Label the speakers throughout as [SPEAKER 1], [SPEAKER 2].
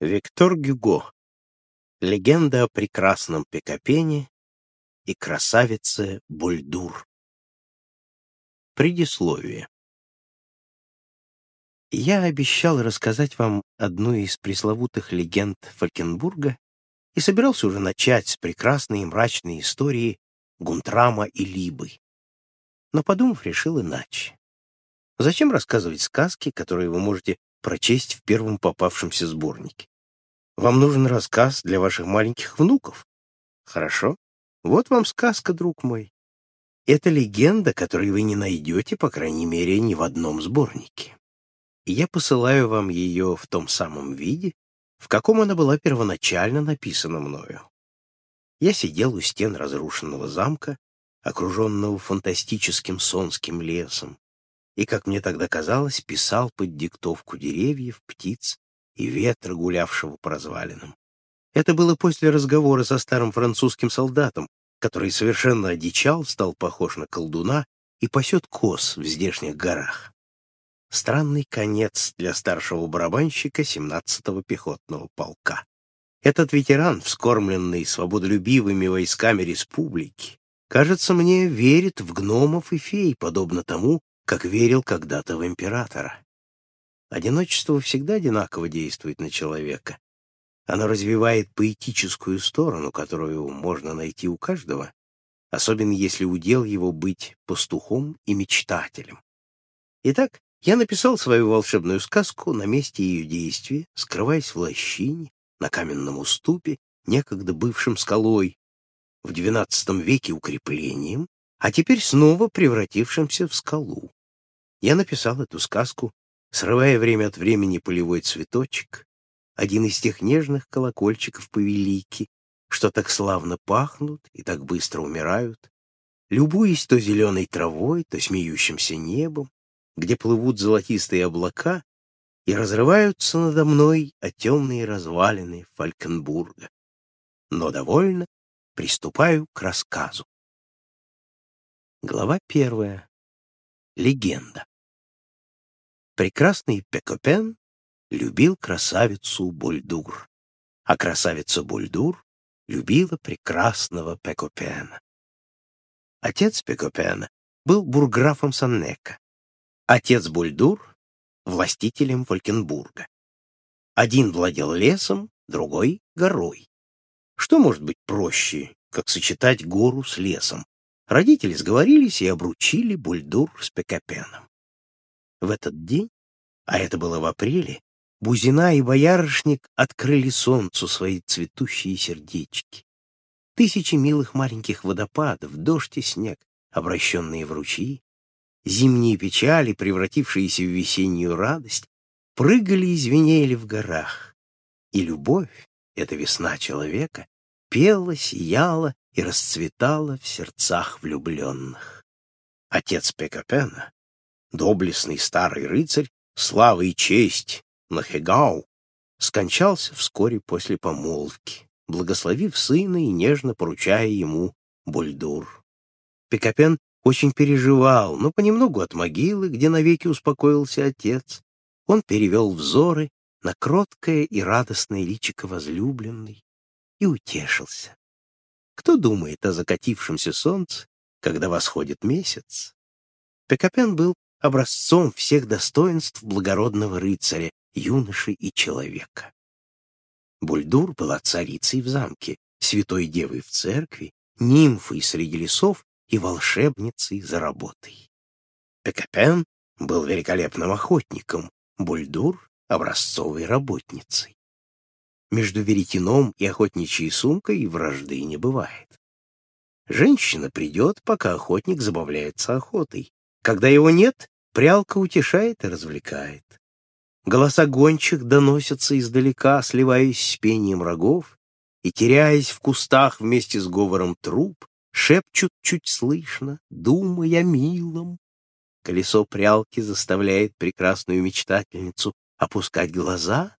[SPEAKER 1] Виктор Гюго. Легенда о прекрасном Пекапене и красавице Бульдур. Предисловие. Я обещал рассказать вам одну из пресловутых легенд Фалькенбурга и собирался уже начать с прекрасной и мрачной истории Гунтрама и Либы. Но, подумав, решил иначе. Зачем рассказывать сказки, которые вы можете прочесть в первом попавшемся сборнике? Вам нужен рассказ для ваших маленьких внуков? Хорошо. Вот вам сказка, друг мой. Это легенда, которую вы не найдете, по крайней мере, ни в одном сборнике. И я посылаю вам ее в том самом виде, в каком она была первоначально написана мною. Я сидел у стен разрушенного замка, окруженного фантастическим сонским лесом, и, как мне тогда казалось, писал под диктовку деревьев, птиц и ветра, гулявшего по развалинам. Это было после разговора со старым французским солдатом, который совершенно одичал, стал похож на колдуна и пасет коз в здешних горах. Странный конец для старшего барабанщика 17-го пехотного полка. Этот ветеран, вскормленный свободолюбивыми войсками республики, кажется мне, верит в гномов и фей, подобно тому, как верил когда-то в императора. Одиночество всегда одинаково действует на человека. Оно развивает поэтическую сторону, которую можно найти у каждого, особенно если удел его быть пастухом и мечтателем. Итак, я написал свою волшебную сказку на месте ее действия, скрываясь в лощине, на каменном уступе, некогда бывшим скалой, в XII веке укреплением, а теперь снова превратившимся в скалу. Я написал эту сказку, срывая время от времени полевой цветочек, один из тех нежных колокольчиков повелики, что так славно пахнут и так быстро умирают, любуясь то зеленой травой, то смеющимся небом, где плывут золотистые облака и разрываются надо мной о темные развалины Фалькенбурга. Но довольно приступаю к рассказу. Глава первая. Легенда. Прекрасный Пекопен любил красавицу Бульдур, а красавица Бульдур любила прекрасного Пекопена. Отец Пекопена был бурграфом Саннека, отец Бульдур — властителем Фолькенбурга. Один владел лесом, другой — горой. Что может быть проще, как сочетать гору с лесом? Родители сговорились и обручили Бульдур с Пекапеном. В этот день, а это было в апреле, Бузина и Боярышник открыли солнцу свои цветущие сердечки. Тысячи милых маленьких водопадов, дождь и снег, обращенные в ручьи, зимние печали, превратившиеся в весеннюю радость, прыгали и звенели в горах. И любовь, эта весна человека, пела, сияла и расцветала в сердцах влюбленных. Отец Пекапена, доблестный старый рыцарь, слава и честь, Нахегау, скончался вскоре после помолвки, благословив сына и нежно поручая ему Бульдур. Пекапен очень переживал, но понемногу от могилы, где навеки успокоился отец, он перевел взоры на кроткое и радостное личико возлюбленной и утешился. Кто думает о закатившемся солнце, когда восходит месяц? Пекапен был образцом всех достоинств благородного рыцаря, юноши и человека. Бульдур была царицей в замке, святой девой в церкви, нимфой среди лесов и волшебницей за работой. Пекапен был великолепным охотником, Бульдур — образцовой работницей. Между веретеном и охотничьей сумкой вражды не бывает. Женщина придет, пока охотник забавляется охотой. Когда его нет, прялка утешает и развлекает. Голоса гончих доносятся издалека, сливаясь с пением рогов, и, теряясь в кустах вместе с говором труб, шепчут чуть слышно, думая милом. Колесо прялки заставляет прекрасную мечтательницу опускать глаза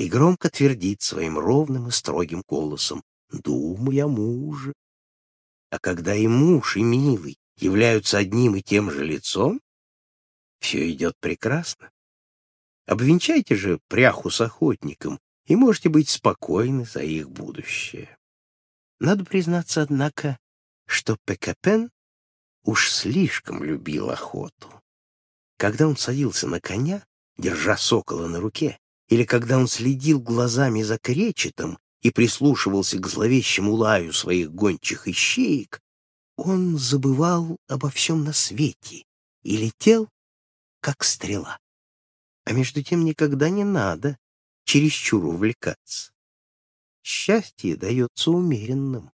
[SPEAKER 1] и громко твердит своим ровным и строгим голосом «Думай о муже». А когда и муж, и милый являются одним и тем же лицом, все идет прекрасно. Обвенчайте же пряху с охотником, и можете быть спокойны за их будущее. Надо признаться, однако, что Пекапен уж слишком любил охоту. Когда он садился на коня, держа сокола на руке, или когда он следил глазами за кречетом и прислушивался к зловещему лаю своих гончих ищеек, он забывал обо всем на свете и летел, как стрела. А между тем никогда не надо чересчур увлекаться. Счастье дается умеренным.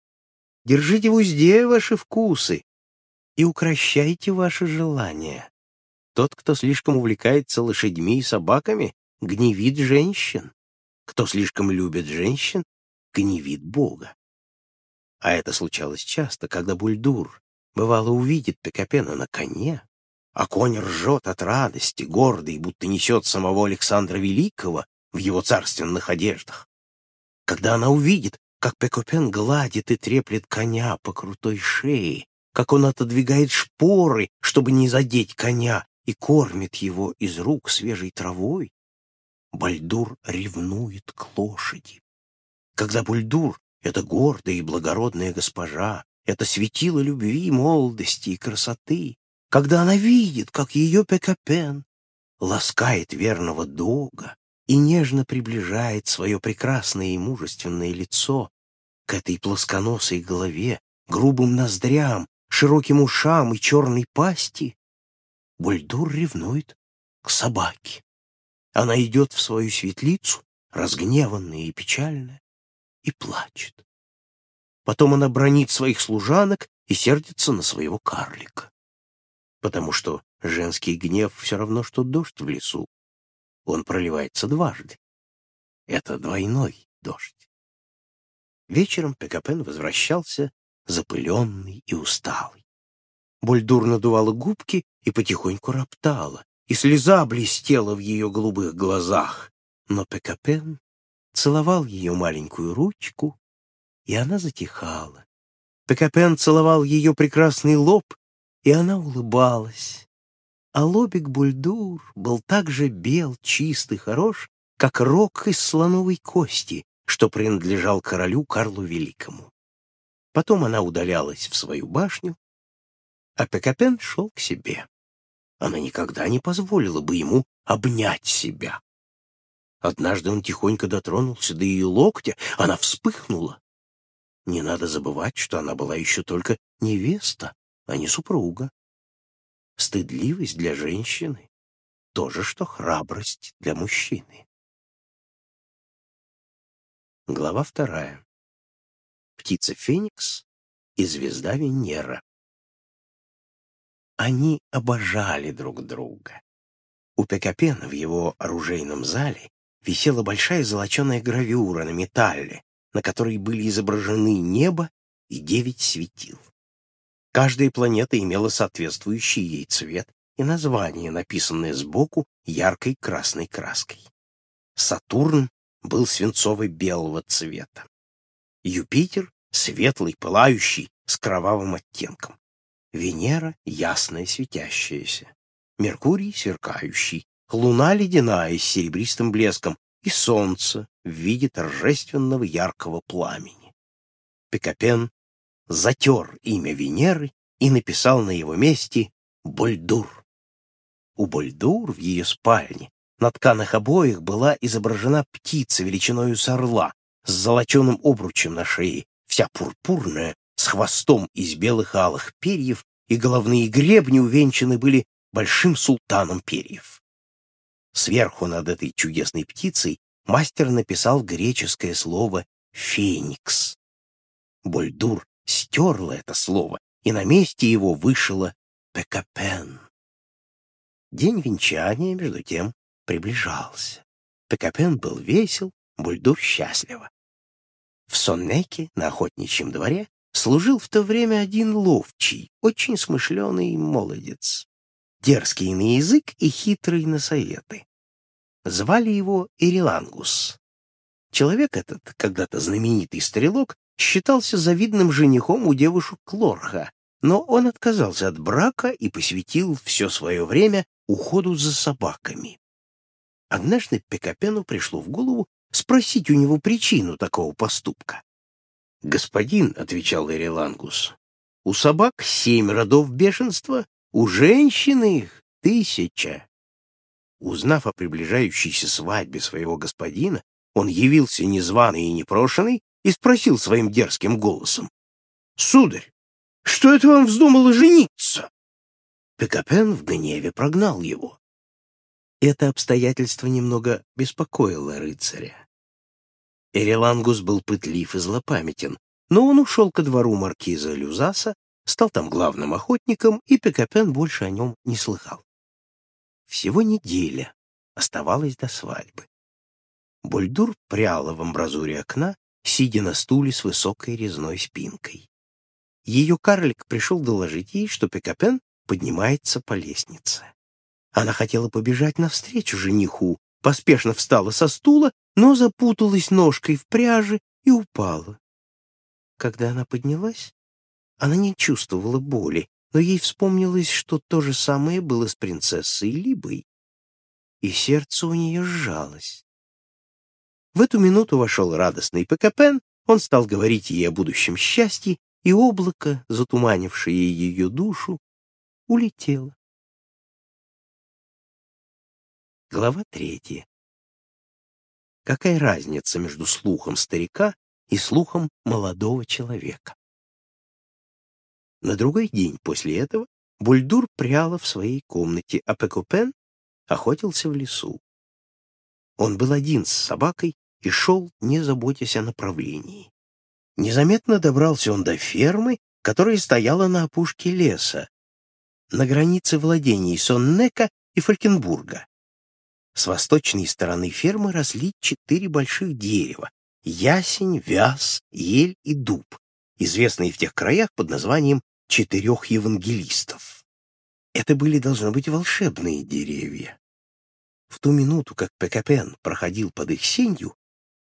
[SPEAKER 1] Держите в узде ваши вкусы и укращайте ваши желания. Тот, кто слишком увлекается лошадьми и собаками, гневит женщин. Кто слишком любит женщин, гневит Бога. А это случалось часто, когда Бульдур, бывало, увидит Пекапена на коне, а конь ржет от радости, гордый, будто несет самого Александра Великого в его царственных одеждах. Когда она увидит, как Пекопен гладит и треплет коня по крутой шее, как он отодвигает шпоры, чтобы не задеть коня, и кормит его из рук свежей травой, Бальдур ревнует к лошади. Когда Бульдур — это гордая и благородная госпожа, это светило любви, молодости и красоты, когда она видит, как ее Пекапен ласкает верного дога и нежно приближает свое прекрасное и мужественное лицо к этой плосконосой голове, грубым ноздрям, широким ушам и черной пасти, Бульдур ревнует к собаке. Она идет в свою светлицу, разгневанная и печальная, и плачет. Потом она бронит своих служанок и сердится на своего карлика. Потому что женский гнев все равно, что дождь в лесу. Он проливается дважды. Это двойной дождь. Вечером Пекапен возвращался запыленный и усталый. Бульдур надувала губки и потихоньку роптала, и слеза блестела в ее голубых глазах. Но Пекапен целовал ее маленькую ручку, и она затихала. Пекапен целовал ее прекрасный лоб, и она улыбалась. А лобик Бульдур был так же бел, чист и хорош, как рог из слоновой кости, что принадлежал королю Карлу Великому. Потом она удалялась в свою башню, а Пекапен шел к себе она никогда не позволила бы ему обнять себя. Однажды он тихонько дотронулся до ее локтя, она вспыхнула. Не надо забывать, что она была еще только невеста, а не супруга. Стыдливость для женщины — то же, что храбрость для мужчины. Глава вторая. Птица Феникс и звезда Венера. Они обожали друг друга. У Пекапена в его оружейном зале висела большая золоченая гравюра на металле, на которой были изображены небо и девять светил. Каждая планета имела соответствующий ей цвет и название, написанное сбоку яркой красной краской. Сатурн был свинцово-белого цвета. Юпитер — светлый, пылающий, с кровавым оттенком. Венера — ясная, светящаяся, Меркурий — сверкающий, Луна — ледяная, с серебристым блеском, и Солнце в виде торжественного яркого пламени. Пикапен затер имя Венеры и написал на его месте Больдур. У Больдур в ее спальне на тканых обоях была изображена птица величиною с орла с золоченым обручем на шее, вся пурпурная, с хвостом из белых алых перьев, и головные гребни увенчаны были большим султаном перьев. Сверху над этой чудесной птицей мастер написал греческое слово «феникс». Больдур стерла это слово, и на месте его вышила «пекапен». День венчания, между тем, приближался. Пекапен был весел, Бульдур счастлива. В Соннеке, на охотничьем дворе, служил в то время один ловчий, очень смышленый молодец, дерзкий на язык и хитрый на советы. Звали его Ирилангус. Человек этот, когда-то знаменитый стрелок, считался завидным женихом у девушек Клорха, но он отказался от брака и посвятил все свое время уходу за собаками. Однажды Пекапену пришло в голову спросить у него причину такого поступка. «Господин», — отвечал Эрилангус, — «у собак семь родов бешенства, у женщины их тысяча». Узнав о приближающейся свадьбе своего господина, он явился незваный и непрошенный и спросил своим дерзким голосом. «Сударь, что это вам вздумало жениться?» Пекапен в гневе прогнал его. Это обстоятельство немного беспокоило рыцаря. Эрелангус был пытлив и злопамятен, но он ушел ко двору маркиза Люзаса, стал там главным охотником, и Пекапен больше о нем не слыхал. Всего неделя оставалась до свадьбы. Бульдур пряла в амбразуре окна, сидя на стуле с высокой резной спинкой. Ее карлик пришел доложить ей, что Пекапен поднимается по лестнице. Она хотела побежать навстречу жениху, поспешно встала со стула, но запуталась ножкой в пряже и упала. Когда она поднялась, она не чувствовала боли, но ей вспомнилось, что то же самое было с принцессой Либой, и сердце у нее сжалось. В эту минуту вошел радостный Пекапен, он стал говорить ей о будущем счастье, и облако, затуманившее ее душу, улетело. Глава третья. Какая разница между слухом старика и слухом молодого человека? На другой день после этого Бульдур пряла в своей комнате, а Пекопен охотился в лесу. Он был один с собакой и шел, не заботясь о направлении. Незаметно добрался он до фермы, которая стояла на опушке леса, на границе владений Соннека и Фалькенбурга. С восточной стороны фермы росли четыре больших дерева — ясень, вяз, ель и дуб, известные в тех краях под названием четырех евангелистов. Это были, должно быть, волшебные деревья. В ту минуту, как Пекапен проходил под их сенью,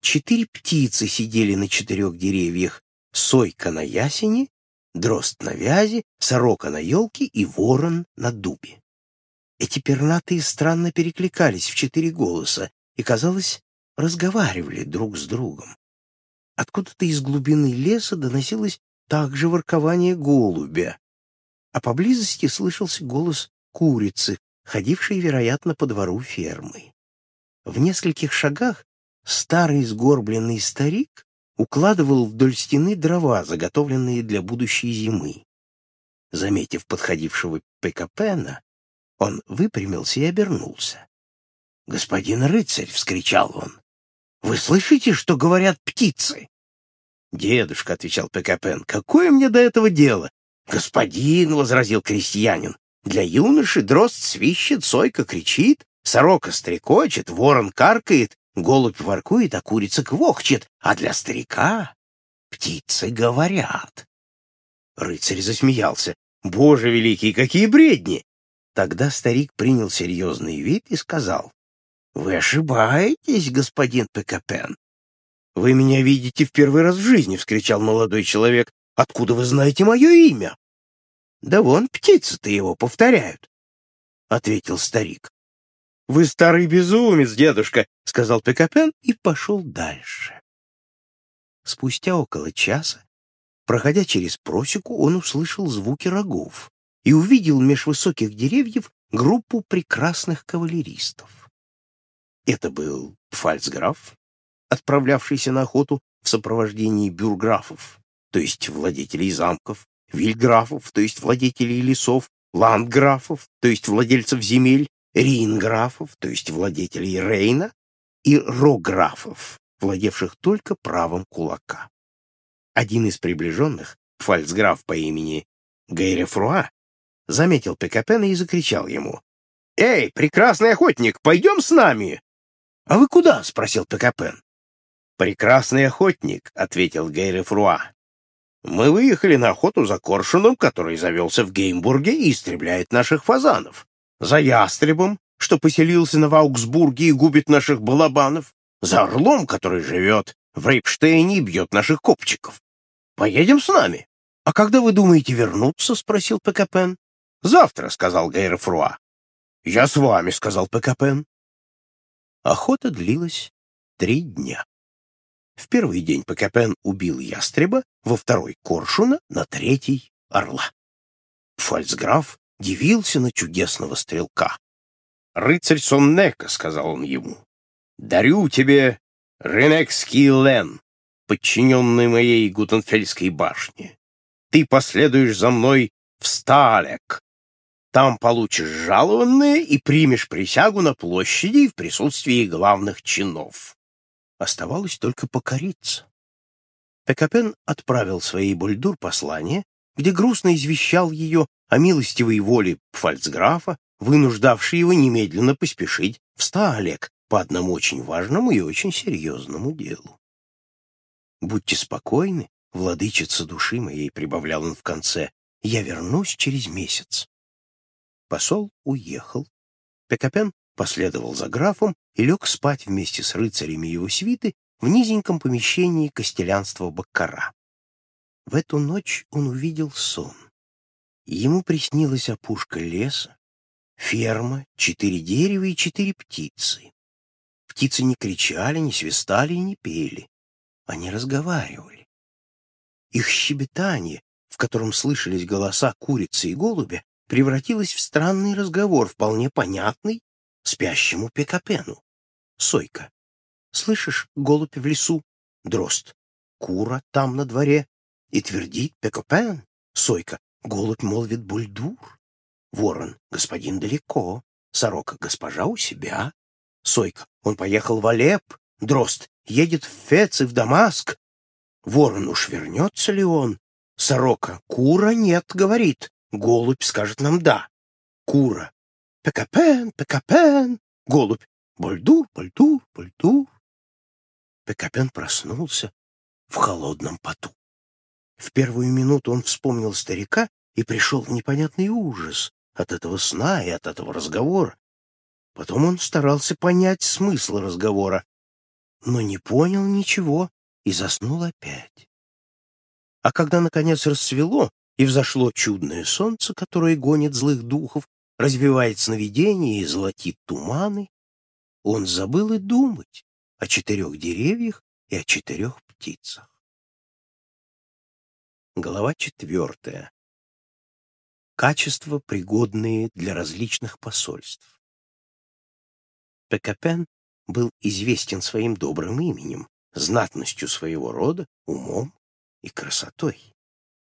[SPEAKER 1] четыре птицы сидели на четырех деревьях — сойка на ясене, дрозд на вязе, сорока на елке и ворон на дубе. Эти пернатые странно перекликались в четыре голоса и, казалось, разговаривали друг с другом. Откуда-то из глубины леса доносилось также воркование голубя, а поблизости слышался голос курицы, ходившей, вероятно, по двору фермы. В нескольких шагах старый сгорбленный старик укладывал вдоль стены дрова, заготовленные для будущей зимы. Заметив подходившего Пекапена, он выпрямился и обернулся. «Господин рыцарь!» — вскричал он. «Вы слышите, что говорят птицы?» «Дедушка», — отвечал Пекапен, — «какое мне до этого дело?» «Господин», — возразил крестьянин, — «для юноши дрозд свищет, сойка кричит, сорока стрекочет, ворон каркает, голубь воркует, а курица квохчет, а для старика птицы говорят». Рыцарь засмеялся. «Боже великий, какие бредни!» Тогда старик принял серьезный вид и сказал, «Вы ошибаетесь, господин Пекапен. «Вы меня видите в первый раз в жизни!» — вскричал молодой человек. «Откуда вы знаете мое имя?» «Да вон птицы-то его повторяют», — ответил старик. «Вы старый безумец, дедушка!» — сказал Пекапен и пошел дальше. Спустя около часа, проходя через просеку, он услышал звуки рогов и увидел меж высоких деревьев группу прекрасных кавалеристов. Это был фальцграф, отправлявшийся на охоту в сопровождении бюрграфов, то есть владетелей замков, вильграфов, то есть владетелей лесов, ландграфов, то есть владельцев земель, ринграфов, то есть владетелей Рейна, и рографов, владевших только правом кулака. Один из приближенных, фальцграф по имени Гейрефруа, заметил Пекапена и закричал ему. «Эй, прекрасный охотник, пойдем с нами!» «А вы куда?» — спросил Пекапен. «Прекрасный охотник», — ответил Гейре Фруа. «Мы выехали на охоту за коршуном, который завелся в Геймбурге и истребляет наших фазанов, за ястребом, что поселился на Вауксбурге и губит наших балабанов, за орлом, который живет в Рейпштейне и бьет наших копчиков. Поедем с нами». «А когда вы думаете вернуться?» — спросил Пекапен. «Завтра», — сказал Гейре Фруа. «Я с вами», — сказал Пекапен. Охота длилась три дня. В первый день Пекапен убил ястреба, во второй — коршуна, на третий — орла. Фальцграф дивился на чудесного стрелка. «Рыцарь Соннека», — сказал он ему, — «дарю тебе Ренекский Лен, подчиненный моей Гутенфельской башне. Ты последуешь за мной в Сталек. Там получишь жалованное и примешь присягу на площади в присутствии главных чинов». Оставалось только покориться. Пекапен отправил своей Бульдур послание, где грустно извещал ее о милостивой воле фальцграфа, вынуждавшей его немедленно поспешить в Стаолек по одному очень важному и очень серьезному делу. «Будьте спокойны, владычица души моей», — прибавлял он в конце, — «я вернусь через месяц». Посол уехал. Пекапен последовал за графом и лег спать вместе с рыцарями его свиты в низеньком помещении костелянства Баккара. В эту ночь он увидел сон. Ему приснилась опушка леса, ферма, четыре дерева и четыре птицы. Птицы не кричали, не свистали и не пели. Они разговаривали. Их щебетание, в котором слышались голоса курицы и голубя, превратилось в странный разговор, вполне понятный спящему Пекапену. Сойка. Слышишь, голубь в лесу? Дрозд. Кура там на дворе. И твердит Пекапен. Сойка. Голубь молвит бульдур. Ворон. Господин далеко. Сорока. Госпожа у себя. Сойка. Он поехал в Алеп. Дрозд. Едет в Фец и в Дамаск. Ворон. Уж вернется ли он? Сорока. Кура нет, говорит. Голубь скажет нам да. Кура. Пекапен, Пекапен, голубь, Больдур, Больдур, Больдур. Пекапен проснулся в холодном поту. В первую минуту он вспомнил старика и пришел в непонятный ужас от этого сна и от этого разговора. Потом он старался понять смысл разговора, но не понял ничего и заснул опять. А когда, наконец, расцвело и взошло чудное солнце, которое гонит злых духов, развивает сновидения и золотит туманы, он забыл и думать о четырех деревьях и о четырех птицах. Глава четвертая. Качества, пригодные для различных посольств. Пекапен был известен своим добрым именем, знатностью своего рода, умом и красотой.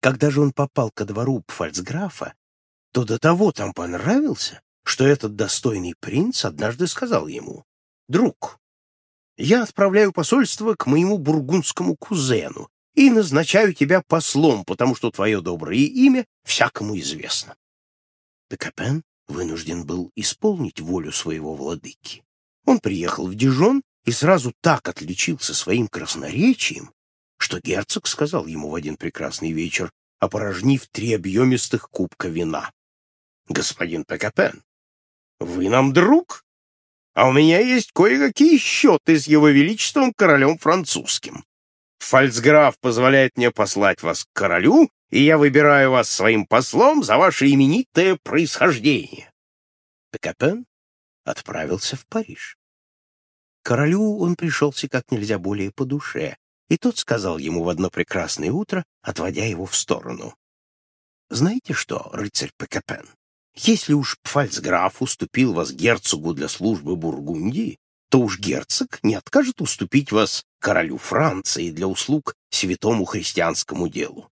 [SPEAKER 1] Когда же он попал ко двору пфальцграфа, то до того там понравился, что этот достойный принц однажды сказал ему, «Друг, я отправляю посольство к моему бургундскому кузену и назначаю тебя послом, потому что твое доброе имя всякому известно». Пекапен вынужден был исполнить волю своего владыки. Он приехал в Дижон и сразу так отличился своим красноречием, что герцог сказал ему в один прекрасный вечер, опорожнив три объемистых кубка вина господин Пекапен, вы нам друг, а у меня есть кое-какие счеты с его величеством королем французским. Фальцграф позволяет мне послать вас к королю, и я выбираю вас своим послом за ваше именитое происхождение. Пекапен отправился в Париж. Королю он пришелся как нельзя более по душе, и тот сказал ему в одно прекрасное утро, отводя его в сторону. «Знаете что, рыцарь Пекапен, если уж пфальцграф уступил вас герцогу для службы Бургундии, то уж герцог не откажет уступить вас королю Франции для услуг святому христианскому делу.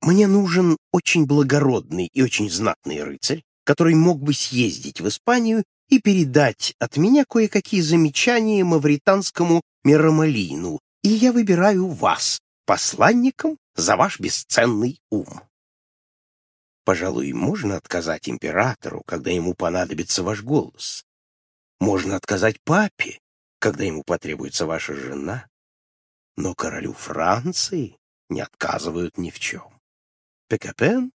[SPEAKER 1] Мне нужен очень благородный и очень знатный рыцарь, который мог бы съездить в Испанию и передать от меня кое-какие замечания мавританскому Мирамалину, и я выбираю вас посланником за ваш бесценный ум. Пожалуй, можно отказать императору, когда ему понадобится ваш голос. Можно отказать папе, когда ему потребуется ваша жена. Но королю Франции не отказывают ни в чем. Пекапен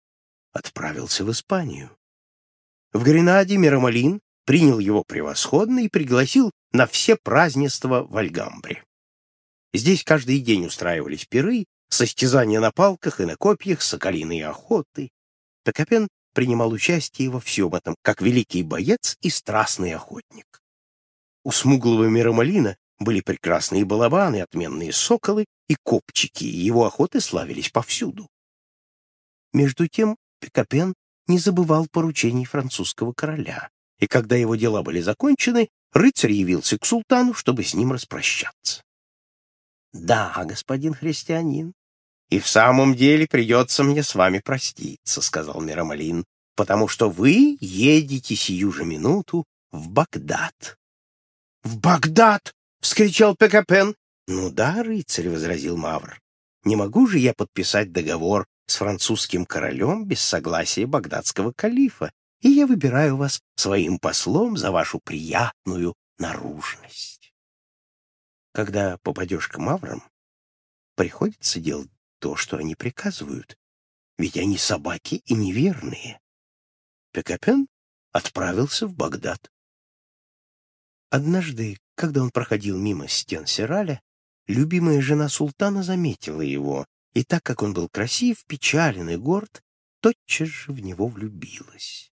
[SPEAKER 1] отправился в Испанию. В Гренаде Мирамалин принял его превосходно и пригласил на все празднества в Альгамбре. Здесь каждый день устраивались пиры, состязания на палках и на копьях, соколиные охоты. Токопен принимал участие во всем этом, как великий боец и страстный охотник. У смуглого Миромалина были прекрасные балабаны, отменные соколы и копчики, и его охоты славились повсюду. Между тем Пикапен не забывал поручений французского короля, и когда его дела были закончены, рыцарь явился к султану, чтобы с ним распрощаться. «Да, господин христианин, и в самом деле придется мне с вами проститься», — сказал Мирамалин, «потому что вы едете сию же минуту в Багдад». «В Багдад!» — вскричал Пекапен. «Ну да, рыцарь», — возразил Мавр. «Не могу же я подписать договор с французским королем без согласия багдадского калифа, и я выбираю вас своим послом за вашу приятную наружность. Когда попадешь к маврам, приходится делать то, что они приказывают, ведь они собаки и неверные. Пекапен отправился в Багдад. Однажды, когда он проходил мимо стен Сираля, любимая жена султана заметила его, и так как он был красив, печален и горд, тотчас же в него влюбилась.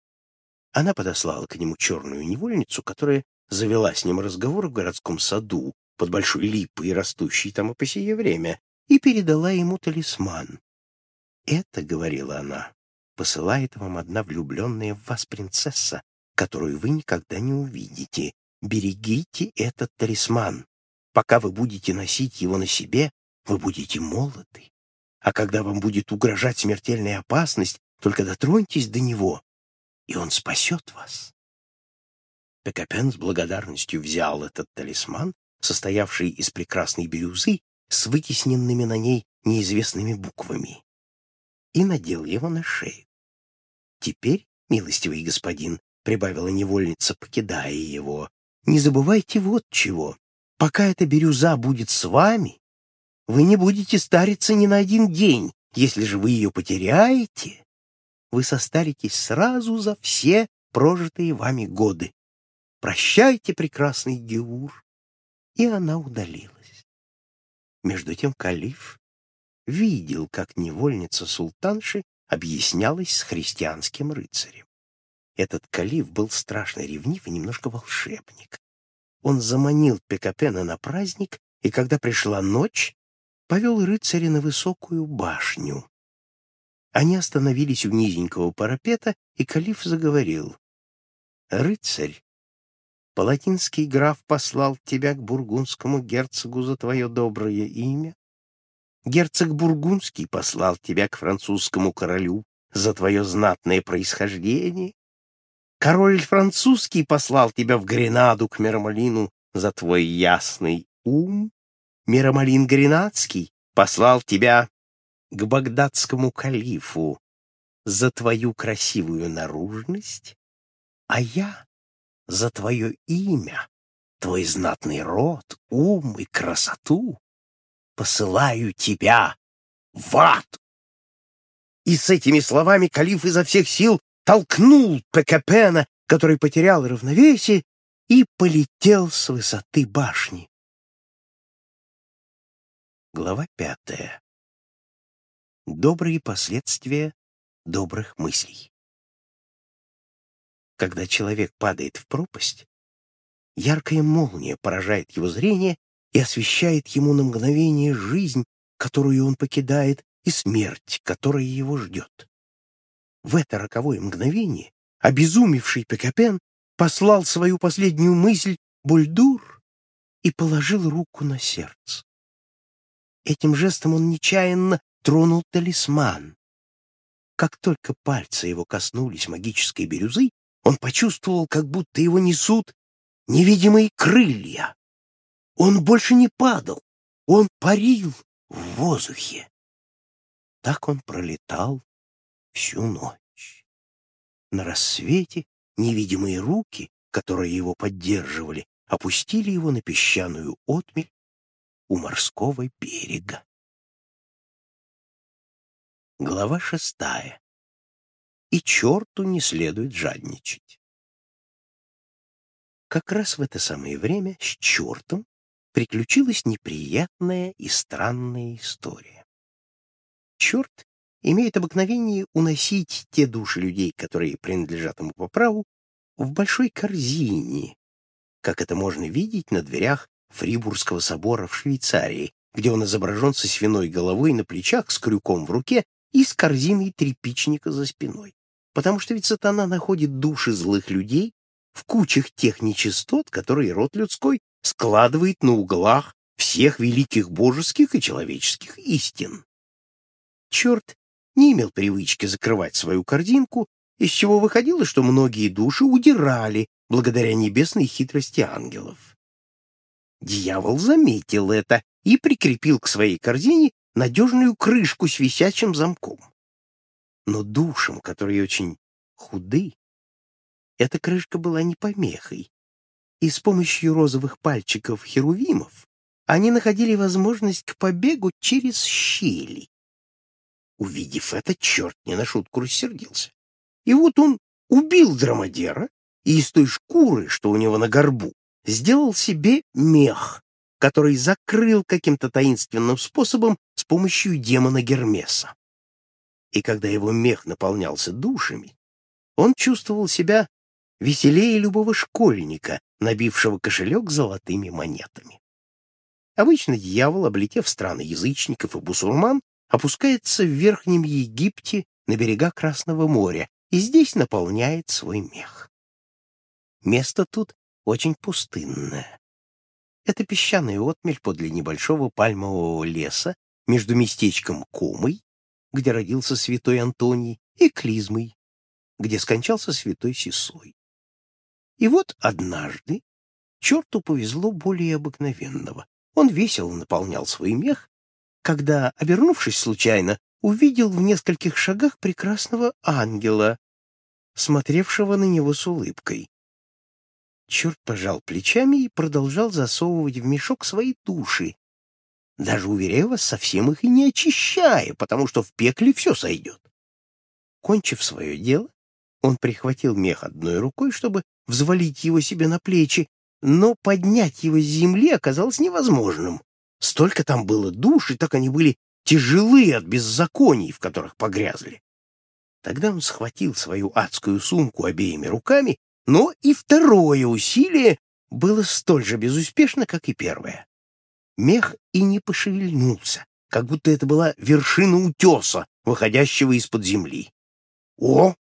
[SPEAKER 1] Она подослала к нему черную невольницу, которая завела с ним разговор в городском саду под большой липой, растущей там и по сие время, и передала ему талисман. «Это, — говорила она, — посылает вам одна влюбленная в вас принцесса, которую вы никогда не увидите. Берегите этот талисман. Пока вы будете носить его на себе, вы будете молоды. А когда вам будет угрожать смертельная опасность, только дотроньтесь до него, и он спасет вас. Пекапен с благодарностью взял этот талисман, состоявший из прекрасной бирюзы с вытесненными на ней неизвестными буквами, и надел его на шею. «Теперь, милостивый господин», — прибавила невольница, покидая его, — «не забывайте вот чего. Пока эта бирюза будет с вами, вы не будете стариться ни на один день. Если же вы ее потеряете, вы состаритесь сразу за все прожитые вами годы. Прощайте, прекрасный Геур. И она удалилась. Между тем калиф видел, как невольница султанши объяснялась с христианским рыцарем. Этот калиф был страшно ревнив и немножко волшебник. Он заманил Пекапена на праздник, и когда пришла ночь, повел рыцаря на высокую башню, они остановились у низенького парапета, и калиф заговорил. «Рыцарь, палатинский граф послал тебя к бургундскому герцогу за твое доброе имя. Герцог бургундский послал тебя к французскому королю за твое знатное происхождение. Король французский послал тебя в Гренаду к Мирамалину за твой ясный ум. Мирамалин Гренадский послал тебя к багдадскому калифу за твою красивую наружность, а я за твое имя, твой знатный род, ум и красоту посылаю тебя в ад. И с этими словами калиф изо всех сил толкнул Пекапена, который потерял равновесие, и полетел с высоты башни. Глава пятая добрые последствия добрых мыслей. Когда человек падает в пропасть, яркая молния поражает его зрение и освещает ему на мгновение жизнь, которую он покидает, и смерть, которая его ждет. В это роковое мгновение обезумевший Пекапен послал свою последнюю мысль Бульдур и положил руку на сердце. Этим жестом он нечаянно тронул талисман. Как только пальцы его коснулись магической бирюзы, он почувствовал, как будто его несут невидимые крылья. Он больше не падал, он парил в воздухе. Так он пролетал всю ночь. На рассвете невидимые руки, которые его поддерживали, опустили его на песчаную отмель у морского берега. Глава шестая. И черту не следует жадничать. Как раз в это самое время с чертом приключилась неприятная и странная история. Черт имеет обыкновение уносить те души людей, которые принадлежат ему по праву, в большой корзине, как это можно видеть на дверях Фрибургского собора в Швейцарии, где он изображен со свиной головой на плечах, с крюком в руке и с корзиной тряпичника за спиной. Потому что ведь сатана находит души злых людей в кучах тех нечистот, которые род людской складывает на углах всех великих божеских и человеческих истин. Черт не имел привычки закрывать свою корзинку, из чего выходило, что многие души удирали благодаря небесной хитрости ангелов. Дьявол заметил это и прикрепил к своей корзине надежную крышку с висячим замком. Но душам, которые очень худы, эта крышка была не помехой, и с помощью розовых пальчиков херувимов они находили возможность к побегу через щели. Увидев это, черт не на шутку рассердился. И вот он убил драмадера и из той шкуры, что у него на горбу, сделал себе мех, который закрыл каким-то таинственным способом с помощью демона Гермеса. И когда его мех наполнялся душами, он чувствовал себя веселее любого школьника, набившего кошелек золотыми монетами. Обычно дьявол, облетев страны язычников и бусурман, опускается в Верхнем Египте на берега Красного моря и здесь наполняет свой мех. Место тут очень пустынное. Это песчаный отмель подле небольшого пальмового леса между местечком Комой, где родился святой Антоний, и Клизмой, где скончался святой Сисой. И вот однажды черту повезло более обыкновенного. Он весело наполнял свой мех, когда, обернувшись случайно, увидел в нескольких шагах прекрасного ангела, смотревшего на него с улыбкой. Черт пожал плечами и продолжал засовывать в мешок свои души, даже, уверяю вас, совсем их и не очищая, потому что в пекле все сойдет. Кончив свое дело, он прихватил мех одной рукой, чтобы взвалить его себе на плечи, но поднять его с земли оказалось невозможным. Столько там было душ, и так они были тяжелы от беззаконий, в которых погрязли. Тогда он схватил свою адскую сумку обеими руками, но и второе усилие было столь же безуспешно, как и первое. Мех и не пошевельнулся, как будто это была вершина утеса, выходящего из-под земли. «О,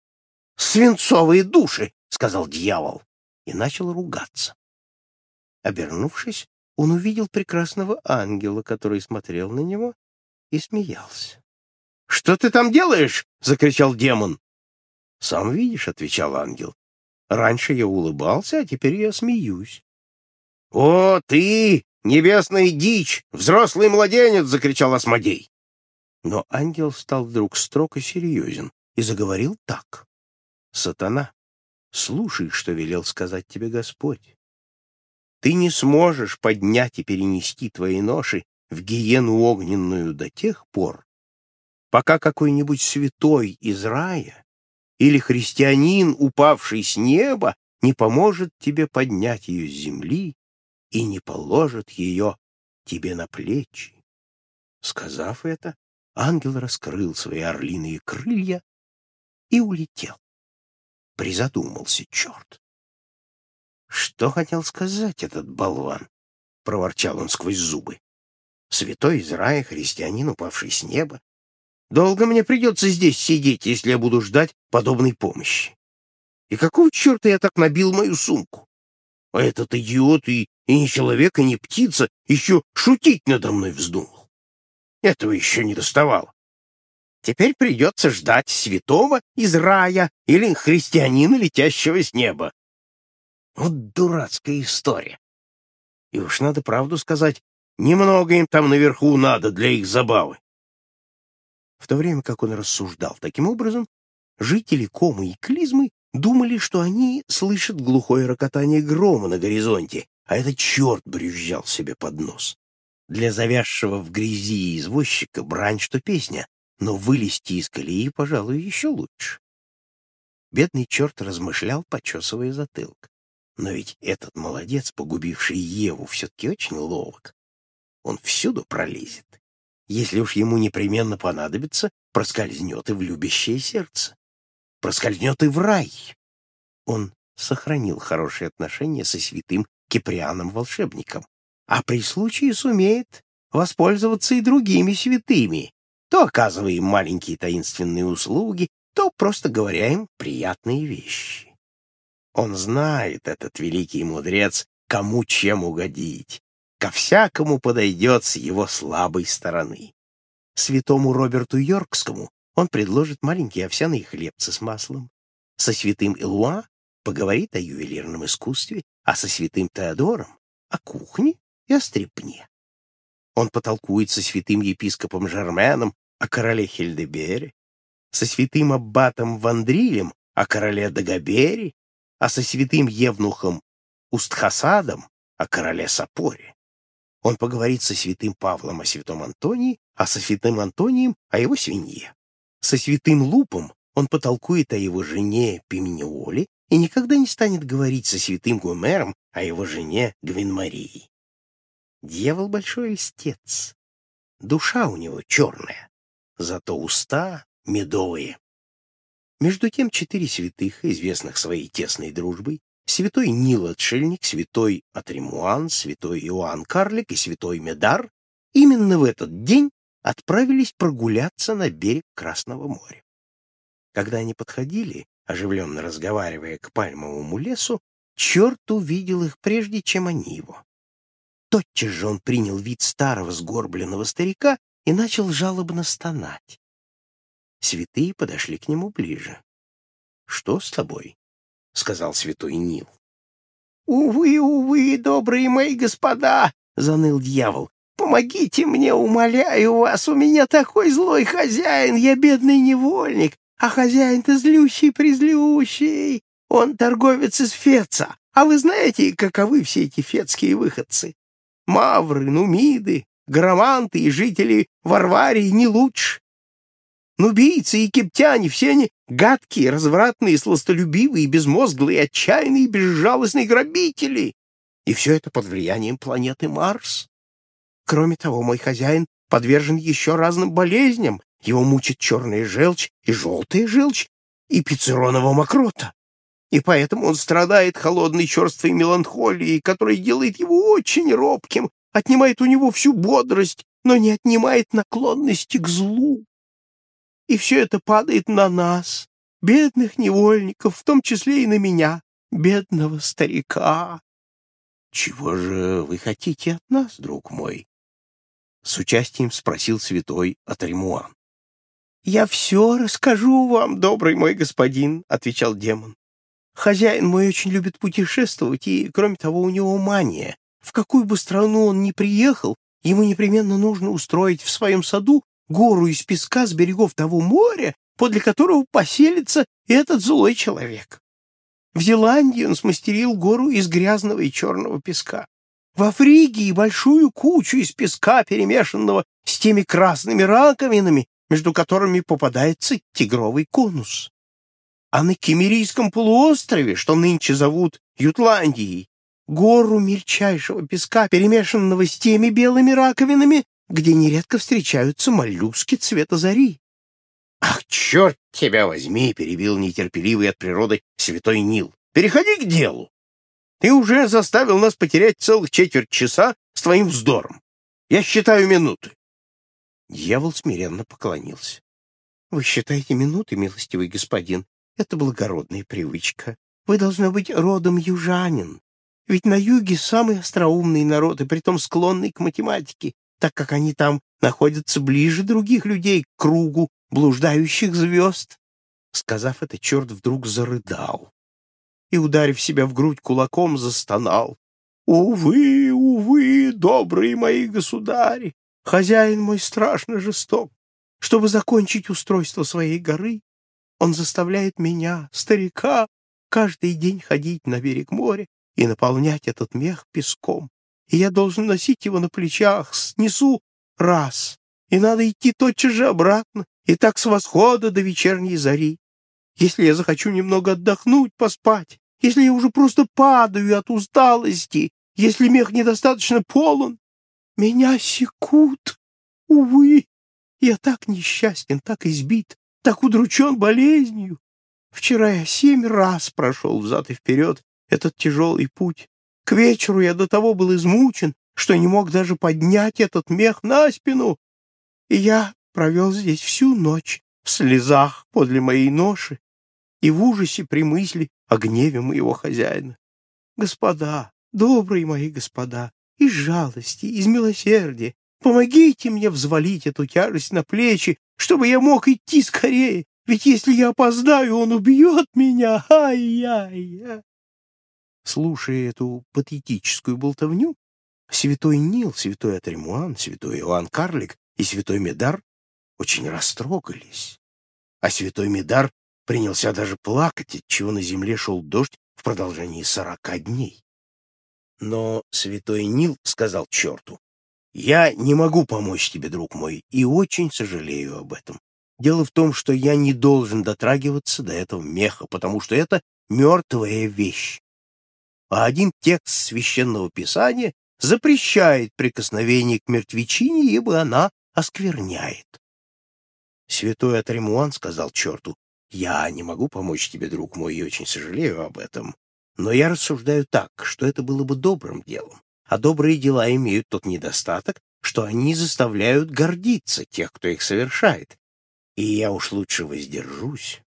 [SPEAKER 1] свинцовые души!» — сказал дьявол и начал ругаться. Обернувшись, он увидел прекрасного ангела, который смотрел на него и смеялся. — Что ты там делаешь? — закричал демон. — Сам видишь, — отвечал ангел. — Раньше я улыбался, а теперь я смеюсь. — О, ты, небесная дичь, взрослый младенец! — закричал Осмодей. Но ангел стал вдруг строг и серьезен и заговорил так. — Сатана, слушай, что велел сказать тебе Господь. Ты не сможешь поднять и перенести твои ноши в гиену огненную до тех пор, пока какой-нибудь святой из рая или христианин, упавший с неба, не поможет тебе поднять ее с земли и не положит ее тебе на плечи. Сказав это, ангел раскрыл свои орлиные крылья и улетел. Призадумался черт. Что хотел сказать этот болван? Проворчал он сквозь зубы. Святой из рая, христианин, упавший с неба. Долго мне придется здесь сидеть, если я буду ждать подобной помощи. И какого черта я так набил мою сумку? А этот идиот и, и не человек, и не птица еще шутить надо мной вздумал. Этого еще не доставало. Теперь придется ждать святого из рая или христианина, летящего с неба. Вот дурацкая история. И уж надо правду сказать, немного им там наверху надо для их забавы. В то время как он рассуждал таким образом, жители Комы и Клизмы думали, что они слышат глухое рокотание грома на горизонте, а этот черт брюзжал себе под нос. Для завязшего в грязи извозчика брань, что песня, но вылезти из колеи, пожалуй, еще лучше. Бедный черт размышлял, почесывая затылок. Но ведь этот молодец, погубивший Еву, все-таки очень ловок. Он всюду пролезет. Если уж ему непременно понадобится, проскользнет и в любящее сердце. Проскользнет и в рай. Он сохранил хорошие отношения со святым Киприаном-волшебником, а при случае сумеет воспользоваться и другими святыми, то оказывая им маленькие таинственные услуги, то просто говоря им приятные вещи. Он знает, этот великий мудрец, кому чем угодить, ко всякому подойдет с его слабой стороны. Святому Роберту Йоркскому он предложит маленькие овсяные хлебцы с маслом. Со святым Илуа поговорит о ювелирном искусстве, а со святым Теодором — о кухне и о стрепне. Он потолкует со святым епископом Жерменом о короле Хильдебере, со святым аббатом Вандрилем о короле Дагобере, а со святым евнухом Устхасадом о короле Сапоре. Он поговорит со святым Павлом о святом Антонии, а со святым Антонием о его свинье. Со святым Лупом он потолкует о его жене Пимениоле и никогда не станет говорить со святым Гумером о его жене Гвинмарии. Дьявол большой льстец. Душа у него черная, зато уста медовые. Между тем четыре святых, известных своей тесной дружбой, святой Нил Отшельник, святой Атримуан, святой Иоанн Карлик и святой Медар именно в этот день отправились прогуляться на берег Красного моря. Когда они подходили, оживленно разговаривая к пальмовому лесу, черт увидел их прежде, чем они его. Тотчас же он принял вид старого сгорбленного старика и начал жалобно стонать. Святые подошли к нему ближе. — Что с тобой? — сказал святой Нил. «Увы, увы, добрые мои господа!» — заныл дьявол. «Помогите мне, умоляю вас, у меня такой злой хозяин, я бедный невольник, а хозяин-то злющий-призлющий, он торговец из Феца, а вы знаете, каковы все эти фетские выходцы? Мавры, нумиды, громанты и жители Варварии не лучше. Нубийцы и кептяне, все они гадкие, развратные, сластолюбивые, безмозглые, отчаянные, безжалостные грабители. И все это под влиянием планеты Марс. Кроме того, мой хозяин подвержен еще разным болезням. Его мучит черная желчь и желтая желчь, и пиццеронова мокрота. И поэтому он страдает холодной черствой меланхолией, которая делает его очень робким, отнимает у него всю бодрость, но не отнимает наклонности к злу. И все это падает на нас, бедных невольников, в том числе и на меня, бедного старика. — Чего же вы хотите от нас, друг мой? — с участием спросил святой Атримуан. — Я все расскажу вам, добрый мой господин, — отвечал демон. Хозяин мой очень любит путешествовать, и, кроме того, у него мания. В какую бы страну он ни приехал, ему непременно нужно устроить в своем саду гору из песка с берегов того моря, подле которого поселится этот злой человек. В Зеландии он смастерил гору из грязного и черного песка. В Фригии большую кучу из песка, перемешанного с теми красными раковинами, между которыми попадается тигровый конус. А на Кемерийском полуострове, что нынче зовут Ютландией, гору мельчайшего песка, перемешанного с теми белыми раковинами, где нередко встречаются моллюски цвета зари. «Ах, черт тебя возьми!» — перебил нетерпеливый от природы святой Нил. «Переходи к делу! Ты уже заставил нас потерять целых четверть часа с твоим вздором. Я считаю минуты». Дьявол смиренно поклонился. «Вы считаете минуты, милостивый господин? Это благородная привычка. Вы, должны быть, родом южанин. Ведь на юге самый остроумный народ и притом склонный к математике так как они там находятся ближе других людей к кругу блуждающих звезд. Сказав это, черт вдруг зарыдал и, ударив себя в грудь кулаком, застонал. «Увы, увы, добрые мои государи! Хозяин мой страшно жесток. Чтобы закончить устройство своей горы, он заставляет меня, старика, каждый день ходить на берег моря и наполнять этот мех песком и я должен носить его на плечах, снесу раз, и надо идти тотчас же обратно, и так с восхода до вечерней зари. Если я захочу немного отдохнуть, поспать, если я уже просто падаю от усталости, если мех недостаточно полон, меня секут. Увы, я так несчастен, так избит, так удручен болезнью. Вчера я семь раз прошел взад и вперед этот тяжелый путь, к вечеру я до того был измучен, что не мог даже поднять этот мех на спину. И я провел здесь всю ночь в слезах подле моей ноши и в ужасе при мысли о гневе моего хозяина. Господа, добрые мои господа, из жалости, из милосердия, помогите мне взвалить эту тяжесть на плечи, чтобы я мог идти скорее, ведь если я опоздаю, он убьет меня. Ай-яй-яй. Слушая эту патетическую болтовню, святой Нил, святой Атримуан, святой Иоанн Карлик и святой Медар очень растрогались. А святой Медар принялся даже плакать, отчего на земле шел дождь в продолжении сорока дней. Но святой Нил сказал черту, «Я не могу помочь тебе, друг мой, и очень сожалею об этом. Дело в том, что я не должен дотрагиваться до этого меха, потому что это мертвая вещь. А один текст священного писания запрещает прикосновение к мертвечине, ибо она оскверняет. Святой Атримуан сказал черту, «Я не могу помочь тебе, друг мой, и очень сожалею об этом, но я рассуждаю так, что это было бы добрым делом, а добрые дела имеют тот недостаток, что они заставляют гордиться тех, кто их совершает, и я уж лучше воздержусь,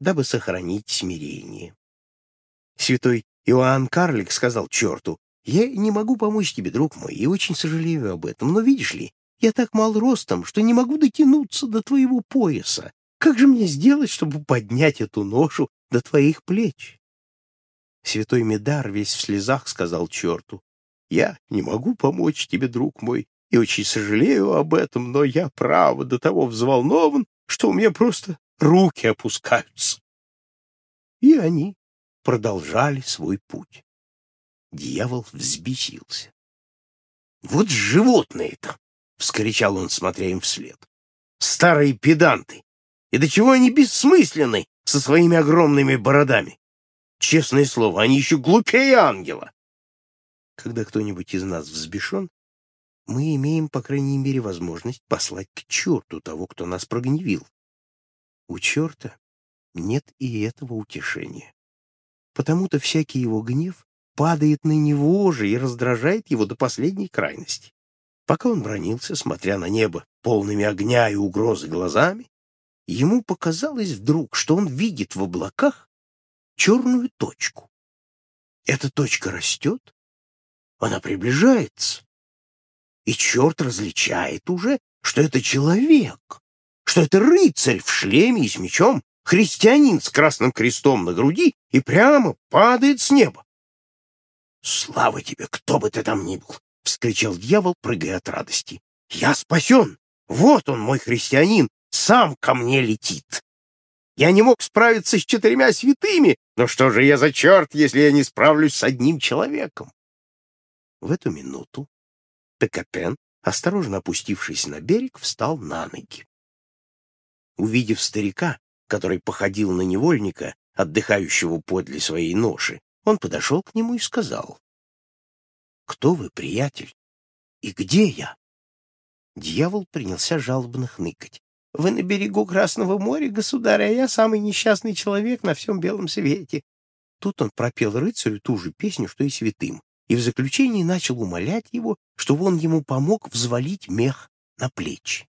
[SPEAKER 1] дабы сохранить смирение». Святой Иоанн Карлик сказал черту, «Я не могу помочь тебе, друг мой, и очень сожалею об этом, но, видишь ли, я так мал ростом, что не могу дотянуться до твоего пояса. Как же мне сделать, чтобы поднять эту ношу до твоих плеч? Святой Медар весь в слезах сказал черту. Я не могу помочь тебе, друг мой, и очень сожалею об этом, но я, право, до того взволнован, что у меня просто руки опускаются. И они продолжали свой путь. Дьявол взбесился. Вот животные-то! — вскричал он, смотря им вслед. «Старые педанты! И до чего они бессмысленны со своими огромными бородами! Честное слово, они еще глупее ангела!» Когда кто-нибудь из нас взбешен, мы имеем, по крайней мере, возможность послать к черту того, кто нас прогневил. У черта нет и этого утешения. Потому-то всякий его гнев падает на него же и раздражает его до последней крайности. Пока он бронился, смотря на небо полными огня и угрозы глазами, ему показалось вдруг, что он видит в облаках черную точку. Эта точка растет, она приближается, и черт различает уже, что это человек, что это рыцарь в шлеме и с мечом, христианин с красным крестом на груди и прямо падает с неба. Слава тебе, кто бы ты там ни был! — вскричал дьявол, прыгая от радости. «Я спасен! Вот он, мой христианин, сам ко мне летит! Я не мог справиться с четырьмя святыми, но что же я за черт, если я не справлюсь с одним человеком?» В эту минуту Пекапен, осторожно опустившись на берег, встал на ноги. Увидев старика, который походил на невольника, отдыхающего подле своей ноши, он подошел к нему и сказал, кто вы, приятель? И где я? Дьявол принялся жалобно хныкать. Вы на берегу Красного моря, государь, а я самый несчастный человек на всем белом свете. Тут он пропел рыцарю ту же песню, что и святым, и в заключении начал умолять его, чтобы он ему помог взвалить мех на плечи.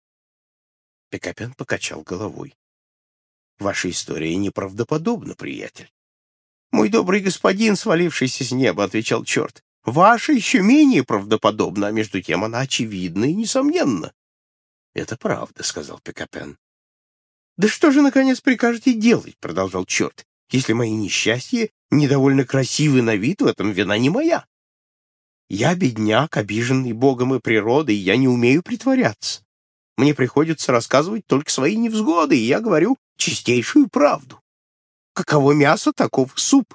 [SPEAKER 1] Пекапен покачал головой. Ваша история неправдоподобна, приятель. Мой добрый господин, свалившийся с неба, отвечал черт, Ваша еще менее правдоподобна, а между тем она очевидна и несомненна. — Это правда, — сказал Пекапен. — Да что же, наконец, прикажете делать, — продолжал черт, — если мои несчастья недовольно красивы на вид, в этом вина не моя. Я бедняк, обиженный Богом и природой, я не умею притворяться. Мне приходится рассказывать только свои невзгоды, и я говорю чистейшую правду. Каково мясо, таков суп.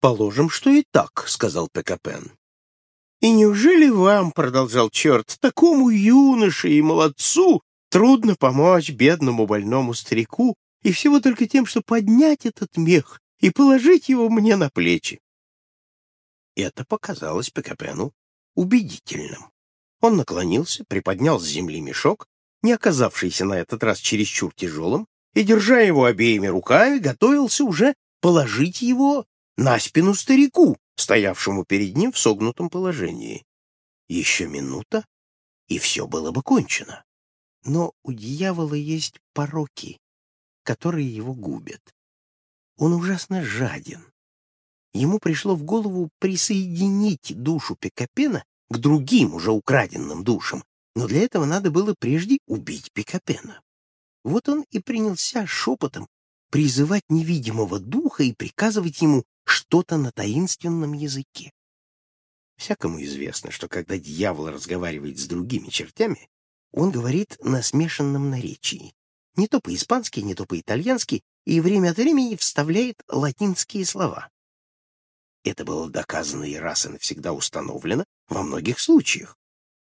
[SPEAKER 1] «Положим, что и так», — сказал Пекапен. «И неужели вам, — продолжал черт, — такому юноше и молодцу трудно помочь бедному больному старику и всего только тем, что поднять этот мех и положить его мне на плечи?» Это показалось Пекапену убедительным. Он наклонился, приподнял с земли мешок, не оказавшийся на этот раз чересчур тяжелым, и, держа его обеими руками, готовился уже положить его на спину старику, стоявшему перед ним в согнутом положении. Еще минута, и все было бы кончено. Но у дьявола есть пороки, которые его губят. Он ужасно жаден. Ему пришло в голову присоединить душу Пикапена к другим уже украденным душам, но для этого надо было прежде убить Пикапена. Вот он и принялся шепотом призывать невидимого духа и приказывать ему что-то на таинственном языке. Всякому известно, что когда дьявол разговаривает с другими чертями, он говорит на смешанном наречии. Не то по-испански, не то по-итальянски, и время от времени вставляет латинские слова. Это было доказано и раз и навсегда установлено во многих случаях.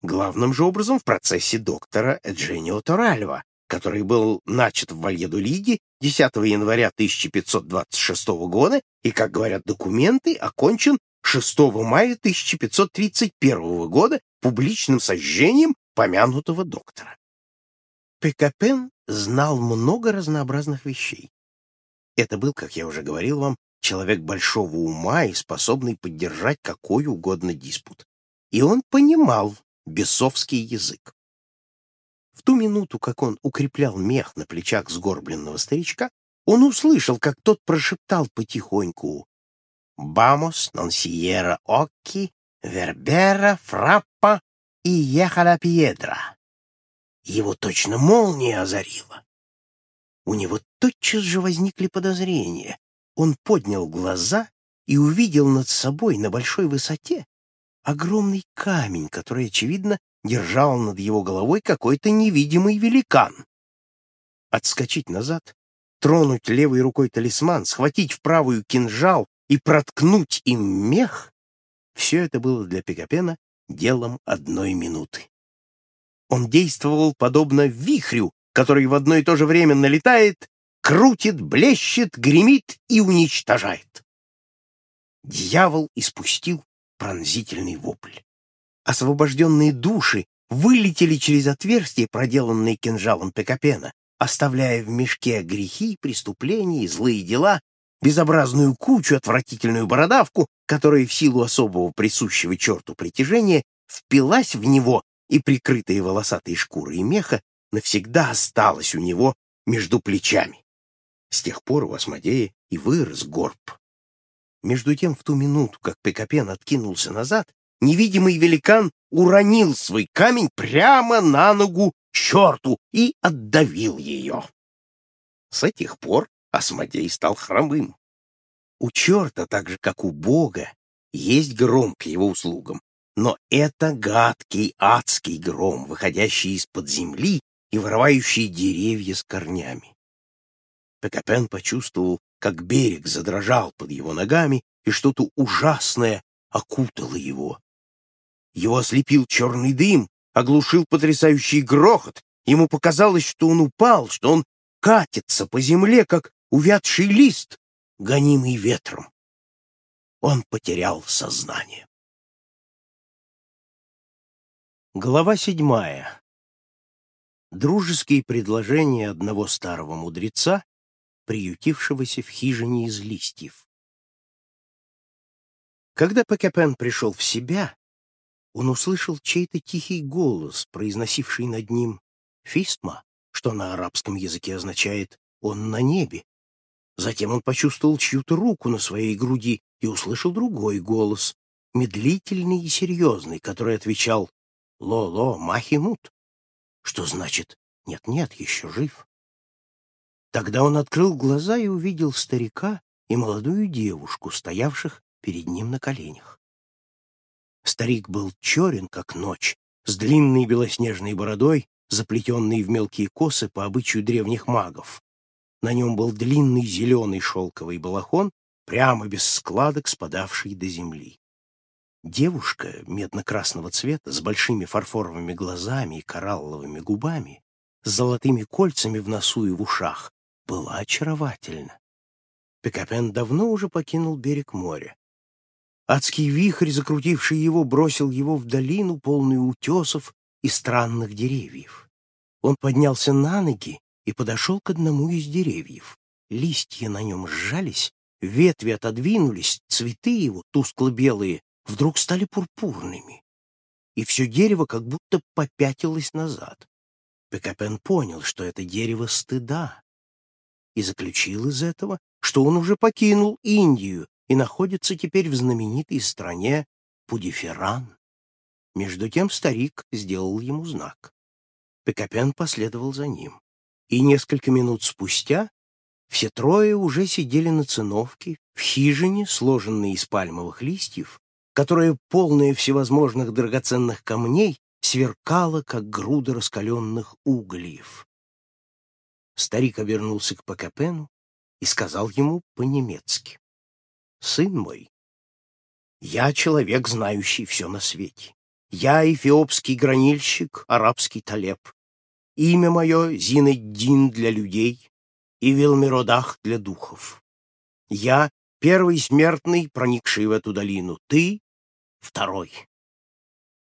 [SPEAKER 1] Главным же образом в процессе доктора Эдженио Торальва, который был начат в Вальедолиде 10 января 1526 года и, как говорят документы, окончен 6 мая 1531 года публичным сожжением помянутого доктора. Пекапен знал много разнообразных вещей. Это был, как я уже говорил вам, человек большого ума и способный поддержать какой угодно диспут. И он понимал бесовский язык. Ту минуту, как он укреплял мех на плечах сгорбленного старичка, он услышал, как тот прошептал потихоньку «Бамос, нонсиера окки, вербера, фраппа и ехала пьедра». Его точно молния озарила. У него тотчас же возникли подозрения. Он поднял глаза и увидел над собой на большой высоте огромный камень, который, очевидно, держал над его головой какой-то невидимый великан. Отскочить назад, тронуть левой рукой талисман, схватить в правую кинжал и проткнуть им мех — все это было для Пикапена делом одной минуты. Он действовал подобно вихрю, который в одно и то же время налетает, крутит, блещет, гремит и уничтожает. Дьявол испустил пронзительный вопль. Освобожденные души вылетели через отверстие, проделанное кинжалом Пекапена, оставляя в мешке грехи, преступления и злые дела, безобразную кучу, отвратительную бородавку, которая в силу особого присущего черту притяжения впилась в него и, прикрытая волосатой шкурой меха, навсегда осталась у него между плечами. С тех пор у Асмодея и вырос горб. Между тем, в ту минуту, как Пекапен откинулся назад, невидимый великан уронил свой камень прямо на ногу черту и отдавил ее. С этих пор Асмодей стал хромым. У черта, так же как у Бога, есть гром к его услугам, но это гадкий адский гром, выходящий из-под земли и вырывающий деревья с корнями. Пекапен почувствовал, как берег задрожал под его ногами, и что-то ужасное окутало его. Его ослепил черный дым, оглушил потрясающий грохот. Ему показалось, что он упал, что он катится по земле, как увядший лист, гонимый ветром. Он потерял сознание. Глава седьмая. Дружеские предложения одного старого мудреца приютившегося в хижине из листьев. Когда Пекапен пришел в себя, он услышал чей-то тихий голос, произносивший над ним «фистма», что на арабском языке означает «он на небе». Затем он почувствовал чью-то руку на своей груди и услышал другой голос, медлительный и серьезный, который отвечал «Ло-ло, махимут», что значит «нет-нет, еще жив». Тогда он открыл глаза и увидел старика и молодую девушку, стоявших перед ним на коленях. Старик был черен, как ночь, с длинной белоснежной бородой, заплетенной в мелкие косы по обычаю древних магов. На нем был длинный зеленый шелковый балахон, прямо без складок, спадавший до земли. Девушка медно-красного цвета, с большими фарфоровыми глазами и коралловыми губами, с золотыми кольцами в носу и в ушах, была очаровательна. Пикапен давно уже покинул берег моря. Адский вихрь, закрутивший его, бросил его в долину, полную утесов и странных деревьев. Он поднялся на ноги и подошел к одному из деревьев. Листья на нем сжались, ветви отодвинулись, цветы его, тускло-белые, вдруг стали пурпурными. и все дерево как будто попятилось назад. Пекапен понял, что это дерево стыда, и заключил из этого, что он уже покинул Индию и находится теперь в знаменитой стране Пудиферан. Между тем старик сделал ему знак. Пекапен последовал за ним, и несколько минут спустя все трое уже сидели на циновке в хижине, сложенной из пальмовых листьев, которая, полная всевозможных драгоценных камней, сверкала, как груда раскаленных угольев. Старик обернулся к Пакапену и сказал ему по-немецки. «Сын мой, я человек, знающий все на свете. Я эфиопский гранильщик, арабский талеб. Имя мое Зинеддин для людей и Вилмиродах для духов. Я первый смертный, проникший в эту долину. Ты второй.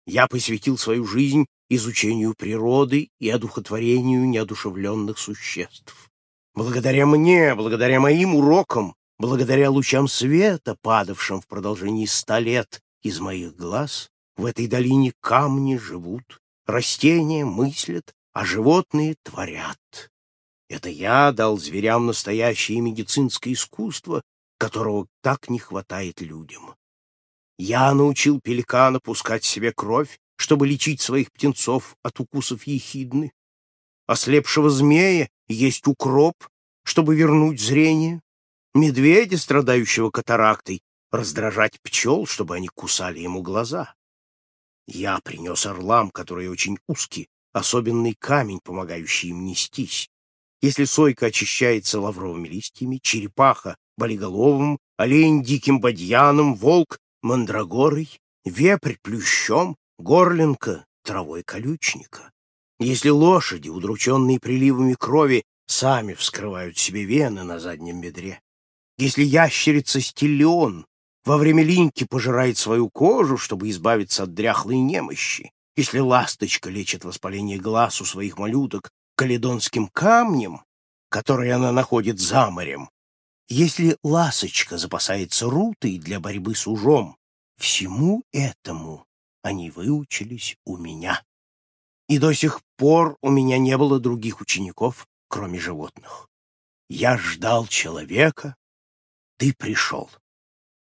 [SPEAKER 1] Я посвятил свою жизнь изучению природы и одухотворению неодушевленных существ. Благодаря мне, благодаря моим урокам, благодаря лучам света, падавшим в продолжении ста лет из моих глаз, в этой долине камни живут, растения мыслят, а животные творят. Это я дал зверям настоящее медицинское искусство, которого так не хватает людям. Я научил пеликана пускать себе кровь, чтобы лечить своих птенцов от укусов ехидны. Ослепшего змея есть укроп, чтобы вернуть зрение. Медведя, страдающего катарактой, раздражать пчел, чтобы они кусали ему глаза. Я принес орлам, которые очень узкие, особенный камень, помогающий им нестись. Если сойка очищается лавровыми листьями, черепаха — болиголовым, олень — диким бадьяном, волк мандрагорой, вепрь плющом, горлинка травой колючника. Если лошади, удрученные приливами крови, сами вскрывают себе вены на заднем бедре, если ящерица стиллион во время линьки пожирает свою кожу, чтобы избавиться от дряхлой немощи, если ласточка лечит воспаление глаз у своих малюток каледонским камнем, который она находит за морем, если ласочка запасается рутой для борьбы с ужом, всему этому они выучились у меня. И до сих пор у меня не было других учеников, кроме животных. Я ждал человека, ты пришел.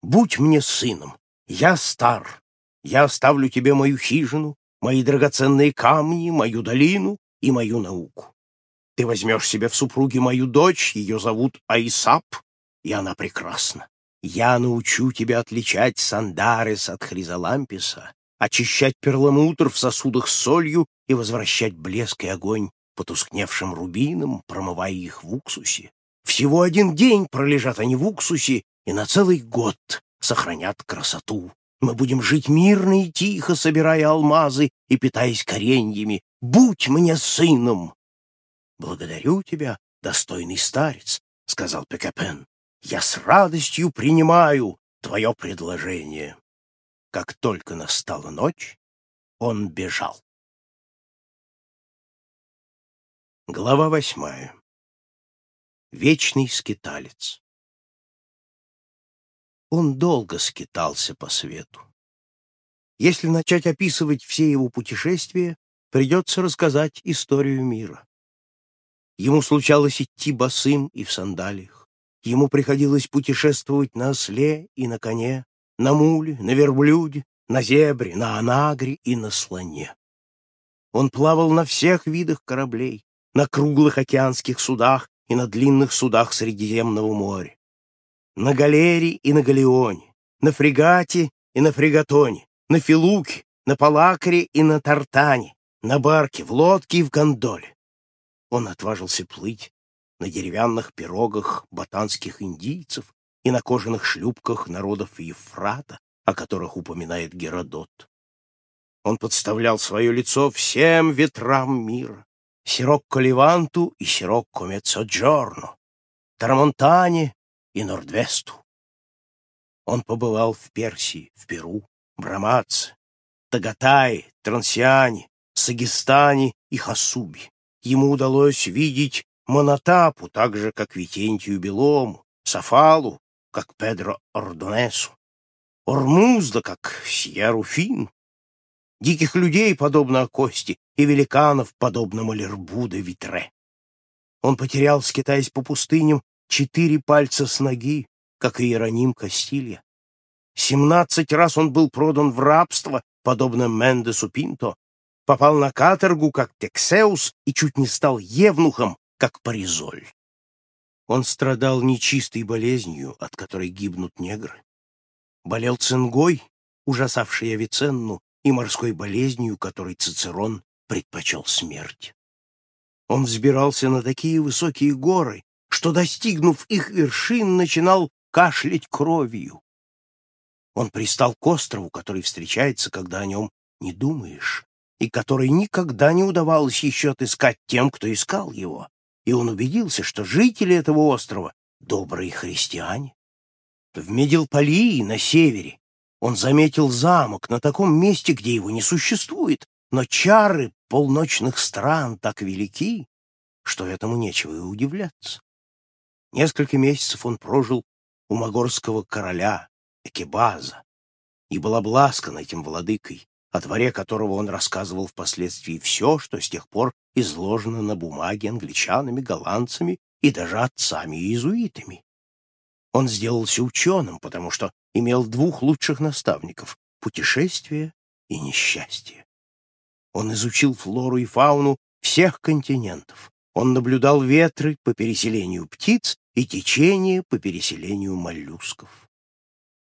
[SPEAKER 1] Будь мне сыном, я стар, я оставлю тебе мою хижину, мои драгоценные камни, мою долину и мою науку. Ты возьмешь себе в супруги мою дочь, ее зовут Айсап, и она прекрасна. Я научу тебя отличать сандарес от хризоламписа, очищать перламутр в сосудах с солью и возвращать блеск и огонь потускневшим рубинам, промывая их в уксусе. Всего один день пролежат они в уксусе и на целый год сохранят красоту. Мы будем жить мирно и тихо, собирая алмазы и питаясь кореньями. Будь мне сыном! — Благодарю тебя, достойный старец, — сказал Пекапен. Я с радостью принимаю твое предложение. Как только настала ночь, он бежал. Глава восьмая. Вечный скиталец. Он долго скитался по свету. Если начать описывать все его путешествия, придется рассказать историю мира. Ему случалось идти босым и в сандалиях. Ему приходилось путешествовать на осле и на коне, на муле, на верблюде, на зебре, на анагре и на слоне. Он плавал на всех видах кораблей, на круглых океанских судах и на длинных судах Средиземного моря, на галере и на галеоне, на фрегате и на фрегатоне, на филуке, на палакре и на тартане, на барке, в лодке и в гондоле. Он отважился плыть на деревянных пирогах ботанских индийцев и на кожаных шлюпках народов Ефрата, о которых упоминает Геродот. Он подставлял свое лицо всем ветрам мира, Сирокко Леванту и Сирокко Мецоджорно, Тарамонтане и Нордвесту. Он побывал в Персии, в Перу, Брамаце, Тагатае, Трансиане, Сагистане и Хасуби. Ему удалось видеть Монотапу, так же, как Витентию Белому, Сафалу, как Педро Ордонесу, Ормузда, как Сьеру Фин. Диких людей, подобно Акости, и великанов, подобно Малербу де Витре. Он потерял, скитаясь по пустыням, четыре пальца с ноги, как и Иероним Кастилья. Семнадцать раз он был продан в рабство, подобно Мендесу Пинто, попал на каторгу, как Тексеус, и чуть не стал евнухом, как Паризоль. Он страдал нечистой болезнью, от которой гибнут негры. Болел цингой, ужасавшей Авиценну, и морской болезнью, которой Цицерон предпочел смерть. Он взбирался на такие высокие горы, что, достигнув их вершин, начинал кашлять кровью. Он пристал к острову, который встречается, когда о нем не думаешь, и который никогда не удавалось еще отыскать тем, кто искал его. И он убедился, что жители этого острова — добрые христиане. В Медилполии на севере он заметил замок на таком месте, где его не существует, но чары полночных стран так велики, что этому нечего и удивляться. Несколько месяцев он прожил у магорского короля Экебаза и был обласкан этим владыкой, о дворе которого он рассказывал впоследствии все, что с тех пор изложено на бумаге англичанами, голландцами и даже отцами-иезуитами. Он сделался ученым, потому что имел двух лучших наставников — путешествие и несчастье. Он изучил флору и фауну всех континентов. Он наблюдал ветры по переселению птиц и течение по переселению моллюсков.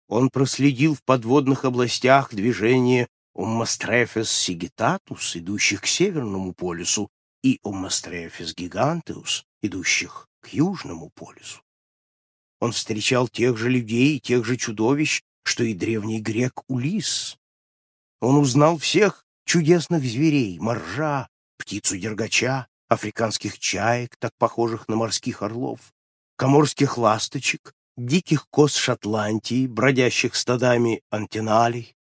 [SPEAKER 1] Он проследил в подводных областях движение Уммастрефес сигитатус, идущих к Северному полюсу, и Уммастрефес гигантеус, идущих к Южному полюсу. Он встречал тех же людей и тех же чудовищ, что и древний грек Улис. Он узнал всех чудесных зверей — моржа, птицу-дергача, африканских чаек, так похожих на морских орлов, коморских ласточек, диких коз Шотландии, бродящих стадами антиналей,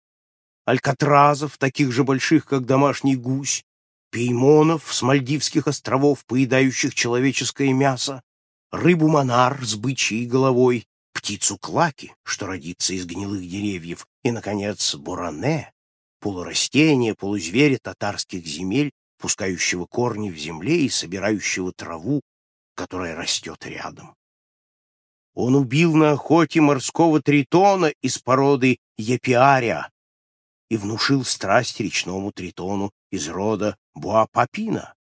[SPEAKER 1] алькатразов, таких же больших, как домашний гусь, пеймонов с Мальдивских островов, поедающих человеческое мясо, рыбу-монар с бычьей головой, птицу-клаки, что родится из гнилых деревьев, и, наконец, буране, полурастение, полузверя татарских земель, пускающего корни в земле и собирающего траву, которая растет рядом. Он убил на охоте морского тритона из породы Епиария и внушил страсть речному тритону из рода Буапапина.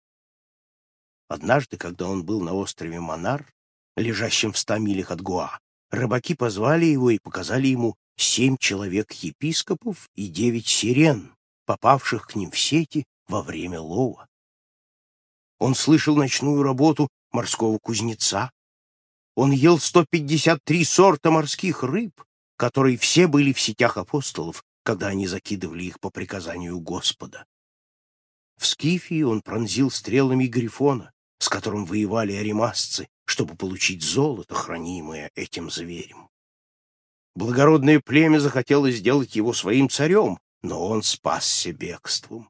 [SPEAKER 1] Однажды, когда он был на острове Монар, лежащем в ста милях от Гуа, рыбаки позвали его и показали ему семь человек-епископов и девять сирен, попавших к ним в сети во время лова. Он слышал ночную работу морского кузнеца. Он ел 153 сорта морских рыб, которые все были в сетях апостолов, когда они закидывали их по приказанию Господа. В Скифии он пронзил стрелами Грифона, с которым воевали аримасцы, чтобы получить золото, хранимое этим зверем. Благородное племя захотело сделать его своим царем, но он спасся бегством.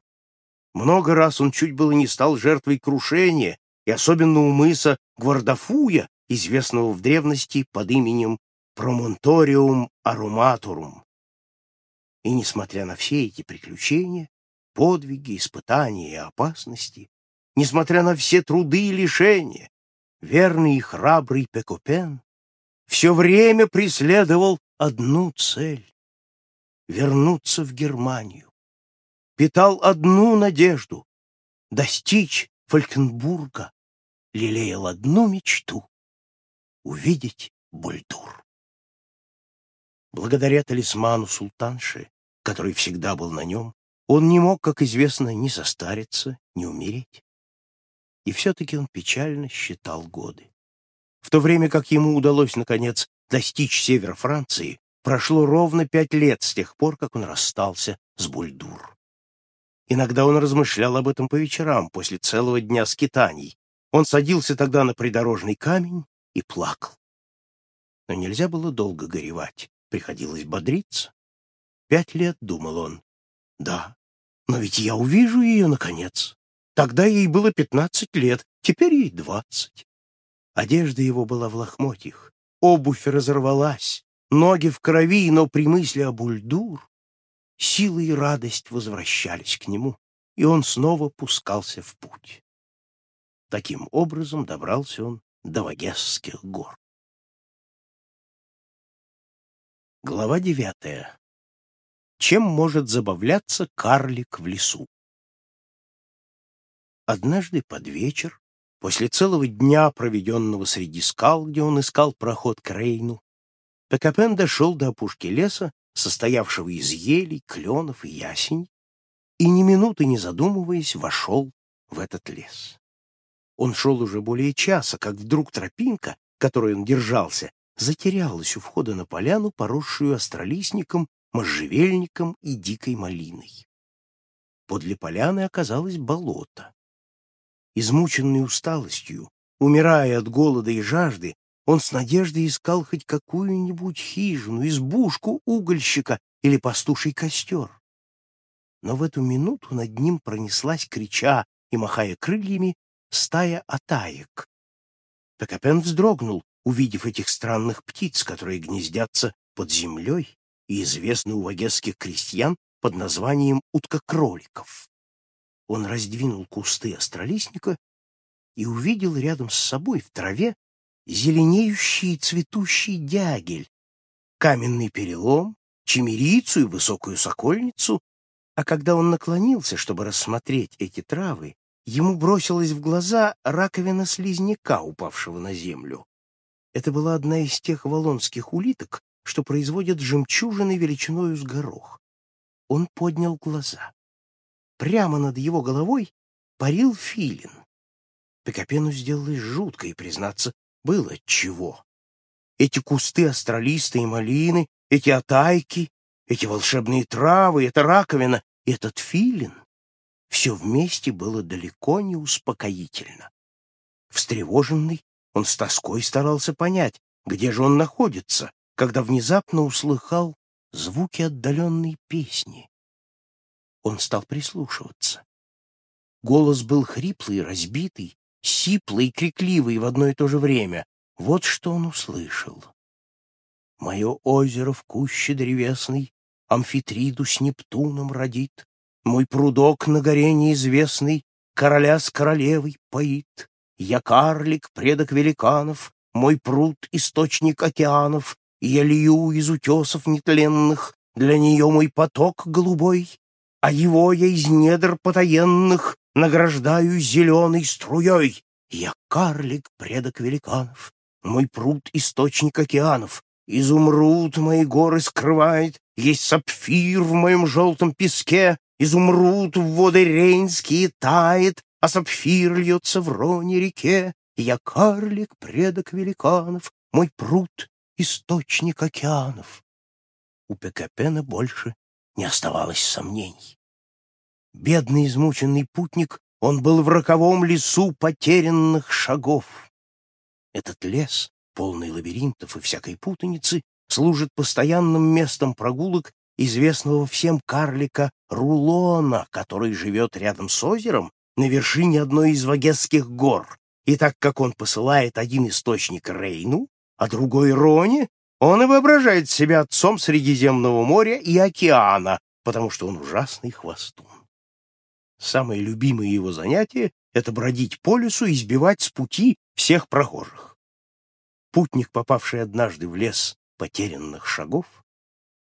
[SPEAKER 1] Много раз он чуть было не стал жертвой крушения, и особенно у мыса Гвардафуя, известного в древности под именем Промонториум Аруматурум. И несмотря на все эти приключения, подвиги, испытания и опасности, несмотря на все труды и лишения, верный и храбрый Пекопен все время преследовал одну цель — вернуться в Германию. Питал одну надежду — достичь Фалькенбурга, лелеял одну мечту — увидеть Бульдур. Благодаря талисману султанши, который всегда был на нем, он не мог, как известно, ни состариться, ни умереть и все-таки он печально считал годы. В то время как ему удалось, наконец, достичь севера Франции, прошло ровно пять лет с тех пор, как он расстался с Бульдур. Иногда он размышлял об этом по вечерам, после целого дня скитаний. Он садился тогда на придорожный камень и плакал. Но нельзя было долго горевать, приходилось бодриться. Пять лет, думал он. Да, но ведь я увижу ее, наконец. Тогда ей было пятнадцать лет, теперь ей двадцать. Одежда его была в лохмотьях, обувь разорвалась, ноги в крови, но при мысли о Бульдур сила и радость возвращались к нему, и он снова пускался в путь. Таким образом добрался он до Вагесских гор. Глава девятая. Чем может забавляться карлик в лесу? Однажды под вечер, после целого дня, проведенного среди скал, где он искал проход к Рейну, Пекапен дошел до опушки леса, состоявшего из елей, кленов и ясень, и ни минуты не задумываясь вошел в этот лес. Он шел уже более часа, как вдруг тропинка, которой он держался, затерялась у входа на поляну, поросшую астролистником, можжевельником и дикой малиной. Подле поляны оказалось болото. Измученный усталостью, умирая от голода и жажды, он с надеждой искал хоть какую-нибудь хижину, избушку угольщика или пастуший костер. Но в эту минуту над ним пронеслась, крича и махая крыльями, стая атаек. Токопен вздрогнул, увидев этих странных птиц, которые гнездятся под землей и известны у вагесских крестьян под названием утка-кроликов. Он раздвинул кусты астролистника и увидел рядом с собой в траве зеленеющий цветущий дягель, каменный перелом, чемерицу и высокую сокольницу, а когда он наклонился, чтобы рассмотреть эти травы, ему бросилась в глаза раковина слизняка, упавшего на землю. Это была одна из тех валонских улиток, что производят жемчужины величиною с горох. Он поднял глаза. Прямо над его головой парил филин. Пекапену сделалось жутко, и, признаться, было чего. Эти кусты астролиста и малины, эти отайки, эти волшебные травы, эта раковина, этот филин — все вместе было далеко не успокоительно. Встревоженный, он с тоской старался понять, где же он находится, когда внезапно услыхал звуки отдаленной песни он стал прислушиваться. Голос был хриплый, разбитый, сиплый крикливый в одно и то же время. Вот что он услышал. «Мое озеро в куще древесной Амфитриду с Нептуном родит, Мой прудок на горе неизвестный Короля с королевой поит. Я карлик, предок великанов, Мой пруд — источник океанов, я лью из утесов нетленных Для нее мой поток голубой а его я из недр потаенных награждаю зеленой струей. Я карлик, предок великанов, мой пруд — источник океанов, изумруд мои горы скрывает, есть сапфир в моем желтом песке, изумруд в воды рейнские тает, а сапфир льется в роне реке. Я карлик, предок великанов, мой пруд — источник океанов. У Пекапена больше не оставалось сомнений. Бедный измученный путник, он был в роковом лесу потерянных шагов. Этот лес, полный лабиринтов и всякой путаницы, служит постоянным местом прогулок известного всем карлика Рулона, который живет рядом с озером на вершине одной из Вагесских гор. И так как он посылает один источник Рейну, а другой Роне, он и воображает себя отцом Средиземного моря и океана, потому что он ужасный хвостун. Самое любимое его занятие — это бродить по лесу и сбивать с пути всех прохожих. Путник, попавший однажды в лес потерянных шагов,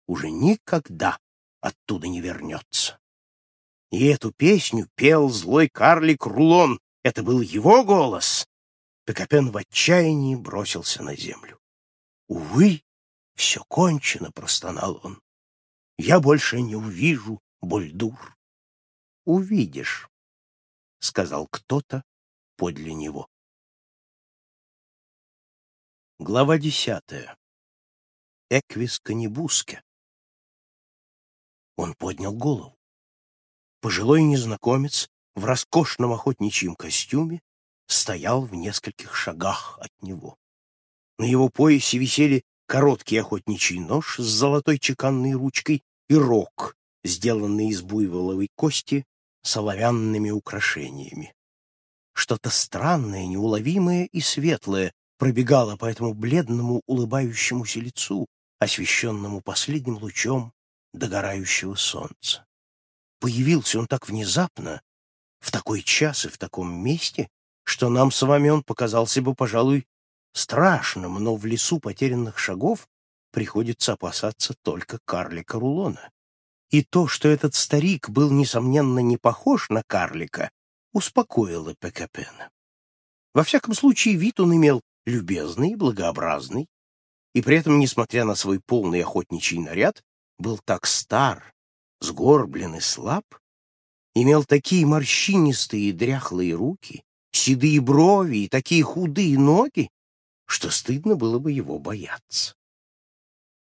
[SPEAKER 1] уже никогда оттуда не вернется. И эту песню пел злой карлик Рулон. Это был его голос. Пекапен в отчаянии бросился на землю. «Увы, все кончено», — простонал он. «Я больше не увижу Больдур». «Увидишь», — сказал кто-то подле него. Глава десятая. Эквис Канибуске. Он поднял голову. Пожилой незнакомец в роскошном охотничьем костюме стоял в нескольких шагах от него. На его поясе висели короткий охотничий нож с золотой чеканной ручкой и рог, сделанный из буйволовой кости с украшениями. Что-то странное, неуловимое и светлое пробегало по этому бледному улыбающемуся лицу, освещенному последним лучом догорающего солнца. Появился он так внезапно, в такой час и в таком месте, что нам с вами он показался бы, пожалуй, страшным, но в лесу потерянных шагов приходится опасаться только карлика Рулона. И то, что этот старик был, несомненно, не похож на карлика, успокоило Пекапена. Во всяком случае, вид он имел любезный, благообразный, и при этом, несмотря на свой полный охотничий наряд, был так стар, сгорблен и слаб, имел такие морщинистые и дряхлые руки, седые брови и такие худые ноги, что стыдно было бы его бояться.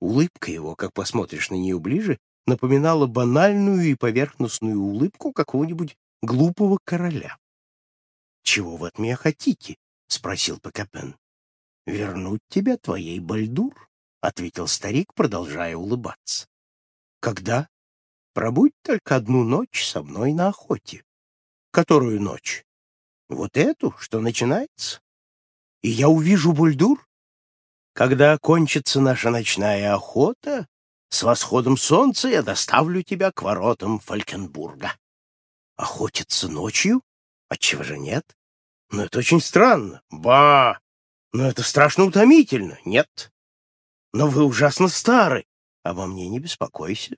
[SPEAKER 1] Улыбка его, как посмотришь на нее ближе, напоминала банальную и поверхностную улыбку какого-нибудь глупого короля. «Чего вы от меня хотите?» — спросил Пакапен. «Вернуть тебя твоей Бальдур», — ответил старик, продолжая улыбаться. «Когда?» «Пробудь только одну ночь со мной на охоте». «Которую ночь?» «Вот эту, что начинается». «И я увижу Бульдур?» «Когда кончится наша ночная охота, с восходом солнца я доставлю тебя к воротам Фалькенбурга». «Охотиться ночью? Отчего же нет? Но это очень странно. Ба! Но это страшно утомительно. Нет. Но вы ужасно стары. Обо мне не беспокойся.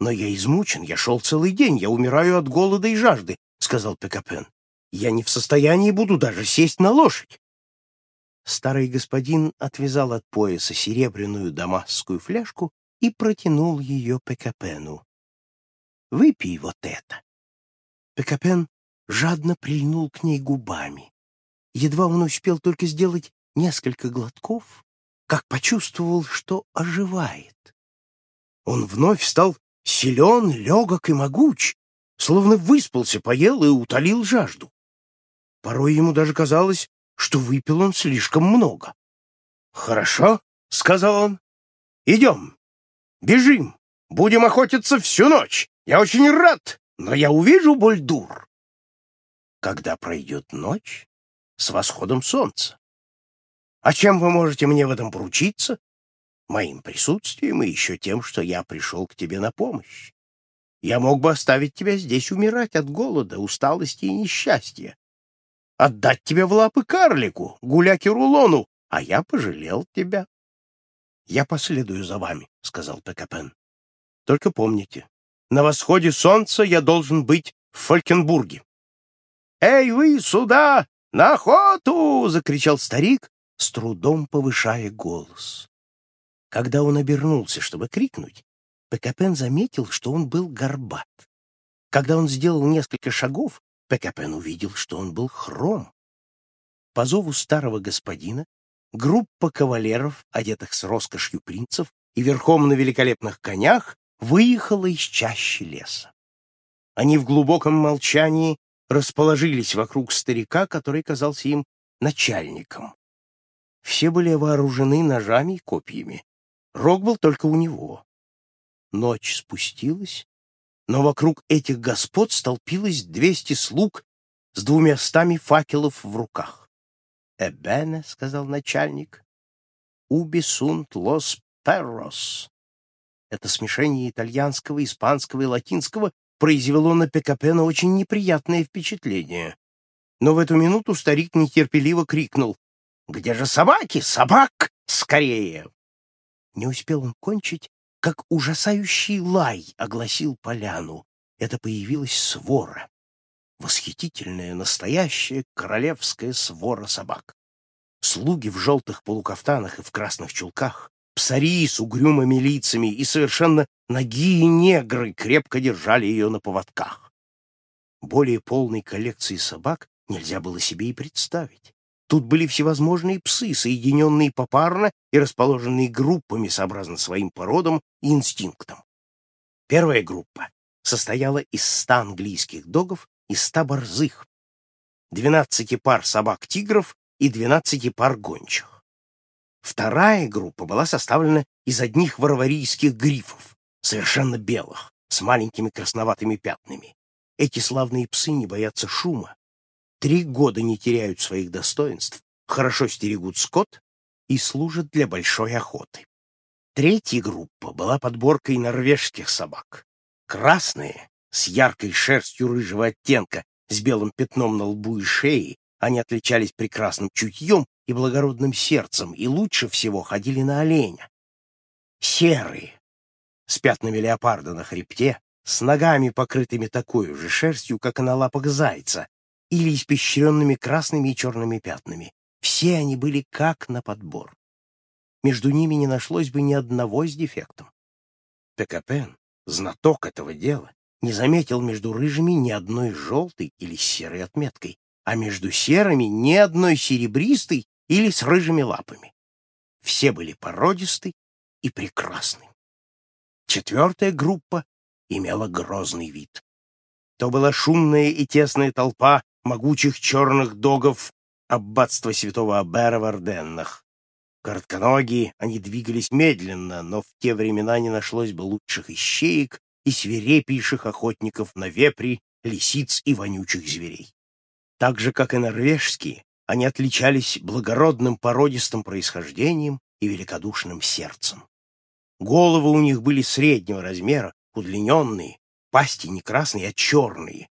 [SPEAKER 1] Но я измучен, я шел целый день, я умираю от голода и жажды, — сказал Пекапен. Я не в состоянии буду даже сесть на лошадь. Старый господин отвязал от пояса серебряную дамасскую фляжку и протянул ее Пекапену. «Выпей вот это». Пекапен жадно прильнул к ней губами. Едва он успел только сделать несколько глотков, как почувствовал, что оживает. Он вновь стал силен, легок и могуч, словно выспался, поел и утолил жажду. Порой ему даже казалось, что выпил он слишком много. «Хорошо», — сказал он, — «идем, бежим, будем охотиться всю ночь. Я очень рад, но я увижу Больдур когда пройдет ночь с восходом солнца. А чем вы можете мне в этом поручиться? Моим присутствием и еще тем, что я пришел к тебе на помощь. Я мог бы оставить тебя здесь умирать от голода, усталости и несчастья. Отдать тебя в лапы карлику, гуляке Рулону, а я пожалел тебя. — Я последую за вами, — сказал Пекапен. — Только помните, на восходе солнца я должен быть в Фолькенбурге. «Эй, вы сюда! На охоту!» — закричал старик, с трудом повышая голос. Когда он обернулся, чтобы крикнуть, Пекапен заметил, что он был горбат. Когда он сделал несколько шагов, Пекапен увидел, что он был хром. По зову старого господина группа кавалеров, одетых с роскошью принцев и верхом на великолепных конях, выехала из чащи леса. Они в глубоком молчании расположились вокруг старика, который казался им начальником. Все были вооружены ножами и копьями. Рог был только у него. Ночь спустилась, но вокруг этих господ столпилось двести слуг с двумя стами факелов в руках. «Эбене», — сказал начальник, — «уби сунт лос перрос». Это смешение итальянского, испанского и латинского произвело на Пекапена очень неприятное впечатление. Но в эту минуту старик нетерпеливо крикнул «Где же собаки? Собак! Скорее!» Не успел он кончить, как ужасающий лай огласил поляну. Это появилась свора. Восхитительная, настоящая королевская свора собак. Слуги в желтых полукафтанах и в красных чулках, Псари с угрюмыми лицами и совершенно нагие негры крепко держали ее на поводках. Более полной коллекции собак нельзя было себе и представить. Тут были всевозможные псы, соединенные попарно и расположенные группами сообразно своим породам и инстинктам. Первая группа состояла из ста английских догов и ста борзых, двенадцати пар собак-тигров и двенадцати пар гончих. Вторая группа была составлена из одних варварийских грифов, совершенно белых, с маленькими красноватыми пятнами. Эти славные псы не боятся шума, три года не теряют своих достоинств, хорошо стерегут скот и служат для большой охоты. Третья группа была подборкой норвежских собак. Красные, с яркой шерстью рыжего оттенка, с белым пятном на лбу и шее, они отличались прекрасным чутьем и благородным сердцем, и лучше всего ходили на оленя. Серые, с пятнами леопарда на хребте, с ногами, покрытыми такой же шерстью, как и на лапах зайца, или испещренными красными и черными пятнами. Все они были как на подбор. Между ними не нашлось бы ни одного с дефектом. Пекапен, знаток этого дела, не заметил между рыжими ни одной желтой или серой отметкой, а между серыми ни одной серебристой или с рыжими лапами. Все были породисты и прекрасны. Четвертая группа имела грозный вид. То была шумная и тесная толпа могучих черных догов аббатства святого Абера в Орденнах. Коротконогие, они двигались медленно, но в те времена не нашлось бы лучших ищеек и свирепейших охотников на вепри, лисиц и вонючих зверей. Так же, как и норвежские, они отличались благородным породистым происхождением и великодушным сердцем. Головы у них были среднего размера, удлиненные, пасти не красные, а черные,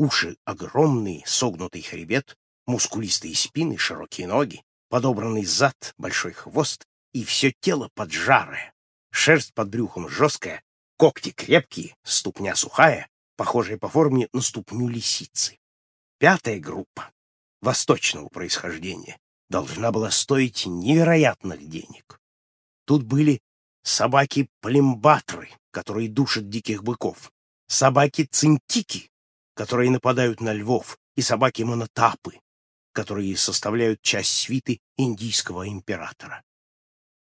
[SPEAKER 1] уши огромные, согнутый хребет, мускулистые спины, широкие ноги, подобранный зад, большой хвост и все тело поджарое, шерсть под брюхом жесткая, когти крепкие, ступня сухая, похожая по форме на ступню лисицы. Пятая группа, восточного происхождения, должна была стоить невероятных денег. Тут были собаки-плембатры, которые душат диких быков, собаки-цинтики, которые нападают на львов, и собаки-монотапы, которые составляют часть свиты индийского императора.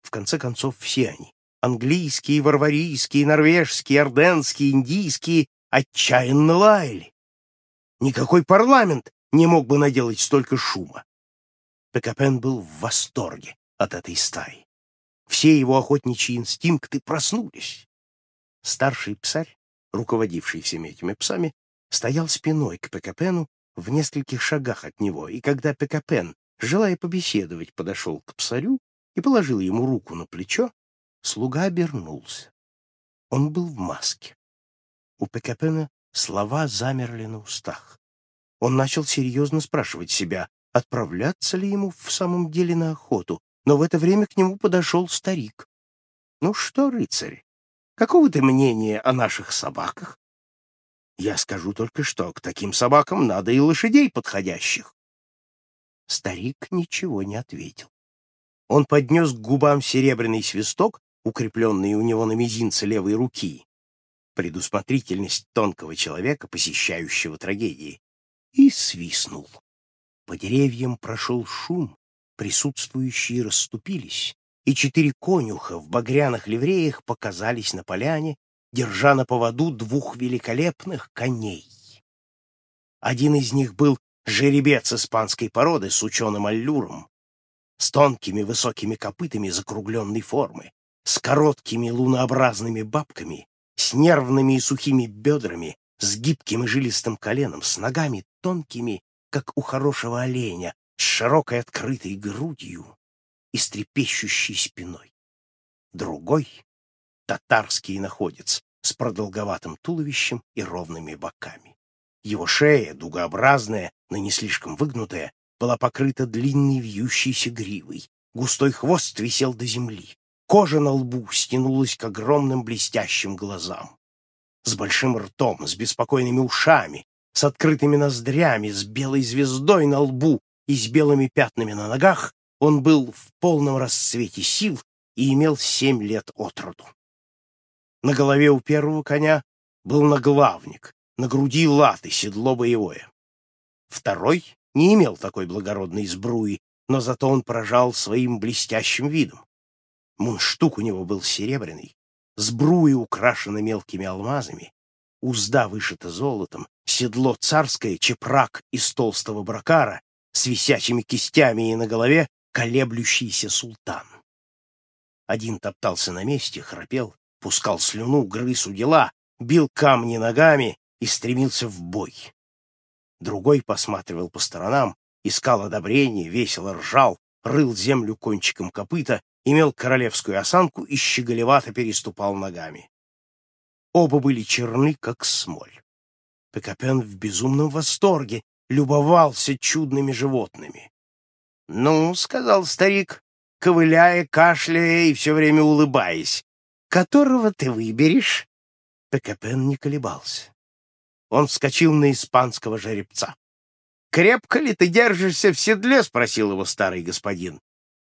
[SPEAKER 1] В конце концов, все они — английские, варварийские, норвежские, орденские, индийские — отчаянно лаяли. Никакой парламент не мог бы наделать столько шума. Пекапен был в восторге от этой стаи. Все его охотничьи инстинкты проснулись. Старший псарь, руководивший всеми этими псами, стоял спиной к Пекапену в нескольких шагах от него, и когда Пекапен, желая побеседовать, подошел к псарю и положил ему руку на плечо, слуга обернулся. Он был в маске. У Пекапена слова замерли на устах. Он начал серьезно спрашивать себя, отправляться ли ему в самом деле на охоту, но в это время к нему подошел старик. «Ну что, рыцарь, какого ты мнения о наших собаках?» Я скажу только что, к таким собакам надо и лошадей подходящих. Старик ничего не ответил. Он поднес к губам серебряный свисток, укрепленный у него на мизинце левой руки, предусмотрительность тонкого человека, посещающего трагедии, и свистнул. По деревьям прошел шум, присутствующие расступились, и четыре конюха в багряных ливреях показались на поляне, держа на поводу двух великолепных коней. Один из них был жеребец испанской породы с ученым аллюром, с тонкими высокими копытами закругленной формы, с короткими лунообразными бабками, с нервными и сухими бедрами, с гибким и жилистым коленом, с ногами тонкими, как у хорошего оленя, с широкой открытой грудью и с трепещущей спиной. Другой татарский находец с продолговатым туловищем и ровными боками. Его шея, дугообразная, но не слишком выгнутая, была покрыта длинной вьющейся гривой. Густой хвост висел до земли. Кожа на лбу стянулась к огромным блестящим глазам. С большим ртом, с беспокойными ушами, с открытыми ноздрями, с белой звездой на лбу и с белыми пятнами на ногах, он был в полном расцвете сил и имел семь лет от роду. На голове у первого коня был наглавник, на груди латы, седло боевое. Второй не имел такой благородной сбруи, но зато он поражал своим блестящим видом. Мундштук у него был серебряный, сбруи украшены мелкими алмазами, узда вышита золотом, седло царское, чепрак из толстого бракара, с висячими кистями и на голове колеблющийся султан. Один топтался на месте, храпел, пускал слюну, грыз у дела, бил камни ногами и стремился в бой. Другой посматривал по сторонам, искал одобрения, весело ржал, рыл землю кончиком копыта имел королевскую осанку и щеголевато переступал ногами. Оба были черны, как смоль. Пекапен в безумном восторге любовался чудными животными. «Ну, — сказал старик, ковыляя, кашляя и все время улыбаясь, — которого ты выберешь?» Пекапен не колебался. Он вскочил на испанского жеребца. «Крепко ли ты держишься в седле?» — спросил его старый господин.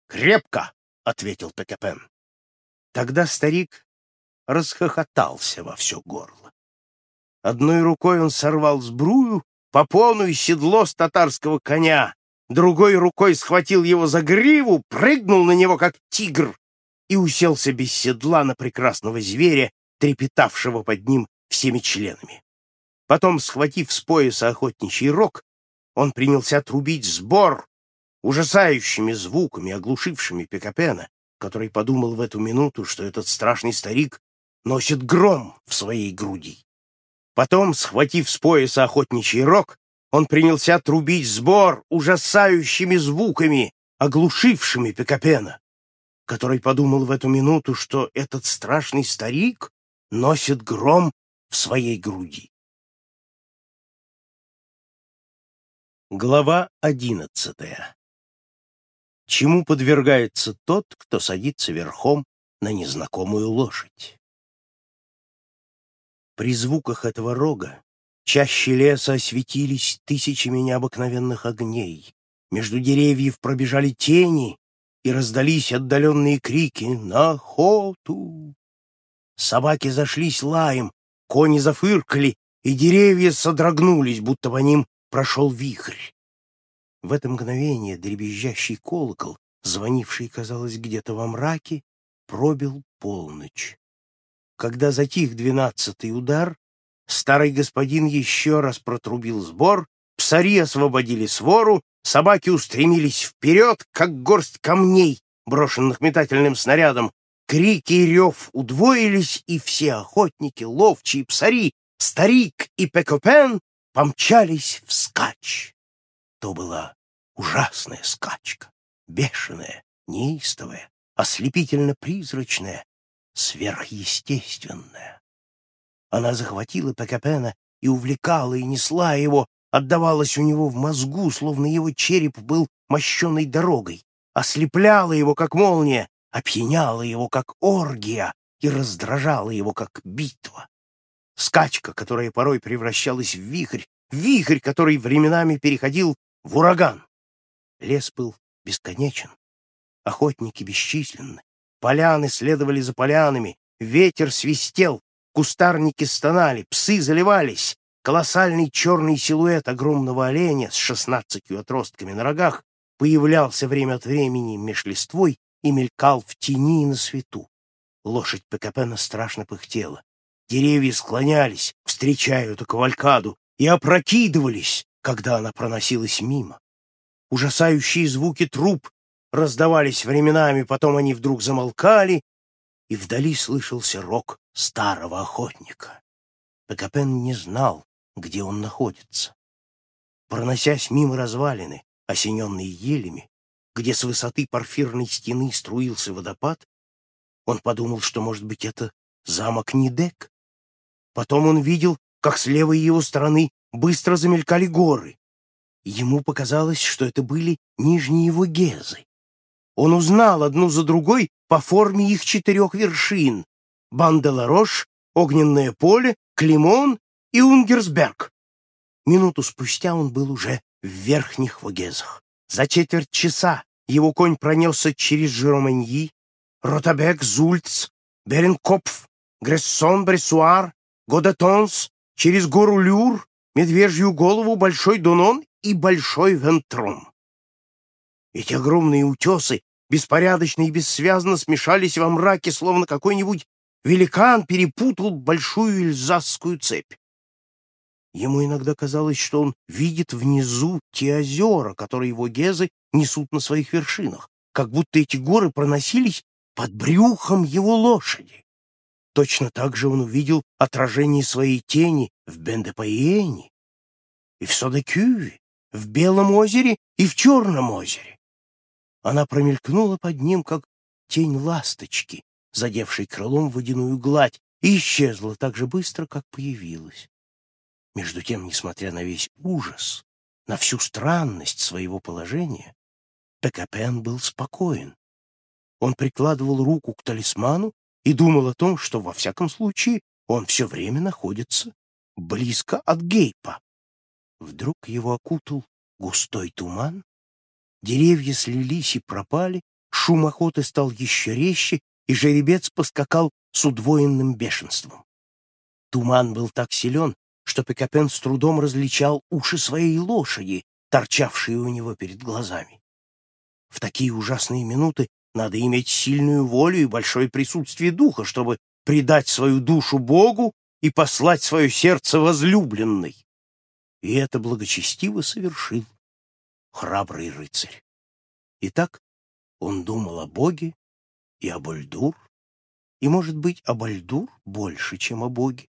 [SPEAKER 1] «Крепко!» — ответил Пекапен. Тогда старик расхохотался во все горло. Одной рукой он сорвал сбрую, попону и седло с татарского коня, другой рукой схватил его за гриву, прыгнул на него, как тигр, и уселся без седла на прекрасного зверя, трепетавшего под ним всеми членами. Потом, схватив с пояса охотничий рог, он принялся трубить сбор ужасающими звуками, оглушившими Пикапена, который подумал в эту минуту, что этот страшный старик носит гром в своей груди. Потом, схватив с пояса охотничий рог, он принялся трубить сбор ужасающими звуками, оглушившими Пикапена, который подумал в эту минуту, что этот страшный старик носит гром в своей груди. Глава одиннадцатая. Чему подвергается тот, кто садится верхом на незнакомую лошадь? При звуках этого рога чаще леса осветились тысячами необыкновенных огней. Между деревьев пробежали тени, и раздались отдаленные крики «На охоту!». Собаки зашлись лаем, кони зафыркали, и деревья содрогнулись, будто по ним прошел вихрь. В это мгновение дребезжащий колокол, звонивший, казалось, где-то во мраке, пробил полночь. Когда затих двенадцатый удар, старый господин еще раз протрубил сбор, псари освободили свору, собаки устремились вперед, как горсть камней, брошенных метательным снарядом. Крики и рев удвоились, и все охотники, ловчие псари, старик и Пекопен помчались вскачь. То была ужасная скачка, бешеная, неистовая, ослепительно-призрачная, сверхъестественная. Она захватила Пекапена и увлекала, и несла его, отдавалась у него в мозгу, словно его череп был мощенной дорогой, ослепляла его, как молния, опьяняла его, как оргия, и раздражала его, как битва. Скачка, которая порой превращалась в вихрь, вихрь, который временами переходил в ураган. Лес был бесконечен, охотники бесчисленны, поляны следовали за полянами, ветер свистел, кустарники стонали, псы заливались, колоссальный черный силуэт огромного оленя с шестнадцатью отростками на рогах появлялся время от времени меж листвой и мелькал в тени и на свету. Лошадь Пекапена страшно пыхтела. Деревья склонялись, встречая эту кавалькаду, и опрокидывались, когда она проносилась мимо. Ужасающие звуки труп раздавались временами, потом они вдруг замолкали, и вдали слышался рок старого охотника. Пекапен не знал, где он находится. Проносясь мимо развалины, осененные елями, где с высоты порфирной стены струился водопад, он подумал, что, может быть, это замок Нидек. Потом он видел, как с левой его стороны быстро замелькали горы. Ему показалось, что это были нижние его гезы. Он узнал одну за другой по форме их четырех вершин — Банделарош, Огненное поле, Климон и Унгерсберг. Минуту спустя он был уже в верхних Вогезах. За четверть часа его конь пронесся через Жироманьи, Ротабек, Зульц, Беренкопф, Грессон, Брессуар, Годетонс, через гору Люр, Медвежью голову, Большой Дунон и Большой Вентрон. Эти огромные утесы беспорядочно и бессвязно смешались во мраке, словно какой-нибудь великан перепутал большую эльзасскую цепь. Ему иногда казалось, что он видит внизу те озера, которые его гезы несут на своих вершинах, как будто эти горы проносились под брюхом его лошади. Точно так же он увидел отражение своей тени в Бендепаиене и в Содекюве, в Белом озере и в Черном озере. Она промелькнула под ним, как тень ласточки, задевшей крылом водяную гладь, и исчезла так же быстро, как появилась. Между тем, несмотря на весь ужас, на всю странность своего положения, Пекапен был спокоен. Он прикладывал руку к талисману и думал о том, что, во всяком случае, он все время находится близко от Гейпа. Вдруг его окутал густой туман, деревья слились и пропали, шум охоты стал еще резче, и жеребец поскакал с удвоенным бешенством. Туман был так силен, что Пекапен с трудом различал уши своей лошади, торчавшие у него перед глазами. В такие ужасные минуты надо иметь сильную волю и большое присутствие духа, чтобы предать свою душу Богу и послать свое сердце возлюбленной. И это благочестиво совершил храбрый рыцарь. Итак, он думал о Боге и о Бальдур, и, может быть, о Бальдур больше, чем о Боге,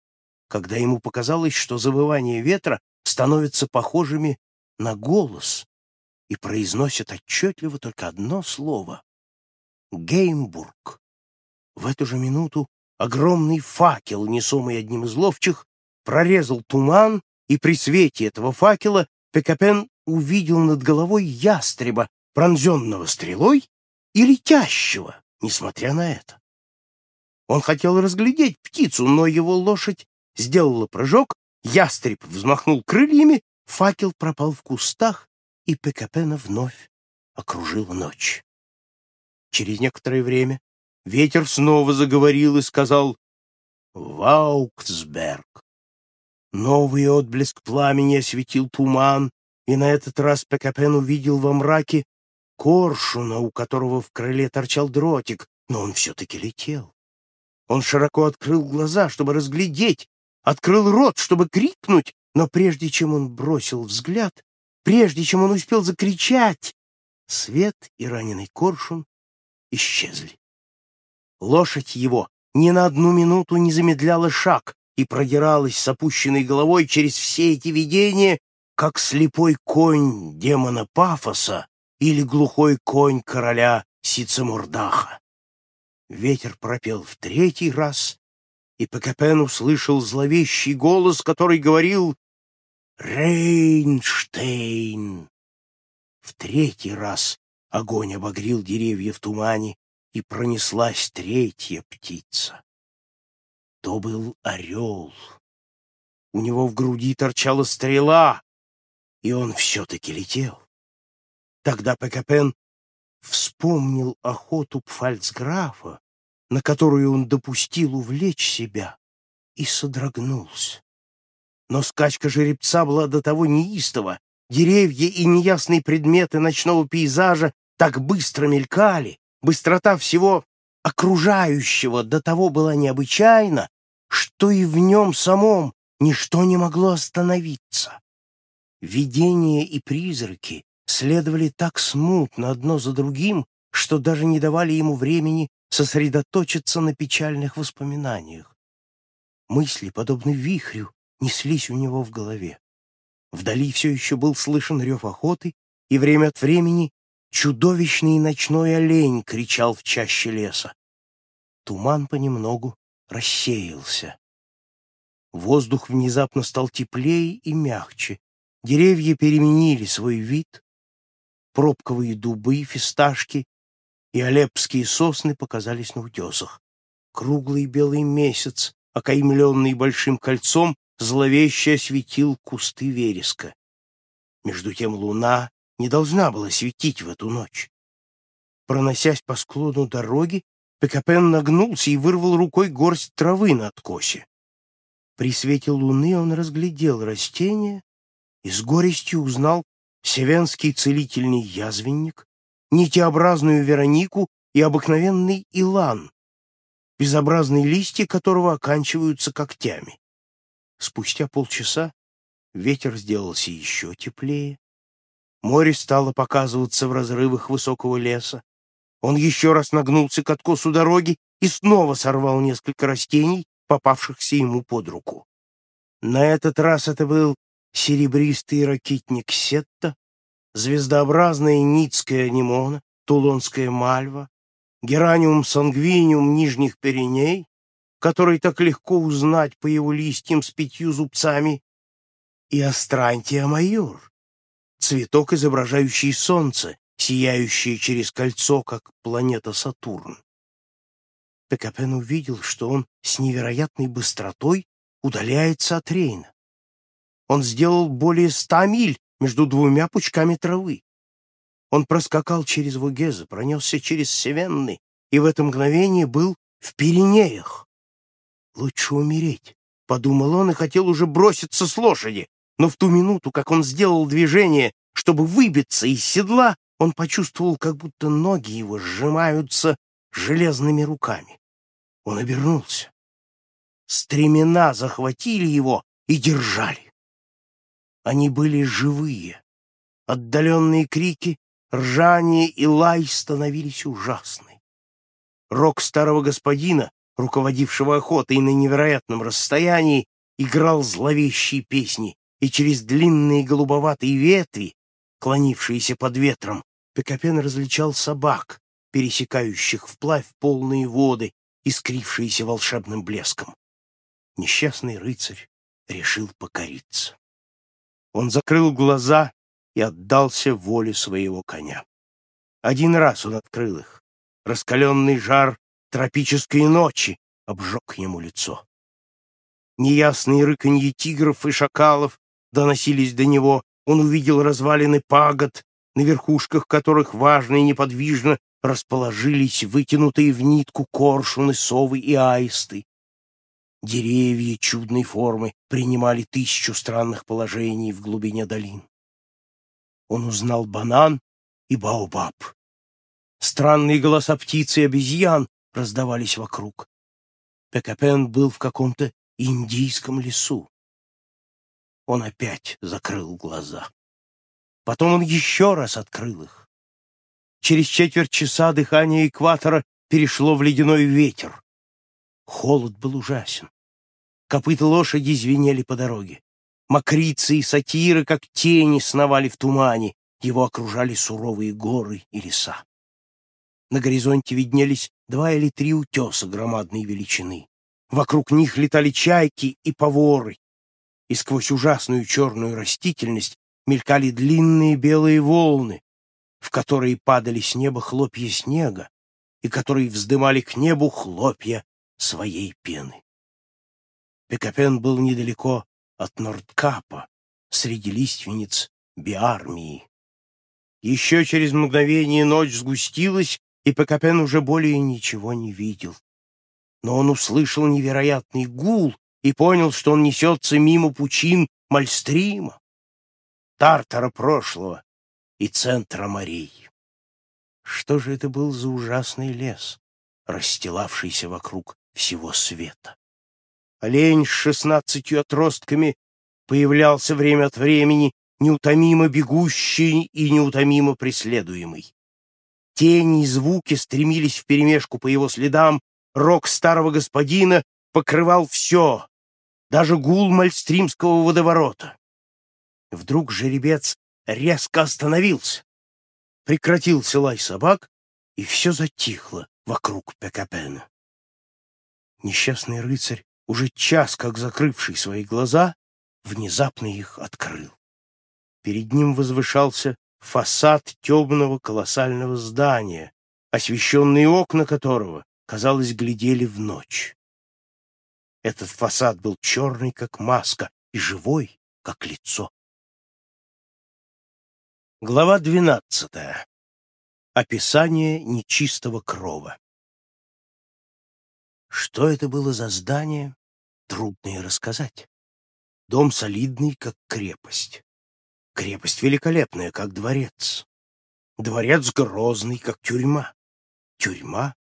[SPEAKER 1] когда ему показалось, что завывания ветра становятся похожими на голос и произносят отчетливо только одно слово — Геймбург. В эту же минуту огромный факел, несомый одним из ловчих, прорезал туман, и при свете этого факела Пекапен увидел над головой ястреба, пронзенного стрелой и летящего, несмотря на это. Он хотел разглядеть птицу, но его лошадь сделала прыжок, ястреб взмахнул крыльями, факел пропал в кустах, и Пекапена вновь окружила ночь. Через некоторое время ветер снова заговорил и сказал «Вауксберг». Новый отблеск пламени осветил туман, и на этот раз Пекапен увидел во мраке коршуна, у которого в крыле торчал дротик, но он все-таки летел. Он широко открыл глаза, чтобы разглядеть, открыл рот, чтобы крикнуть, но прежде чем он бросил взгляд, прежде чем он успел закричать, свет и раненый коршун исчезли. Лошадь его ни на одну минуту не замедляла шаг и продиралась с опущенной головой через все эти видения, как слепой конь демона Пафоса или глухой конь короля Сицемурдаха. Ветер пропел в третий раз, и Пекапен услышал зловещий голос, который говорил «Рейнштейн». В третий раз огонь обогрел деревья в тумане, и пронеслась третья птица. То был орел. У него в груди торчала стрела, и он все-таки летел. Тогда Пекапен вспомнил охоту пфальцграфа, на которую он допустил увлечь себя, и содрогнулся. Но скачка жеребца была до того неистова, деревья и неясные предметы ночного пейзажа так быстро мелькали, быстрота всего окружающего до того была необычайна, что и в нем самом ничто не могло остановиться. Видения и призраки следовали так смутно одно за другим, что даже не давали ему времени сосредоточиться на печальных воспоминаниях. Мысли, подобно вихрю, неслись у него в голове. Вдали все еще был слышен рев охоты, и время от времени чудовищный ночной олень кричал в чаще леса. Туман понемногу рассеялся. Воздух внезапно стал теплее и мягче, деревья переменили свой вид, пробковые дубы, фисташки и алепские сосны показались на утесах. Круглый белый месяц, окаймленный большим кольцом, зловеще осветил кусты вереска. Между тем луна не должна была светить в эту ночь. Проносясь по склону дороги, Пекапен нагнулся и вырвал рукой горсть травы на откосе. При свете луны он разглядел растение и с горестью узнал севенский целительный язвенник, нитеобразную веронику и обыкновенный илан, безобразные листья которого оканчиваются когтями. Спустя полчаса ветер сделался еще теплее. Море стало показываться в разрывах высокого леса. Он еще раз нагнулся к откосу дороги и снова сорвал несколько растений, попавшихся ему под руку. На этот раз это был серебристый ракитник Сетта, звездообразная ницкая анимона, тулонская мальва, гераниум сангвиниум нижних Пиреней, который так легко узнать по его листьям с пятью зубцами, и астрантия майор, цветок, изображающий солнце, сияющее через кольцо, как планета Сатурн. Пекапен увидел, что он с невероятной быстротой удаляется от Рейна. Он сделал более ста миль между двумя пучками травы. Он проскакал через Вугеза, пронесся через Севенны и в это мгновение был в Пиренеях. «Лучше умереть», — подумал он и хотел уже броситься с лошади, но в ту минуту, как он сделал движение, чтобы выбиться из седла, он почувствовал, как будто ноги его сжимаются железными руками. Он обернулся. Стремена захватили его и держали. Они были живые. Отдаленные крики, ржание и лай становились ужасны. Рок старого господина, руководившего охотой на невероятном расстоянии, играл зловещие песни, и через длинные голубоватые ветви, клонившиеся под ветром, Пекапен различал собак, пересекающих вплавь полные воды, искрившиеся волшебным блеском. Несчастный рыцарь решил покориться. Он закрыл глаза и отдался воле своего коня. Один раз он открыл их. Раскаленный жар тропической ночи обжег ему лицо. Неясные рыканье тигров и шакалов доносились до него, он увидел развалины пагод, на верхушках которых важно и неподвижно расположились вытянутые в нитку коршуны, совы и аисты. Деревья чудной формы принимали тысячу странных положений в глубине долин. Он узнал банан и баобаб. Странные голоса птиц и обезьян раздавались вокруг. Пекапен был в каком-то индийском лесу. Он опять закрыл глаза. Потом он еще раз открыл их. Через четверть часа дыхание экватора перешло в ледяной ветер. Холод был ужасен. Копыта лошади звенели по дороге. Мокрицы и сатиры, как тени, сновали в тумане. Его окружали суровые горы и леса. На горизонте виднелись два или три утеса громадной величины. Вокруг них летали чайки и поворы, и сквозь ужасную черную растительность мелькали длинные белые волны, в которые падали с неба хлопья снега и которые вздымали к небу хлопья своей пены. Пекапен был недалеко от Нордкапа, среди лиственниц Биармии. Еще через мгновение ночь сгустилась, и Пекапен уже более ничего не видел. Но он услышал невероятный гул и понял, что он несется мимо пучин Мальстрима, Тартара прошлого и центра морей. Что же это был за ужасный лес, расстилавшийся вокруг всего света? Олень с шестнадцатью отростками появлялся время от времени, неутомимо бегущий и неутомимо преследуемый. Тени и звуки стремились вперемешку по его следам, рок старого господина покрывал все, даже гул мальстримского водоворота. Вдруг жеребец резко остановился. Прекратился лай собак, и все затихло вокруг Пекапена. Несчастный рыцарь, уже час как закрывший свои глаза, внезапно их открыл. Перед ним возвышался фасад темного колоссального здания, освещенные окна которого, казалось, глядели в ночь. Этот фасад был черный, как маска, и живой, как лицо. Глава двенадцатая. Описание нечистого крова. Что это было за здание, трудно и рассказать. Дом солидный, как крепость. Крепость великолепная, как дворец. Дворец грозный, как тюрьма. Тюрьма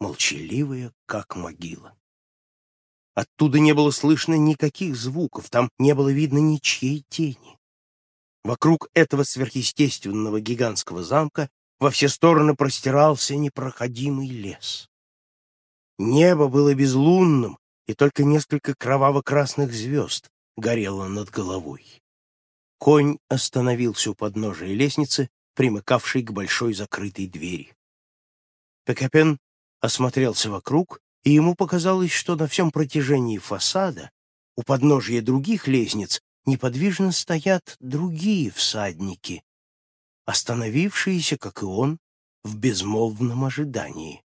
[SPEAKER 1] молчаливая, как могила. Оттуда не было слышно никаких звуков, там не было видно ничьей тени. Вокруг этого сверхъестественного гигантского замка во все стороны простирался непроходимый лес. Небо было безлунным, и только несколько кроваво-красных звезд горело над головой. Конь остановился у подножия лестницы, примыкавшей к большой закрытой двери. Пекапен осмотрелся вокруг, и ему показалось, что на всем протяжении фасада, у подножия других лестниц, неподвижно стоят другие всадники, остановившиеся, как и он, в безмолвном ожидании.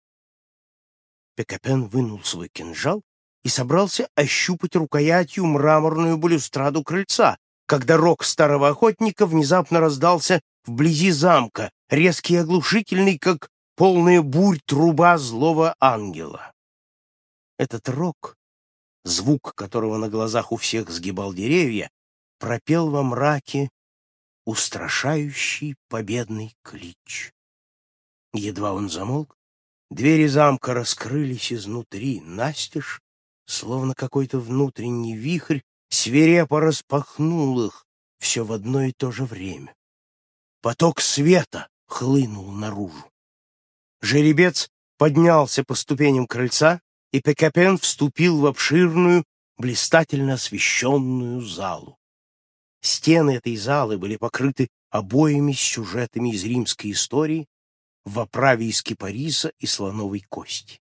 [SPEAKER 1] Пекапен вынул свой кинжал и собрался ощупать рукоятью мраморную балюстраду крыльца, когда рог старого охотника внезапно раздался вблизи замка, резкий и оглушительный, как полная бурь труба злого ангела. Этот рог, звук которого на глазах у всех сгибал деревья, пропел во мраке устрашающий победный клич. Едва он замолк, двери замка раскрылись изнутри, настежь, словно какой-то внутренний вихрь свирепо распахнул их все в одно и то же время. Поток света хлынул наружу. Жеребец поднялся по ступеням крыльца, и Пекапен вступил в обширную, блистательно освещенную залу. Стены этой залы были покрыты обоями с сюжетами из римской истории в оправе из кипариса и слоновой кости.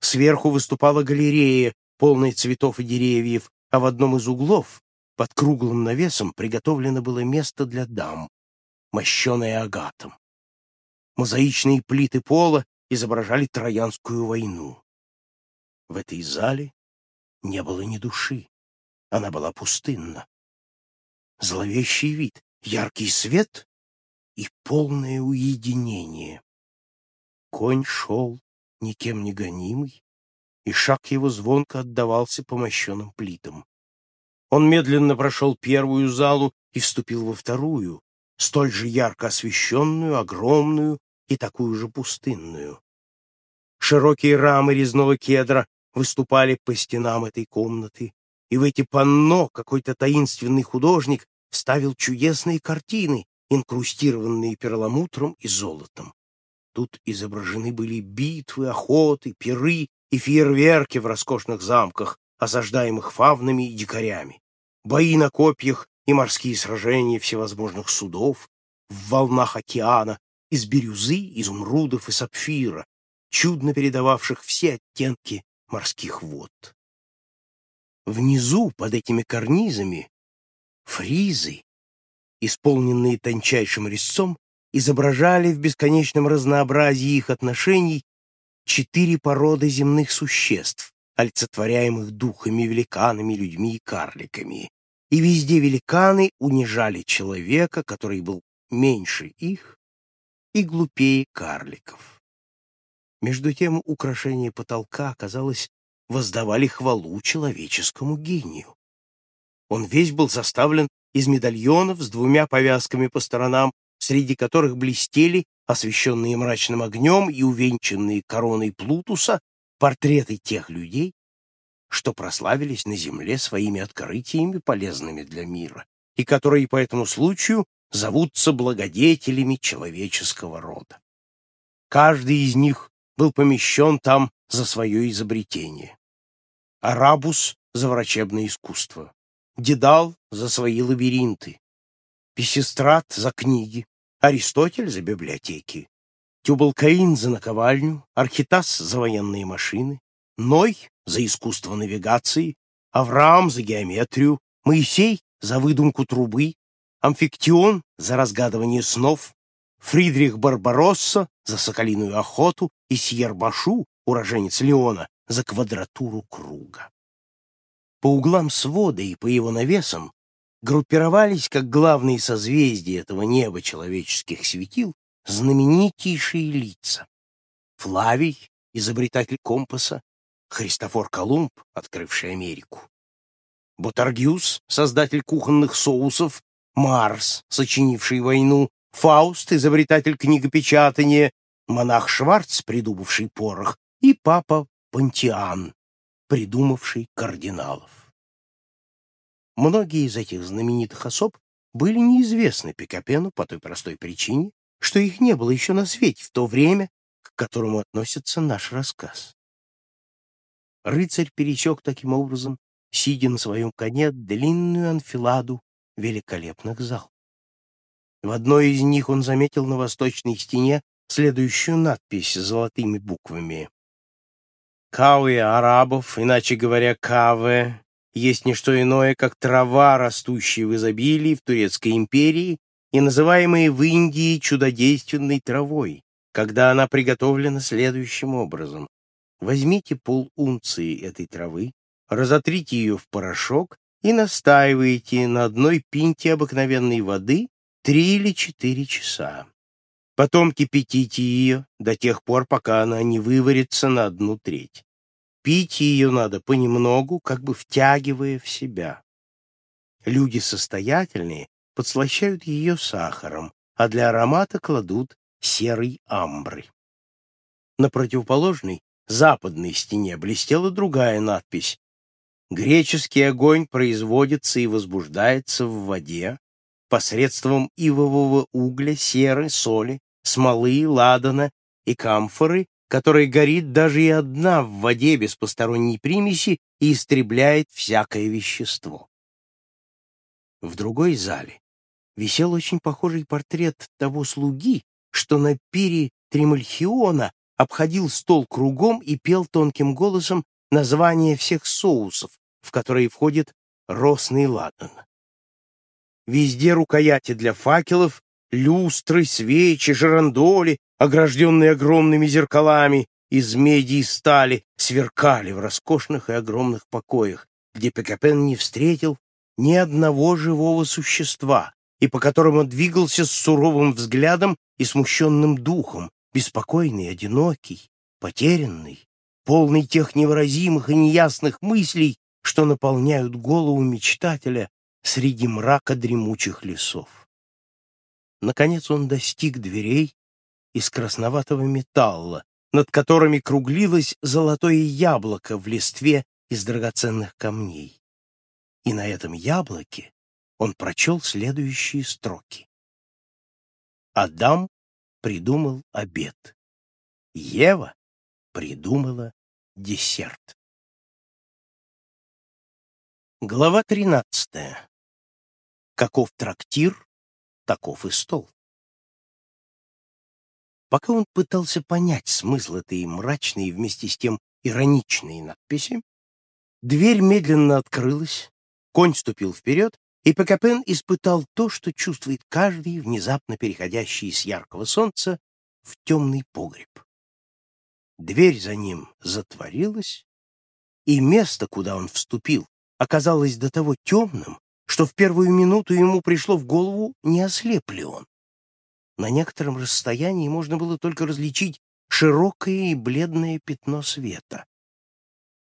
[SPEAKER 1] Сверху выступала галерея, полная цветов и деревьев, а в одном из углов, под круглым навесом, приготовлено было место для дам, мощеное агатом. Мозаичные плиты пола изображали Троянскую войну. В этой зале не было ни души, она была пустынна. Зловещий вид, яркий свет и полное уединение. Конь шел, никем не гонимый, и шаг его звонко отдавался по мощенным плитам. Он медленно прошел первую залу и вступил во вторую, столь же ярко освещенную, огромную и такую же пустынную. Широкие рамы резного кедра выступали по стенам этой комнаты, и в эти панно какой-то таинственный художник вставил чудесные картины, инкрустированные перламутром и золотом. Тут изображены были битвы, охоты, пиры и фейерверки в роскошных замках, осаждаемых фавнами и дикарями, бои на копьях и морские сражения всевозможных судов в волнах океана из бирюзы, изумрудов и сапфира, чудно передававших все оттенки морских вод. Внизу, под этими карнизами, фризы, исполненные тончайшим резцом, изображали в бесконечном разнообразии их отношений четыре породы земных существ, олицетворяемых духами, великанами, людьми и карликами. И везде великаны унижали человека, который был меньше их и глупее карликов. Между тем украшения потолка, казалось, воздавали хвалу человеческому гению. Он весь был составлен из медальонов с двумя повязками по сторонам, среди которых блестели освещенные мрачным огнем и увенчанные короной Плутуса, портреты тех людей, что прославились на земле своими открытиями, полезными для мира, и которые по этому случаю зовутся благодетелями человеческого рода. Каждый из них был помещен там за свое изобретение. Арабус — за врачебное искусство, Дедал — за свои лабиринты, Песестрат — за книги, Аристотель за библиотеки, Тюбалкаин за наковальню, Архитас за военные машины, Ной за искусство навигации, Авраам за геометрию, Моисей за выдумку трубы, Амфиктион за разгадывание снов, Фридрих Барбаросса за соколиную охоту и Сьербашу, уроженец Леона, за квадратуру круга. По углам свода и по его навесам группировались как главные созвездия этого неба человеческих светил знаменитейшие лица. Флавий, изобретатель компаса, Христофор Колумб, открывший Америку, Ботаргиус, создатель кухонных соусов, Марс, сочинивший войну, Фауст, изобретатель книгопечатания, монах Шварц, придумавший порох, и папа Пантиан, придумавший кардиналов. Многие из этих знаменитых особ были неизвестны Пикапену по той простой причине, что их не было еще на свете в то время, к которому относится наш рассказ. Рыцарь пересек таким образом, сидя на своем коне, длинную анфиладу великолепных зал. В одной из них он заметил на восточной стене следующую надпись золотыми буквами. Кауи арабов, иначе говоря, каве, есть не что иное, как трава, растущая в изобилии в Турецкой империи и называемая в Индии чудодейственной травой, когда она приготовлена следующим образом. Возьмите пол унции этой травы, разотрите ее в порошок и настаиваете на одной пинте обыкновенной воды три или четыре часа. Потом кипятите ее до тех пор, пока она не выварится на одну треть. Пить ее надо понемногу, как бы втягивая в себя. Люди состоятельные подслащают ее сахаром, а для аромата кладут серый амбры. На противоположной, западной стене блестела другая надпись Греческий огонь производится и возбуждается в воде посредством ивового угля, серы, соли, смолы, ладана и камфоры, которая горит даже и одна в воде без посторонней примеси и истребляет всякое вещество. В другой зале висел очень похожий портрет того слуги, что на пире Тремальхиона обходил стол кругом и пел тонким голосом название всех соусов, в которые входит росный ладан. Везде рукояти для факелов, люстры, свечи, жерандоли, огражденные огромными зеркалами из меди и стали, сверкали в роскошных и огромных покоях, где Пекапен не встретил ни одного живого существа, и по которым он двигался с суровым взглядом и смущенным духом, беспокойный, одинокий, потерянный, полный тех невыразимых и неясных мыслей, что наполняют голову мечтателя среди мрака дремучих лесов. Наконец он достиг дверей из красноватого металла, над которыми круглилось золотое яблоко в листве из драгоценных камней. И на этом яблоке он прочел следующие строки. Адам придумал обед. Ева придумала десерт. Глава 13. Каков трактир, таков и стол. Пока он пытался понять смысл этой мрачной и вместе с тем ироничной надписи, дверь медленно открылась, конь ступил вперед, и Пекапен испытал то, что чувствует каждый, внезапно переходящий с яркого солнца в темный погреб. Дверь за ним затворилась, и место, куда он вступил, оказалось до того темным, что в первую минуту ему пришло в голову, не ослеп ли он. На некотором расстоянии можно было только различить широкое и бледное пятно света.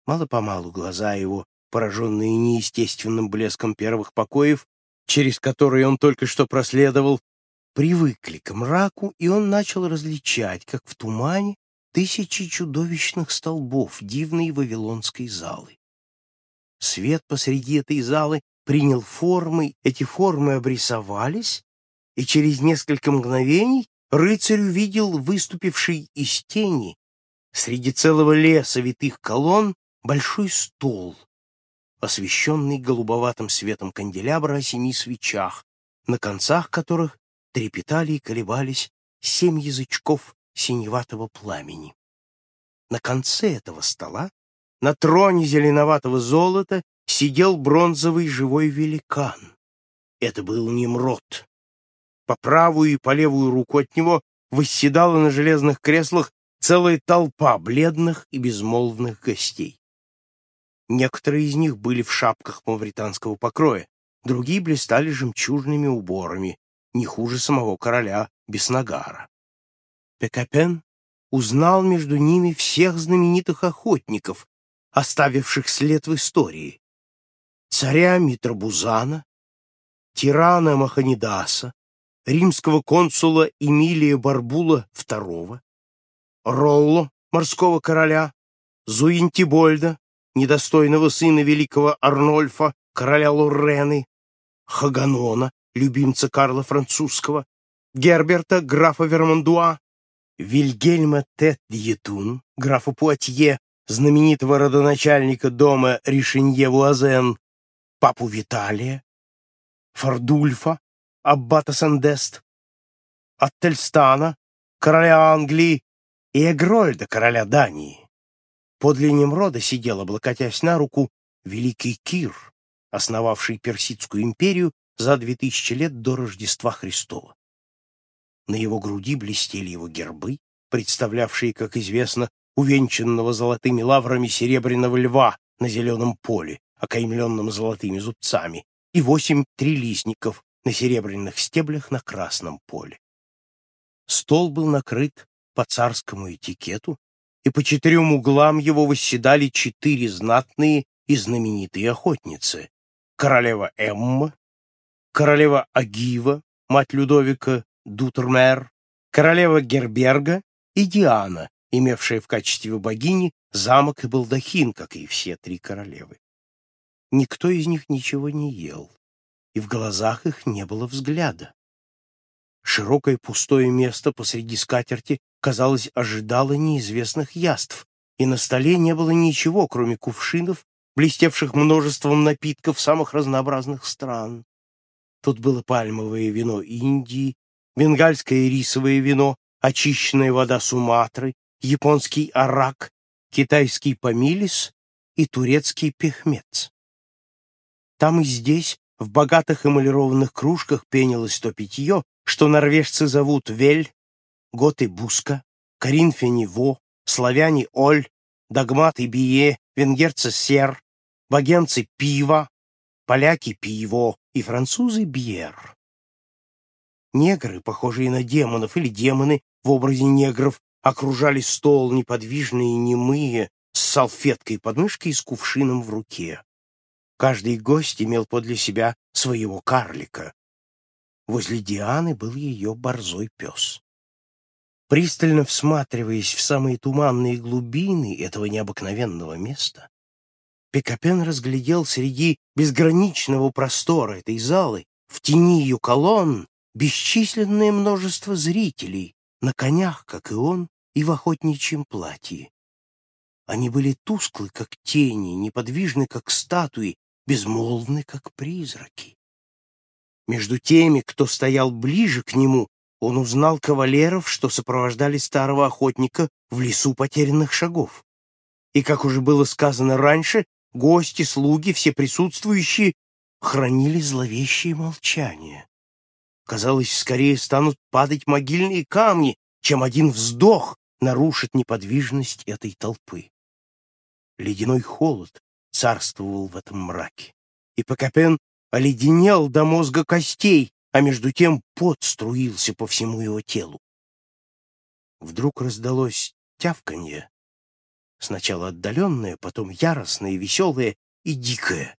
[SPEAKER 1] Мало-помалу глаза его, пораженные неестественным блеском первых покоев, через которые он только что проследовал, привыкли к мраку, и он начал различать, как в тумане, тысячи чудовищных столбов дивной вавилонской залы. Свет посреди этой залы принял формы, эти формы обрисовались, и через несколько мгновений рыцарь увидел выступивший из тени среди целого леса витых колонн большой стол, освещенный голубоватым светом канделябра о семи свечах, на концах которых трепетали и колебались семь язычков синеватого пламени. На конце этого стола на троне зеленоватого золота сидел бронзовый живой великан. Это был Немрод. По правую и по левую руку от него восседала на железных креслах целая толпа бледных и безмолвных гостей. Некоторые из них были в шапках мавританского покроя, другие блистали жемчужными уборами, не хуже самого короля Беснагара. Пекапен узнал между ними всех знаменитых охотников, оставивших след в истории. Царя Митробузана, тирана Маханидаса, римского консула Эмилия Барбула II, Ролло, морского короля, Зуинтибольда, недостойного сына великого Арнольфа, короля Лоррены, Хаганона, любимца Карла Французского, Герберта, графа Вермандуа, Вильгельма Тет-Дьетун, графа Пуатье, знаменитого родоначальника дома Ришенье-Вуазен, папу Виталия, Фардульфа, аббата Сандест, Аттельстана, короля Англии, и Эгрольда, короля Дании. Подле Немрода сидел, облокотясь на руку, великий Кир, основавший Персидскую империю за две тысячи лет до Рождества Христова. На его груди блестели его гербы, представлявшие, как известно, увенчанного золотыми лаврами серебряного льва на зеленом поле, окаймленном золотыми зубцами, и восемь трилистников на серебряных стеблях на красном поле. Стол был накрыт по царскому этикету, и по четырем углам его восседали четыре знатные и знаменитые охотницы. Королева Эмма, королева Агива, мать Людовика Дутермер, королева Герберга и Диана, имевшая в качестве богини замок и балдахин, как и все три королевы. Никто из них ничего не ел, и в глазах их не было взгляда. Широкое пустое место посреди скатерти, казалось, ожидало неизвестных яств, и на столе не было ничего, кроме кувшинов, блестевших множеством напитков самых разнообразных стран. Тут было пальмовое вино Индии, бенгальское рисовое вино, очищенная вода Суматры, японский арак, китайский помилис и турецкий пехмец. Там и здесь, в богатых эмалированных кружках, пенилось то питье, что норвежцы зовут Вель, готы Буска, коринфяне Во, славяне Оль, догматы Бие, венгерцы Сер, богемцы Пива, поляки Пиво и французы Бьер. Негры, похожие на демонов или демоны в образе негров, окружали стол неподвижные и немые, с салфеткой под мышкой и с кувшином в руке. Каждый гость имел подле себя своего карлика, Возле Дианы был ее борзой пес. Пристально всматриваясь в самые туманные глубины этого необыкновенного места, Пикапен разглядел среди безграничного простора этой залы, в тени ее колонн, бесчисленное множество зрителей, на конях, как и он, и в охотничьем платье. Они были тусклы, как тени, неподвижны, как статуи, безмолвны, как призраки. Между теми, кто стоял ближе к нему, он узнал кавалеров, что сопровождали старого охотника в лесу потерянных шагов. И, как уже было сказано раньше, гости, слуги, все присутствующие хранили зловещее молчание. Казалось, скорее станут падать могильные камни, чем один вздох нарушит неподвижность этой толпы. Ледяной холод царствовал в этом мраке, и Покопен оледенел до мозга костей, а между тем пот струился по всему его телу. Вдруг раздалось тявканье, сначала отдаленное, потом яростное, веселое и дикое.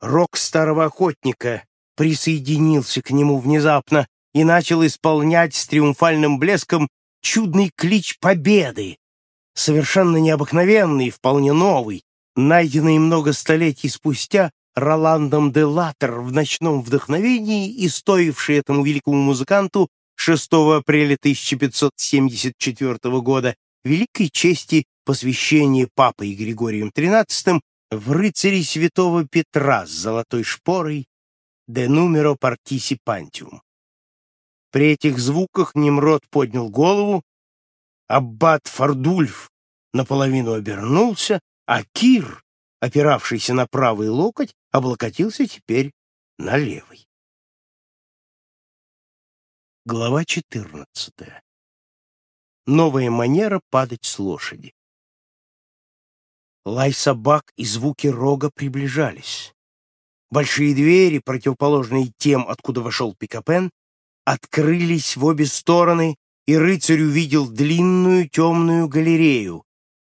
[SPEAKER 1] Рок старого охотника присоединился к нему внезапно и начал исполнять с триумфальным блеском чудный клич победы, совершенно необыкновенный, вполне новый, найденный много столетий спустя Роландом де Латтер в ночном вдохновении и стоивший этому великому музыканту 6 апреля 1574 года великой чести посвящения Папой Григорием XIII в рыцари святого Петра с золотой шпорой «De numero participantium». При этих звуках Немрод поднял голову, аббат Фардульф наполовину обернулся, а Кир, опиравшийся на правый локоть, облокотился теперь на левый. Глава 14. Новая манера падать с лошади. Лай собак и звуки рога приближались. Большие двери, противоположные тем, откуда вошел Пикапен, открылись в обе стороны, и рыцарь увидел длинную темную галерею,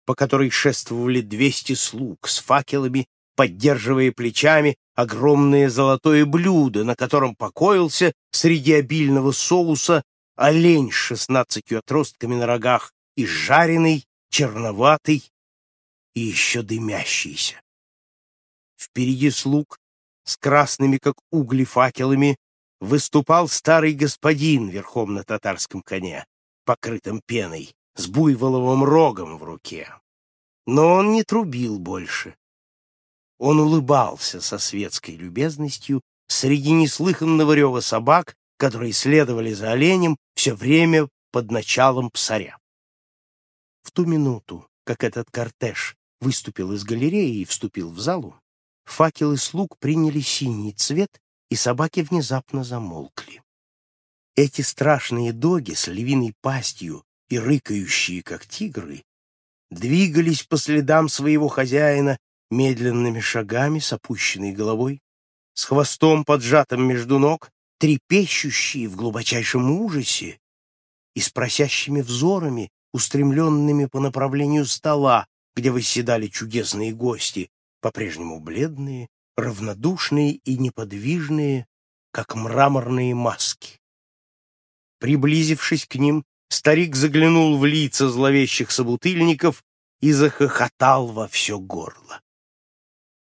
[SPEAKER 1] по которой шествовали двести слуг с факелами поддерживая плечами огромное золотое блюдо, на котором покоился среди обильного соуса олень с шестнадцатью отростками на рогах и жареный, черноватый и еще дымящийся. Впереди слуг с красными, как угли, факелами выступал старый господин верхом на татарском коне, покрытым пеной, с буйволовым рогом в руке. Но он не трубил больше. Он улыбался со светской любезностью среди неслыханного рева собак, которые следовали за оленем, все время под началом псаря. В ту минуту, как этот кортеж выступил из галереи и вступил в залу, факелы слуг приняли синий цвет, и собаки внезапно замолкли. Эти страшные доги с львиной пастью и рыкающие, как тигры, двигались по следам своего хозяина медленными шагами с опущенной головой, с хвостом поджатым между ног, трепещущие в глубочайшем ужасе и с просящими взорами, устремленными по направлению стола, где восседали чудесные гости, по-прежнему бледные, равнодушные и неподвижные, как мраморные маски. Приблизившись к ним, старик заглянул в лица зловещих собутыльников и захохотал во все горло.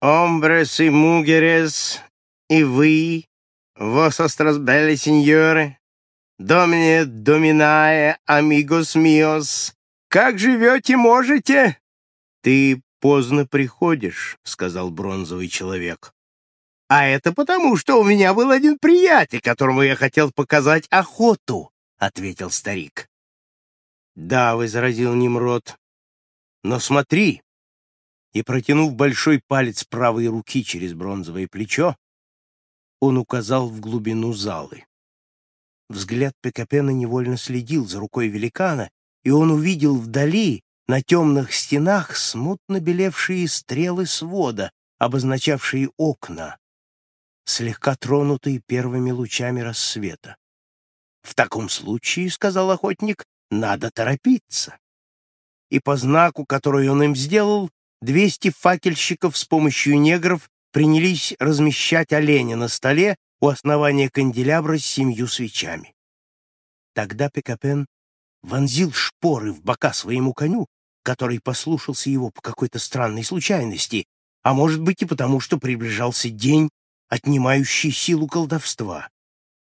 [SPEAKER 1] «Омбрес и мугерес, и вы, восострас белли сеньоры, домине доминая, амигос миос, как живете, можете?» «Ты поздно приходишь», — сказал бронзовый человек. «А это потому, что у меня был один приятель, которому я хотел показать охоту», — ответил старик. «Да», — возразил Немрод, — «но смотри». И, протянув большой палец правой руки через бронзовое плечо, он указал в глубину залы. Взгляд Пекапена невольно следил за рукой великана, и он увидел вдали, на темных стенах, смутно белевшие стрелы свода, обозначавшие окна, слегка тронутые первыми лучами рассвета. «В таком случае, — сказал охотник, — надо торопиться». И по знаку, который он им сделал, двести факельщиков с помощью негров принялись размещать оленя на столе у основания канделябра с семью свечами. Тогда Пекапен вонзил шпоры в бока своему коню, который послушался его по какой-то странной случайности, а может быть и потому, что приближался день, отнимающий силу колдовства.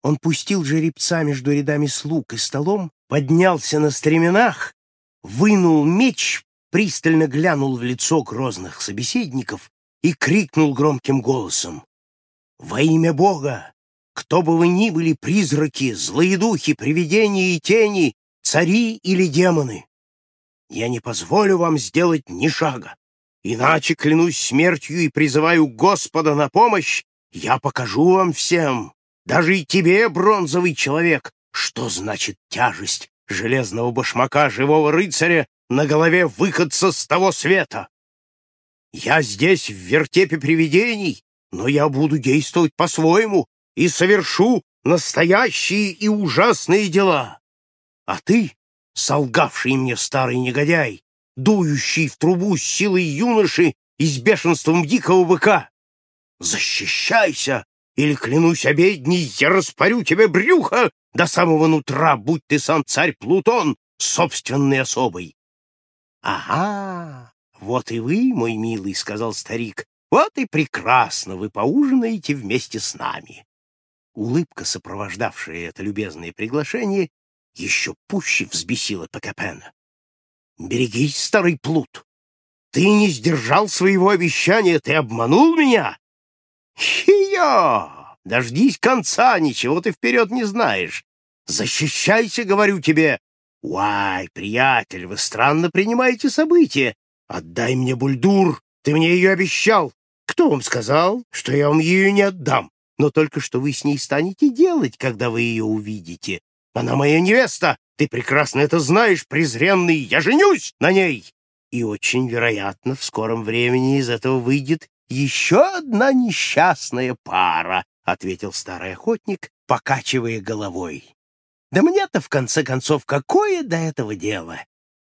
[SPEAKER 1] Он пустил жеребца между рядами слуг и столом, поднялся на стременах, вынул меч, пристально глянул в лицо грозных собеседников и крикнул громким голосом. «Во имя Бога! Кто бы вы ни были, призраки, злые духи, привидения и тени, цари или демоны, я не позволю вам сделать ни шага. Иначе клянусь смертью и призываю Господа на помощь, я покажу вам всем, даже и тебе, бронзовый человек, что значит тяжесть железного башмака живого рыцаря на голове выходца с того света. Я здесь в вертепе привидений, но я буду действовать по-своему и совершу настоящие и ужасные дела. А ты, солгавший мне старый негодяй, дующий в трубу с силой юноши и с бешенством дикого быка, защищайся или, клянусь обедней, я распорю тебе брюхо до самого нутра, будь ты сам царь Плутон собственной особой. — Ага, вот и вы, мой милый, — сказал старик, — вот и прекрасно вы поужинаете вместе с нами. Улыбка, сопровождавшая это любезное приглашение, еще пуще взбесила Пекапена. — Берегись, старый плут! Ты не сдержал своего обещания, ты обманул меня! Хия! Дождись конца, ничего ты вперед не знаешь. Защищайся, говорю тебе. Уай, приятель, вы странно принимаете события. Отдай мне бульдур, ты мне ее обещал. Кто вам сказал, что я вам ее не отдам? Но только что вы с ней станете делать, когда вы ее увидите. Она моя невеста, ты прекрасно это знаешь, презренный, я женюсь на ней. И очень вероятно, в скором времени из этого выйдет еще одна несчастная пара, — ответил старый охотник, покачивая головой. Да мне-то, в конце концов, какое до этого дело?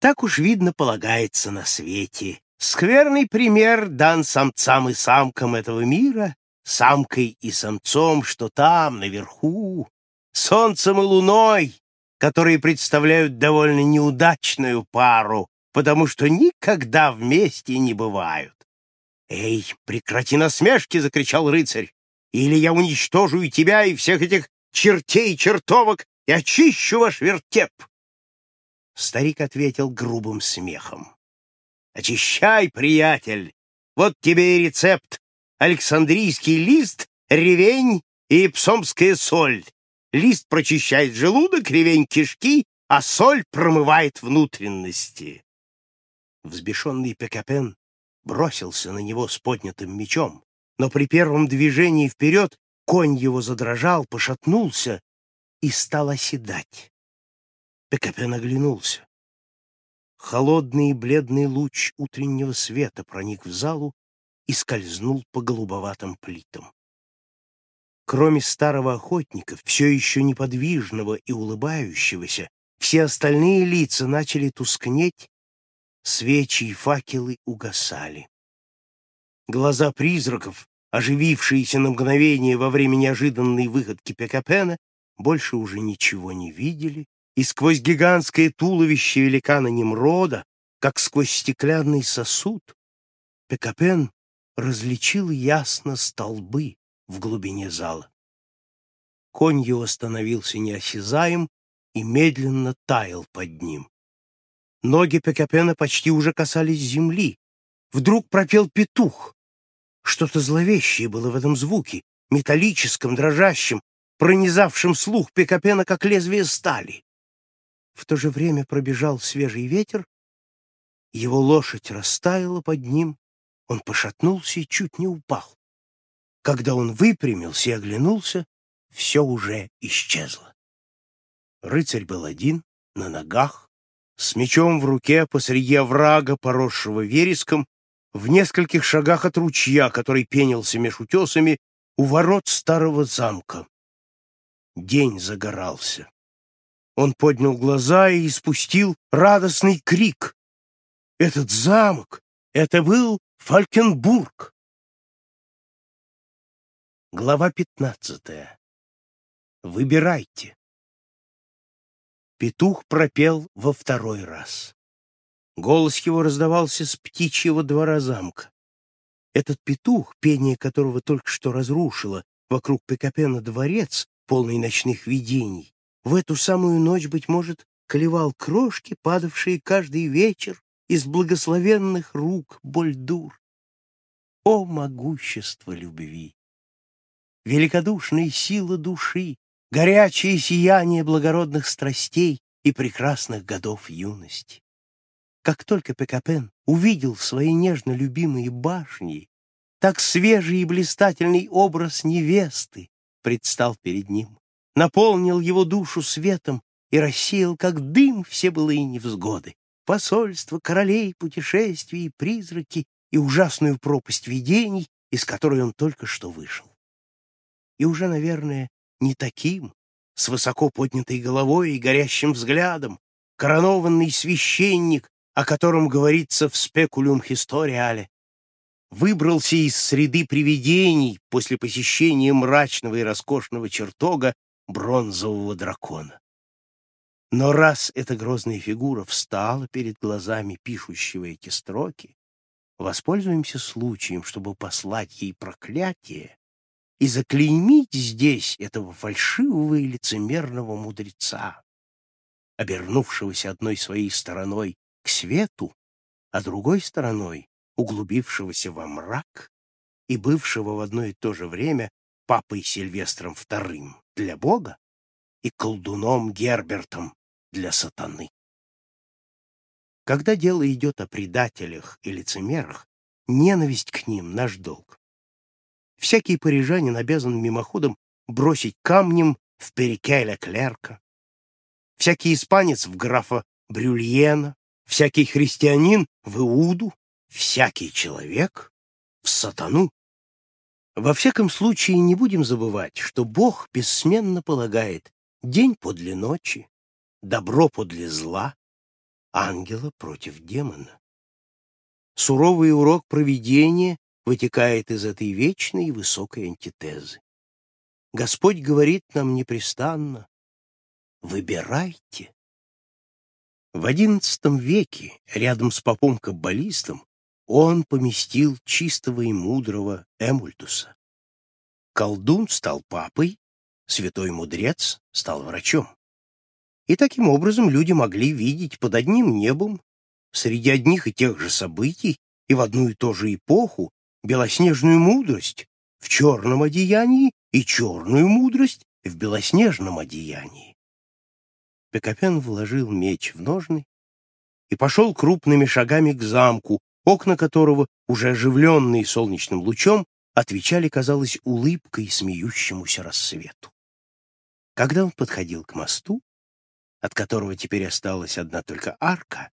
[SPEAKER 1] Так уж, видно, полагается на свете. Скверный пример дан самцам и самкам этого мира, самкой и самцом, что там, наверху, солнцем и луной, которые представляют довольно неудачную пару, потому что никогда вместе не бывают. «Эй, прекрати насмешки!» — закричал рыцарь. «Или я уничтожу и тебя, и всех этих чертей и чертовок, и очищу ваш вертеп!» Старик ответил грубым смехом. «Очищай, приятель! Вот тебе и рецепт. Александрийский лист, ревень и псомская соль. Лист прочищает желудок, ревень — кишки, а соль промывает внутренности. Взбешенный Пекапен бросился на него с поднятым мечом, но при первом движении вперед конь его задрожал, пошатнулся и стал оседать. Пекапен оглянулся. Холодный и бледный луч утреннего света проник в залу и скользнул по голубоватым плитам. Кроме старого охотника, все еще неподвижного и улыбающегося, все остальные лица начали тускнеть, свечи и факелы угасали. Глаза призраков, оживившиеся на мгновение во время неожиданной выходки Пекапена, больше уже ничего не видели, и сквозь гигантское туловище великана Немрода, как сквозь стеклянный сосуд, Пекапен различил ясно столбы в глубине зала. Конь его становился неосязаем и медленно таял под ним. Ноги Пекапена почти уже касались земли. Вдруг пропел петух. Что-то зловещее было в этом звуке, металлическом, дрожащем, пронизавшем слух Пекапена, как лезвие стали. В то же время пробежал свежий ветер, его лошадь растаяла под ним, он пошатнулся и чуть не упал. Когда он выпрямился и оглянулся, все уже исчезло. Рыцарь был один, на ногах, с мечом в руке посреди оврага, поросшего вереском, в нескольких шагах от ручья, который пенился меж утесами, у ворот старого замка. День загорался. Он поднял глаза и испустил радостный крик. Этот замок, это был Фалькенбург. Глава пятнадцатая. Выбирайте. Петух пропел во второй раз. Голос его раздавался с птичьего двора замка. Этот петух, пение которого только что разрушило вокруг Пекапена дворец, полный ночных видений, в эту самую ночь, быть может, колевал крошки, падавшие каждый вечер из благословенных рук Больдур. О, могущество любви! Великодушная сила души, горячее сияние благородных страстей и прекрасных годов юности. Как только Пекапен увидел свои нежно любимые башни, так свежий и блистательный образ невесты предстал перед ним наполнил его душу светом и рассеял, как дым, все былые невзгоды. Посольство, королей, путешествий, призраки и ужасную пропасть видений, из которой он только что вышел. И уже, наверное, не таким, с высоко поднятой головой и горящим взглядом, коронованный священник, о котором говорится в «Спекулюм Хисториале», выбрался из среды привидений после посещения мрачного и роскошного чертога бронзового дракона. Но раз эта грозная фигура встала перед глазами пишущего эти строки, воспользуемся случаем, чтобы послать ей проклятие и заклеймить здесь этого фальшивого и лицемерного мудреца, обернувшегося одной своей стороной к свету, а другой стороной углубившегося во мрак и бывшего в одно и то же время папой Сильвестром II для Бога и колдуном Гербертом для сатаны. Когда дело идет о предателях и лицемерах, ненависть к ним — наш долг. Всякий парижанин обязан мимоходом бросить камнем в Перекеля Клерка, всякий испанец в графа Брюльена, всякий христианин в Иуду, всякий человек в сатану. Во всяком случае, не будем забывать, что Бог бессменно полагает день подле ночи, добро подле зла, ангела против демона. Суровый урок провидения вытекает из этой вечной и высокой антитезы. Господь говорит нам непрестанно «Выбирайте». В XI веке рядом с попом-каббалистом он поместил чистого и мудрого Эмультуса. Колдун стал папой, святой мудрец стал врачом. И таким образом люди могли видеть под одним небом, среди одних и тех же событий и в одну и ту же эпоху, белоснежную мудрость в черном одеянии и черную мудрость в белоснежном одеянии. Пекопен вложил меч в ножны и пошел крупными шагами к замку, окна которого, уже оживленные солнечным лучом, отвечали, казалось, улыбкой смеющемуся рассвету. Когда он подходил к мосту, от которого теперь осталась одна только арка,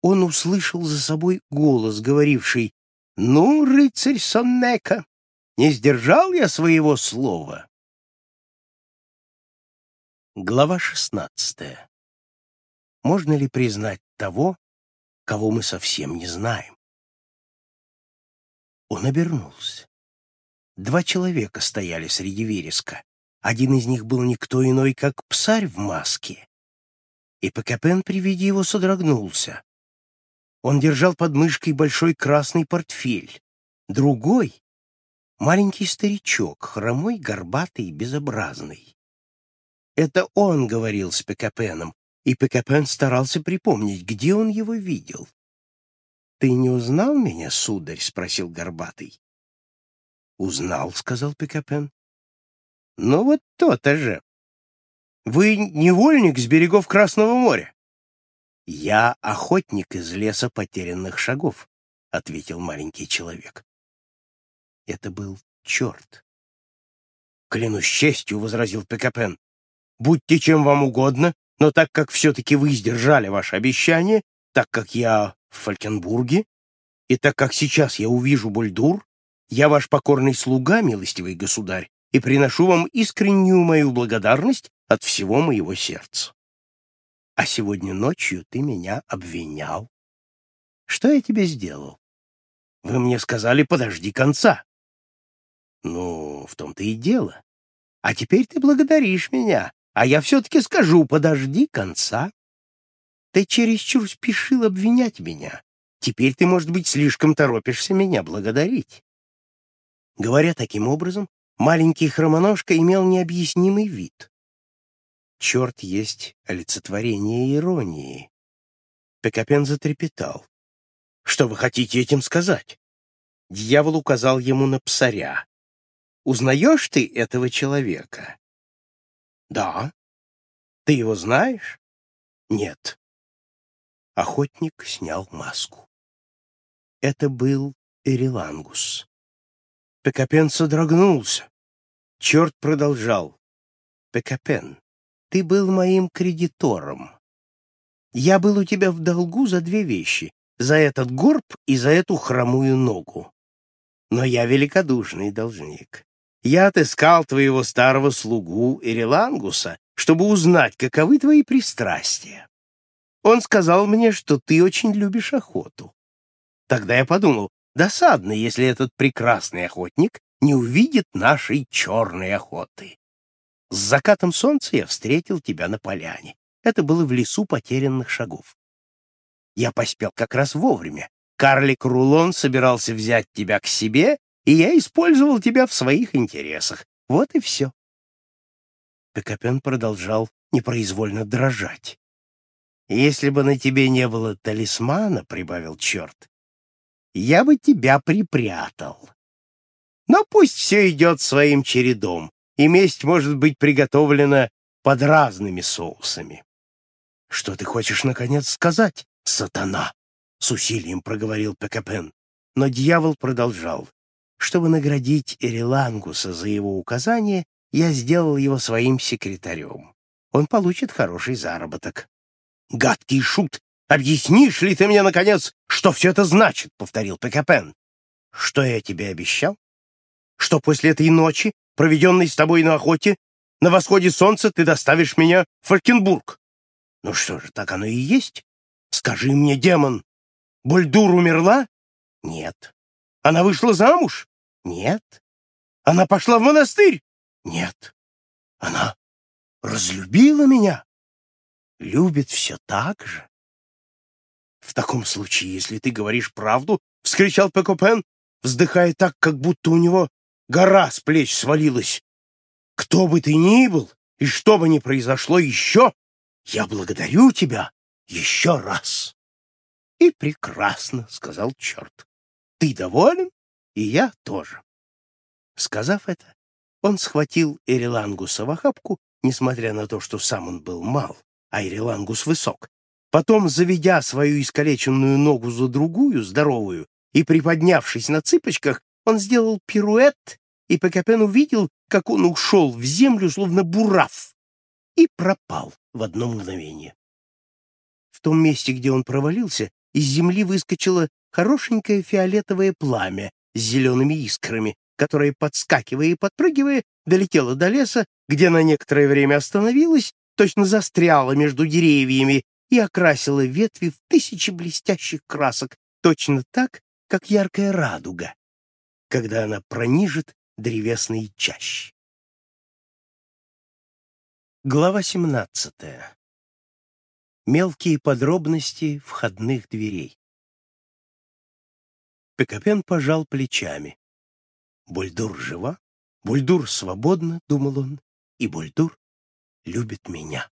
[SPEAKER 1] он услышал за собой голос, говоривший «Ну, рыцарь Соннека, не сдержал я своего слова». Глава шестнадцатая. Можно ли признать того, кого мы совсем не знаем? Он обернулся. Два человека стояли среди вереска. Один из них был никто иной, как псарь в маске. И Пекапен при виде его содрогнулся. Он держал под мышкой большой красный портфель. Другой — маленький старичок, хромой, горбатый безобразный. Это он говорил с Пекапеном, и Пекапен старался припомнить, где он его видел. «Ты не узнал меня, сударь?» — спросил Горбатый. «Узнал», — сказал Пикапен. «Ну вот то-то же. Вы невольник с берегов Красного моря?» «Я охотник из леса потерянных шагов», — ответил маленький человек. Это был черт. «Клянусь честью», — возразил Пикапен, — «будьте чем вам угодно, но так как все-таки вы сдержали ваше обещание, так как я в Фалькенбурге, и так как сейчас я увижу Бульдур, я ваш покорный слуга, милостивый государь, и приношу вам искреннюю мою благодарность от всего моего сердца. А сегодня ночью ты меня обвинял. Что я тебе сделал? Вы мне сказали, подожди конца. Ну, в том-то и дело. А теперь ты благодаришь меня, а я все-таки скажу, подожди конца. Ты чересчур спешил обвинять меня. Теперь ты, может быть, слишком торопишься меня благодарить. Говоря таким образом, маленький хромоножка имел необъяснимый вид. Черт есть олицетворение иронии. Пекапен затрепетал. «Что вы хотите этим сказать?» Дьявол указал ему на псаря. «Узнаешь ты этого человека?» «Да». «Ты его знаешь?» «Нет». Охотник снял маску. Это был Эрилангус. Пекапен содрогнулся. Черт продолжал. «Пекапен, ты был моим кредитором. Я был у тебя в долгу за две вещи — за этот горб и за эту хромую ногу. Но я великодушный должник. Я отыскал твоего старого слугу Эрилангуса, чтобы узнать, каковы твои пристрастия. Он сказал мне, что ты очень любишь охоту. Тогда я подумал, Досадно, если этот прекрасный охотник не увидит нашей черной охоты. С закатом солнца я встретил тебя на поляне. Это было в лесу потерянных шагов. Я поспел как раз вовремя. Карлик Рулон собирался взять тебя к себе, и я использовал тебя в своих интересах. Вот и все. Пекапен продолжал непроизвольно дрожать. «Если бы на тебе не было талисмана, — прибавил черт, я бы тебя припрятал. Но пусть все идет своим чередом, и месть может быть приготовлена под разными соусами. — Что ты хочешь, наконец, сказать, сатана? — с усилием проговорил Пекапен. Но дьявол продолжал. Чтобы наградить Эрилангуса за его указание, я сделал его своим секретарем. Он получит хороший заработок. «Гадкий шут! «Объяснишь ли ты мне, наконец, что все это значит?» — повторил Пекапен. «Что я тебе обещал? Что после этой ночи, проведенной с тобой на охоте, на восходе солнца ты доставишь меня в Фалькенбург?» «Ну что же, так оно и есть. Скажи мне, демон, Бульдур умерла?» «Нет». «Она вышла замуж?» «Нет». «Она пошла в монастырь?» «Нет». «Она разлюбила меня?» «Любит все так же». «В таком случае, если ты говоришь правду, — вскричал Пекопен, вздыхая так, как будто у него гора с плеч свалилась, — кто бы ты ни был и что бы ни произошло еще, я благодарю тебя еще раз». «И прекрасно», — сказал черт. «Ты доволен, и я тоже». Сказав это, он схватил Эрилангуса в охапку, несмотря на то, что сам он был мал, Айрилангус высок. Потом, заведя свою искалеченную ногу за другую, здоровую, и приподнявшись на цыпочках, он сделал пируэт, и Пекапен увидел, как он ушел в землю, словно бурав, и пропал в одно мгновение. В том месте, где он провалился, из земли выскочило хорошенькое фиолетовое пламя с зелеными искрами, которое, подскакивая и подпрыгивая, долетело до леса, где на некоторое время остановилось, точно застряло между деревьями и окрасило ветви в тысячи блестящих красок, точно так, как яркая радуга, когда она пронижит древесные чащи. Глава 17. Мелкие подробности входных дверей. Пекапен пожал плечами. Бульдур жива, Бульдур свободна, думал он, и Бульдур любит меня.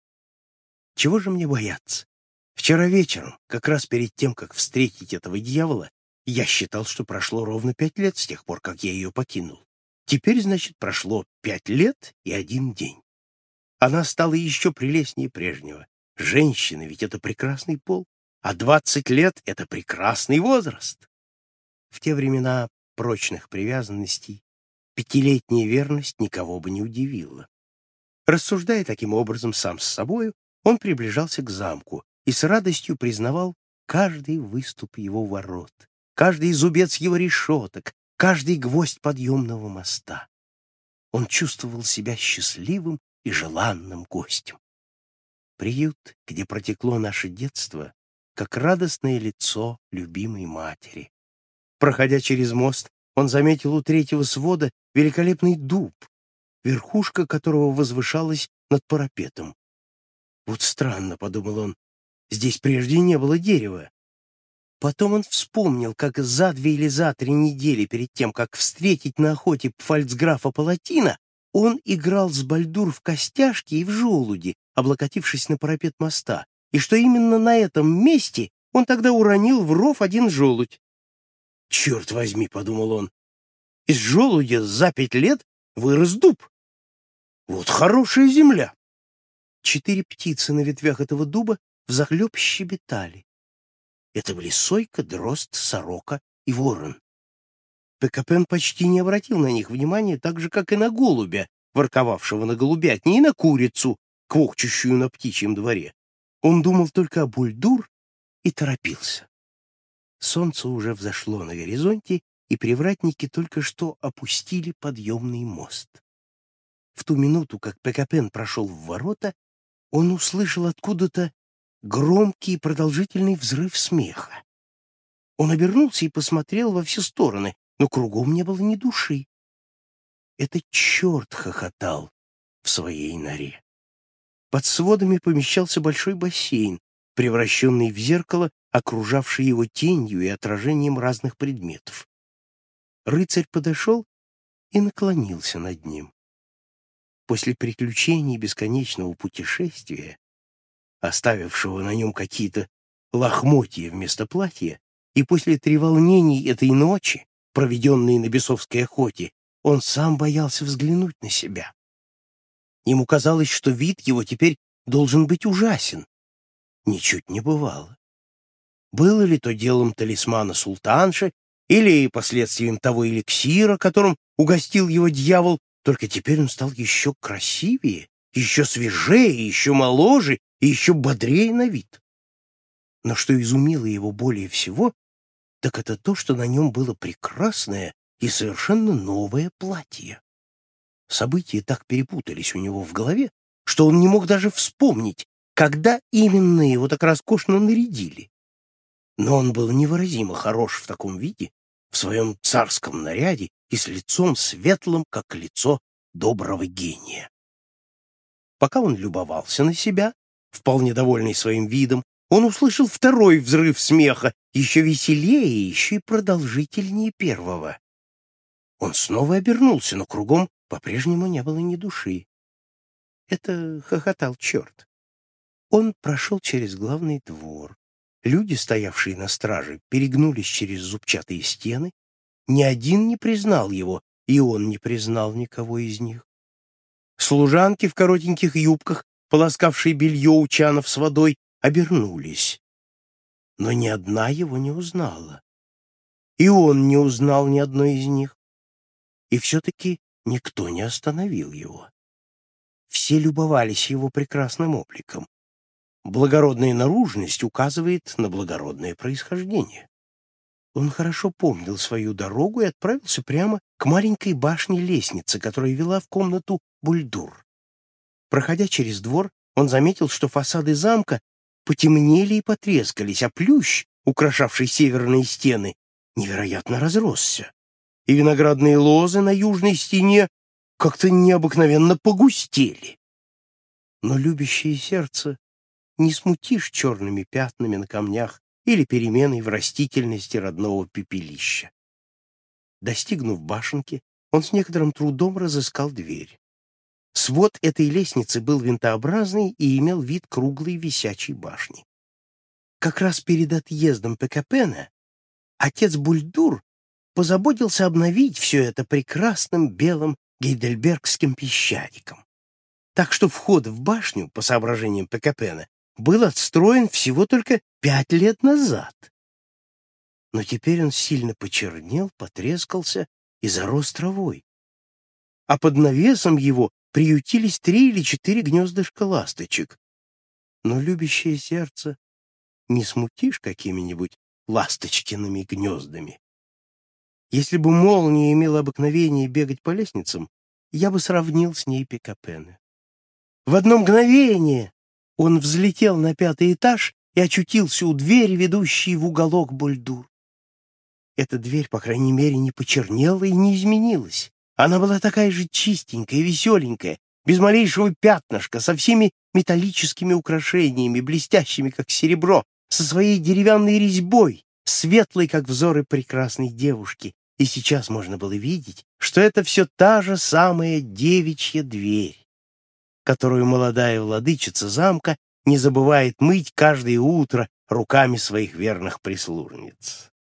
[SPEAKER 1] Чего же мне бояться? Вчера вечером, как раз перед тем, как встретить этого дьявола, я считал, что прошло ровно пять лет с тех пор, как я ее покинул. Теперь, значит, прошло пять лет и один день. Она стала еще прелестнее прежнего. Женщина, ведь это прекрасный пол, а двадцать лет — это прекрасный возраст. В те времена прочных привязанностей пятилетняя верность никого бы не удивила. Рассуждая таким образом сам с собою, он приближался к замку и с радостью признавал каждый выступ его ворот, каждый зубец его решеток, каждый гвоздь подъемного моста. Он чувствовал себя счастливым и желанным гостем. Приют, где протекло наше детство, как радостное лицо любимой матери. Проходя через мост, он заметил у третьего свода великолепный дуб, верхушка которого возвышалась над парапетом. «Вот странно», — подумал он, — «здесь прежде не было дерева». Потом он вспомнил, как за две или за три недели перед тем, как встретить на охоте фальцграфа Палатина, он играл с Бальдур в костяшки и в желуди, облокотившись на парапет моста, и что именно на этом месте он тогда уронил в ров один желудь. «Черт возьми», — подумал он, — «из желудя за пять лет вырос дуб. Вот хорошая земля». Четыре птицы на ветвях этого дуба взахлеб щебетали. Это были сойка, дрозд, сорока и ворон. Пекапен почти не обратил на них внимания, так же, как и на голубя, ворковавшего на голубятне, и на курицу, квохчущую на птичьем дворе. Он думал только о бульдур и торопился. Солнце уже взошло на горизонте, и привратники только что опустили подъемный мост. В ту минуту, как Пекапен прошел в ворота, он услышал откуда-то громкий и продолжительный взрыв смеха. Он обернулся и посмотрел во все стороны, но кругом не было ни души. Это черт хохотал в своей норе. Под сводами помещался большой бассейн, превращенный в зеркало, окружавшее его тенью и отражением разных предметов. Рыцарь подошел и наклонился над ним. После приключений бесконечного путешествия, оставившего на нем какие-то лохмотья вместо платья, и после треволнений этой ночи, проведенной на бесовской охоте, он сам боялся взглянуть на себя. Ему казалось, что вид его теперь должен быть ужасен. Ничуть не бывало. Было ли то делом талисмана султанши или последствием того эликсира, которым угостил его дьявол, только теперь он стал еще красивее, еще свежее, еще моложе и еще бодрее на вид. Но что изумило его более всего, так это то, что на нем было прекрасное и совершенно новое платье. События так перепутались у него в голове, что он не мог даже вспомнить, когда именно его так роскошно нарядили. Но он был невыразимо хорош в таком виде, в своем царском наряде и с лицом светлым, как лицо доброго гения. Пока он любовался на себя, вполне довольный своим видом, он услышал второй взрыв смеха, еще веселее и еще и продолжительнее первого. Он снова обернулся, но кругом по-прежнему не было ни души. Это хохотал черт. Он прошел через главный двор. Люди, стоявшие на страже, перегнулись через зубчатые стены. Ни один не признал его, и он не признал никого из них. Служанки в коротеньких юбках полоскавшие белье у чанов с водой, обернулись. Но ни одна его не узнала. И он не узнал ни одной из них. И все-таки никто не остановил его. Все любовались его прекрасным обликом. Благородная наружность указывает на благородное происхождение. Он хорошо помнил свою дорогу и отправился прямо к маленькой башне лестницы, которая вела в комнату Бульдур. Проходя через двор, он заметил, что фасады замка потемнели и потрескались, а плющ, украшавший северные стены, невероятно разросся, и виноградные лозы на южной стене как-то необыкновенно погустели. Но любящее сердце не смутишь черными пятнами на камнях или переменой в растительности родного пепелища. Достигнув башенки, он с некоторым трудом разыскал дверь. Свод этой лестницы был винтообразный и имел вид круглой висячей башни. Как раз перед отъездом Пекапена отец Бульдур позаботился обновить все это прекрасным белым гейдельбергским песчаником. Так что вход в башню, по соображениям Пекапена, был отстроен всего только пять лет назад. Но теперь он сильно почернел, потрескался и зарос травой. А под навесом его приютились три или четыре гнездышка ласточек. Но любящее сердце не смутишь какими-нибудь ласточкиными гнездами. Если бы молния имела обыкновение бегать по лестницам, я бы сравнил с ней Пикапены. В одно мгновение он взлетел на пятый этаж и очутился у двери, ведущей в уголок Бульдур. Эта дверь, по крайней мере, не почернела и не изменилась. Она была такая же чистенькая, веселенькая, без малейшего пятнышка, со всеми металлическими украшениями, блестящими, как серебро, со своей деревянной резьбой, светлой, как взоры прекрасной девушки. И сейчас можно было видеть, что это все та же самая девичья дверь которую молодая владычица замка не забывает мыть каждое утро руками своих верных прислужниц.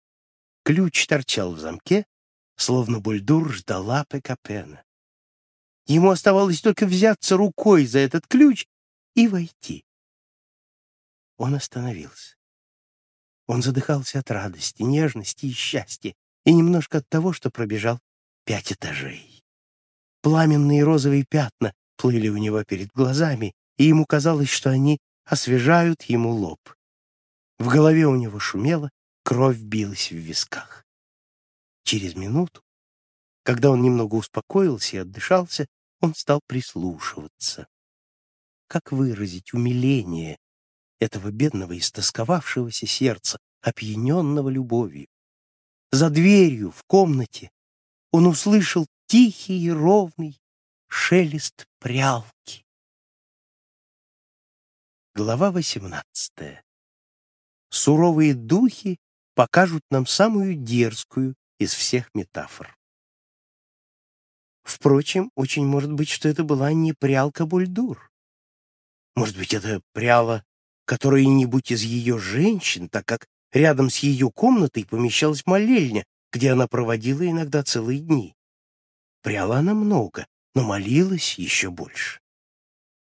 [SPEAKER 1] Ключ торчал в замке, словно бульдур ждала Пекапена. Ему оставалось только взяться рукой за этот ключ и войти. Он остановился. Он задыхался от радости, нежности и счастья, и немножко от того, что пробежал пять этажей. Пламенные розовые пятна плыли у него перед глазами, и ему казалось, что они освежают ему лоб. В голове у него шумело, кровь билась в висках. Через минуту, когда он немного успокоился и отдышался, он стал прислушиваться. Как выразить умиление этого бедного истосковавшегося сердца, опьяненного любовью? За дверью, в комнате, он услышал тихий и ровный шелест прялки. Глава 18. Суровые духи покажут нам самую дерзкую из всех метафор. Впрочем, очень может быть, что это была не прялка Бульдур. Может быть, это пряла которая-нибудь из ее женщин, так как рядом с ее комнатой помещалась молельня, где она проводила иногда целые дни. Пряла она много, но молилась еще больше.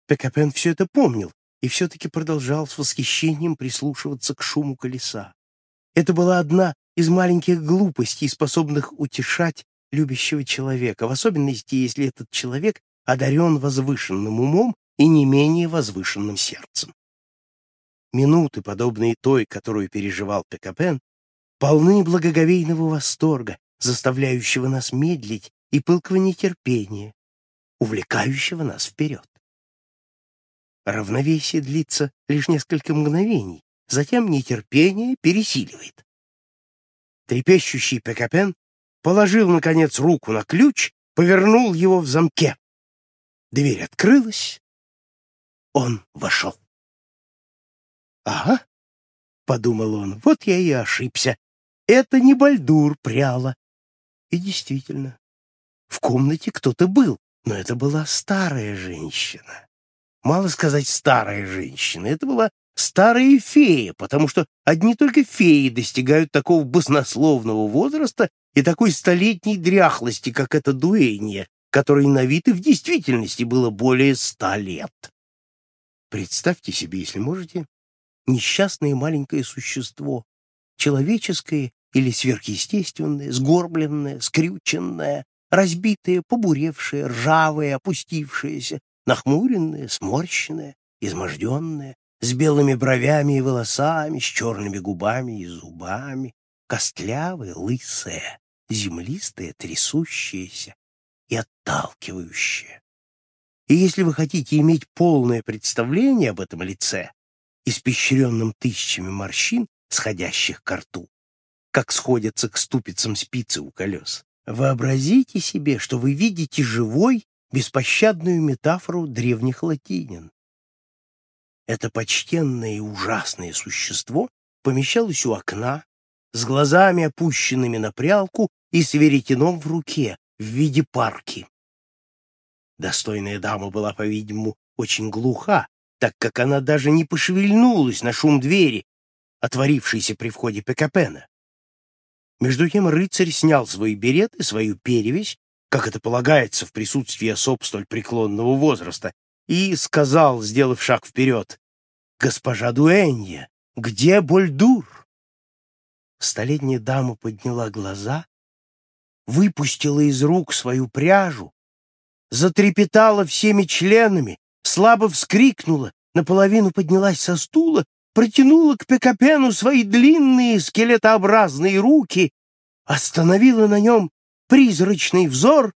[SPEAKER 1] Пекапен все это помнил и все-таки продолжал с восхищением прислушиваться к шуму колеса. Это была одна из маленьких глупостей, способных утешать любящего человека, в особенности, если этот человек одарен возвышенным умом и не менее возвышенным сердцем. Минуты, подобные той, которую переживал Пекапен, полны благоговейного восторга, заставляющего нас медлить и пылкого нетерпения, увлекающего нас вперед. Равновесие длится лишь несколько мгновений, затем нетерпение пересиливает. Трепещущий Пекапен положил, наконец, руку на ключ, повернул его в замке. Дверь открылась, он вошел. «Ага», — подумал он, — «вот я и ошибся. Это не Бальдур пряла». И действительно, в комнате кто-то был, но это была старая женщина. Мало сказать старая женщина, это была старая фея, потому что одни только феи достигают такого баснословного возраста и такой столетней дряхлости, как эта дуэнья, которой на вид и в действительности было более ста лет. Представьте себе, если можете, несчастное маленькое существо, человеческое или сверхъестественное, сгорбленное, скрюченное, разбитое, побуревшее, ржавое, опустившееся, нахмуренное, сморщенное, изможденное, с белыми бровями и волосами, с черными губами и зубами, костлявое, лысое, землистое, трясущееся и отталкивающее. И если вы хотите иметь полное представление об этом лице, испещренном тысячами морщин, сходящих к рту, как сходятся к ступицам спицы у колес, вообразите себе, что вы видите живой, беспощадную метафору древних латинин. Это почтенное и ужасное существо помещалось у окна, с глазами опущенными на прялку и с веретеном в руке в виде парки. Достойная дама была, по-видимому, очень глуха, так как она даже не пошевельнулась на шум двери, отворившейся при входе Пекапена. Между тем рыцарь снял свой берет и свою перевязь, как это полагается в присутствии особ столь преклонного возраста, и сказал, сделав шаг вперед, «Госпожа Дуэнья, где Больдур?» Столетняя дама подняла глаза, выпустила из рук свою пряжу, затрепетала всеми членами, слабо вскрикнула, наполовину поднялась со стула, протянула к Пекапену свои длинные скелетообразные руки, остановила на нем призрачный взор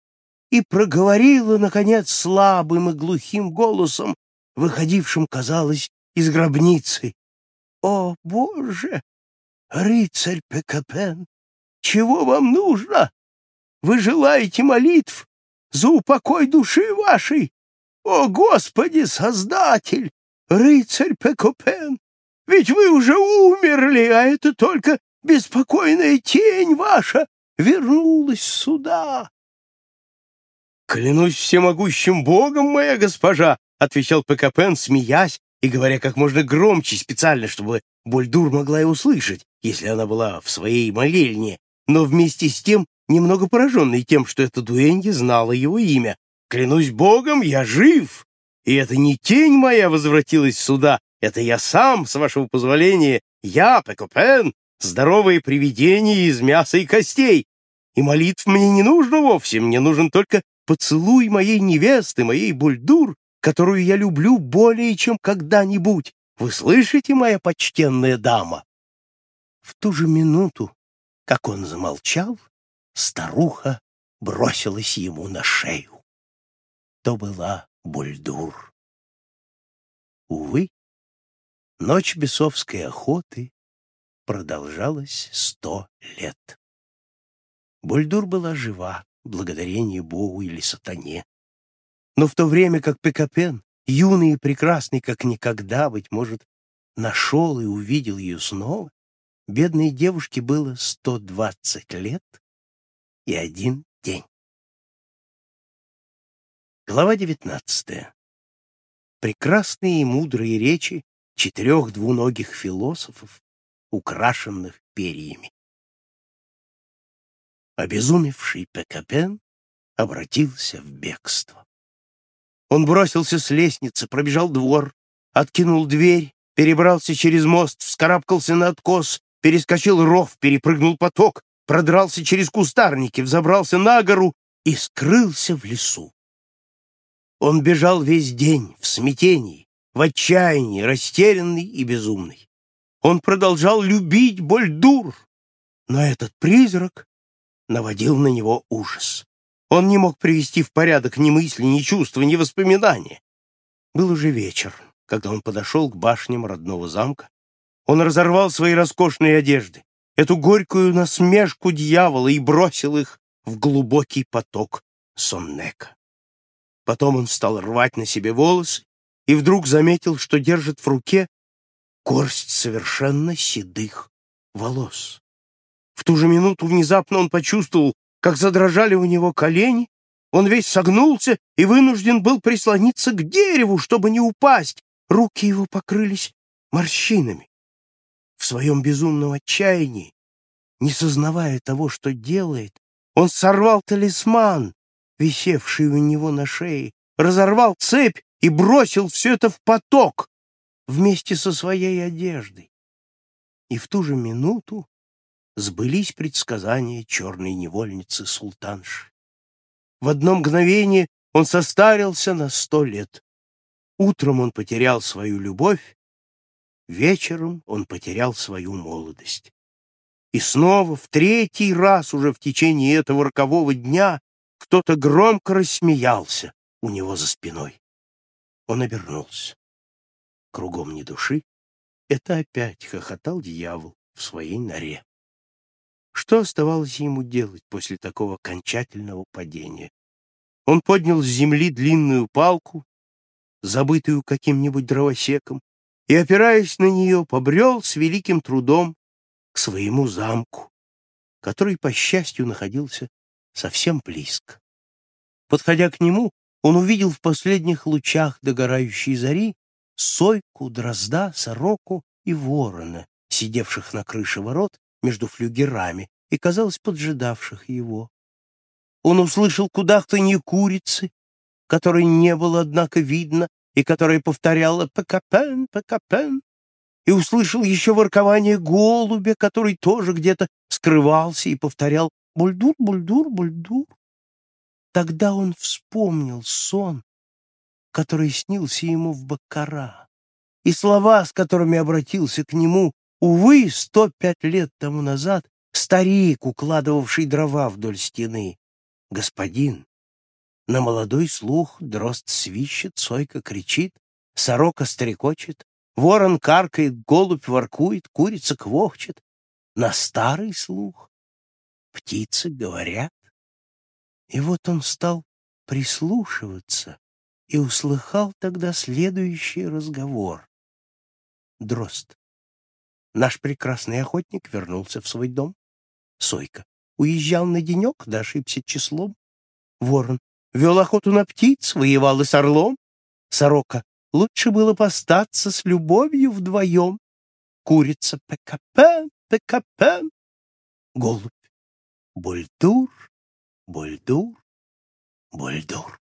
[SPEAKER 1] и проговорила, наконец, слабым и глухим голосом, выходившим, казалось, из гробницы. «О, Боже! Рыцарь Пекапен, чего вам нужно? Вы желаете молитв за упокой души вашей? О, Господи, Создатель, рыцарь Пекопен, ведь вы уже умерли, а это только беспокойная тень ваша вернулась сюда. «Клянусь всемогущим Богом, моя госпожа!» — отвечал Пекапен, смеясь и говоря как можно громче, специально, чтобы Больдур могла и услышать, если она была в своей молельне, но вместе с тем немного пораженный тем, что эта дуэнья знала его имя. «Клянусь Богом, я жив! И это не тень моя возвратилась сюда, это я сам, с вашего позволения, я, Пекопен, здоровое привидение из мяса и костей. И молитв мне не нужно вовсе, мне нужен только поцелуй моей невесты, моей Бульдур, которую я люблю более, чем когда-нибудь. Вы слышите, моя почтенная дама?» В ту же минуту, как он замолчал, старуха бросилась ему на шею. То была Бульдур. Увы, ночь бесовской охоты продолжалась сто лет. Бульдур была жива, благодарение Богу или сатане. Но в то время как Пекапен, юный и прекрасный, как никогда, быть может, нашел и увидел ее снова, бедной девушке было сто двадцать лет и один день. Глава девятнадцатая. Прекрасные и мудрые речи четырех двуногих философов, украшенных перьями. Обезумевший Пекапен обратился в бегство. Он бросился с лестницы, пробежал двор, откинул дверь, перебрался через мост, вскарабкался на откос, перескочил ров, перепрыгнул поток, продрался через кустарники, взобрался на гору и скрылся в лесу. Он бежал весь день в смятении, в отчаянии, растерянный и безумный. Он продолжал любить Больдур, но этот призрак наводил на него ужас. Он не мог привести в порядок ни мысли, ни чувства, ни воспоминания. Был уже вечер, когда он подошел к башням родного замка. Он разорвал свои роскошные одежды, эту горькую насмешку дьявола и бросил их в глубокий поток Соннека. Потом он стал рвать на себе волосы и вдруг заметил, что держит в руке горсть совершенно седых волос. В ту же минуту внезапно он почувствовал, как задрожали у него колени, он весь согнулся и вынужден был прислониться к дереву, чтобы не упасть. Руки его покрылись морщинами. В своем безумном отчаянии, не сознавая того, что делает, он сорвал талисман, висевший у него на шее, разорвал цепь и бросил все это в поток вместе со своей одеждой. И в ту же минуту сбылись предсказания черной невольницы султанши. В одно мгновение он состарился на сто лет. Утром он потерял свою любовь, вечером он потерял свою молодость. И снова, в третий раз уже в течение этого рокового дня, кто-то громко рассмеялся у него за спиной. Он обернулся. Кругом ни души. Это опять хохотал дьявол в своей норе. Что оставалось ему делать после такого окончательного падения? Он поднял с земли длинную палку, забытую каким-нибудь дровосеком, и, опираясь на нее, побрел с великим трудом к своему замку, который, по счастью, находился совсем близко. Подходя к нему, он увидел в последних лучах догорающей зари сойку, дрозда, сороку и ворона, сидевших на крыше ворот между флюгерами и, казалось, поджидавших его. Он услышал кудахтанье курицы, которой не было, однако, видно, и которая повторяла «пекапен, пекапен», и услышал еще воркование голубя, который тоже где-то скрывался и повторял «бульдур, бульдур, бульдур». Тогда он вспомнил сон, который снился ему в Баккара, и слова, с которыми обратился к нему, увы, сто пять лет тому назад, старик, укладывавший дрова вдоль стены. «Господин, на молодой слух дрозд свищет, сойка кричит, сорока стрекочет, ворон каркает, голубь воркует, курица квохчет. На старый слух птицы говорят. И вот он стал прислушиваться и услыхал тогда следующий разговор. Дрозд. Наш прекрасный охотник вернулся в свой дом. Сойка. Уезжал на денек, да ошибся числом. Ворон. Вел охоту на птиц, воевал и с орлом. Сорока. Лучше было постаться с любовью вдвоем. Курица. ПКП, ПКП. Голубь. Бульдур, Бульдур, Бульдур.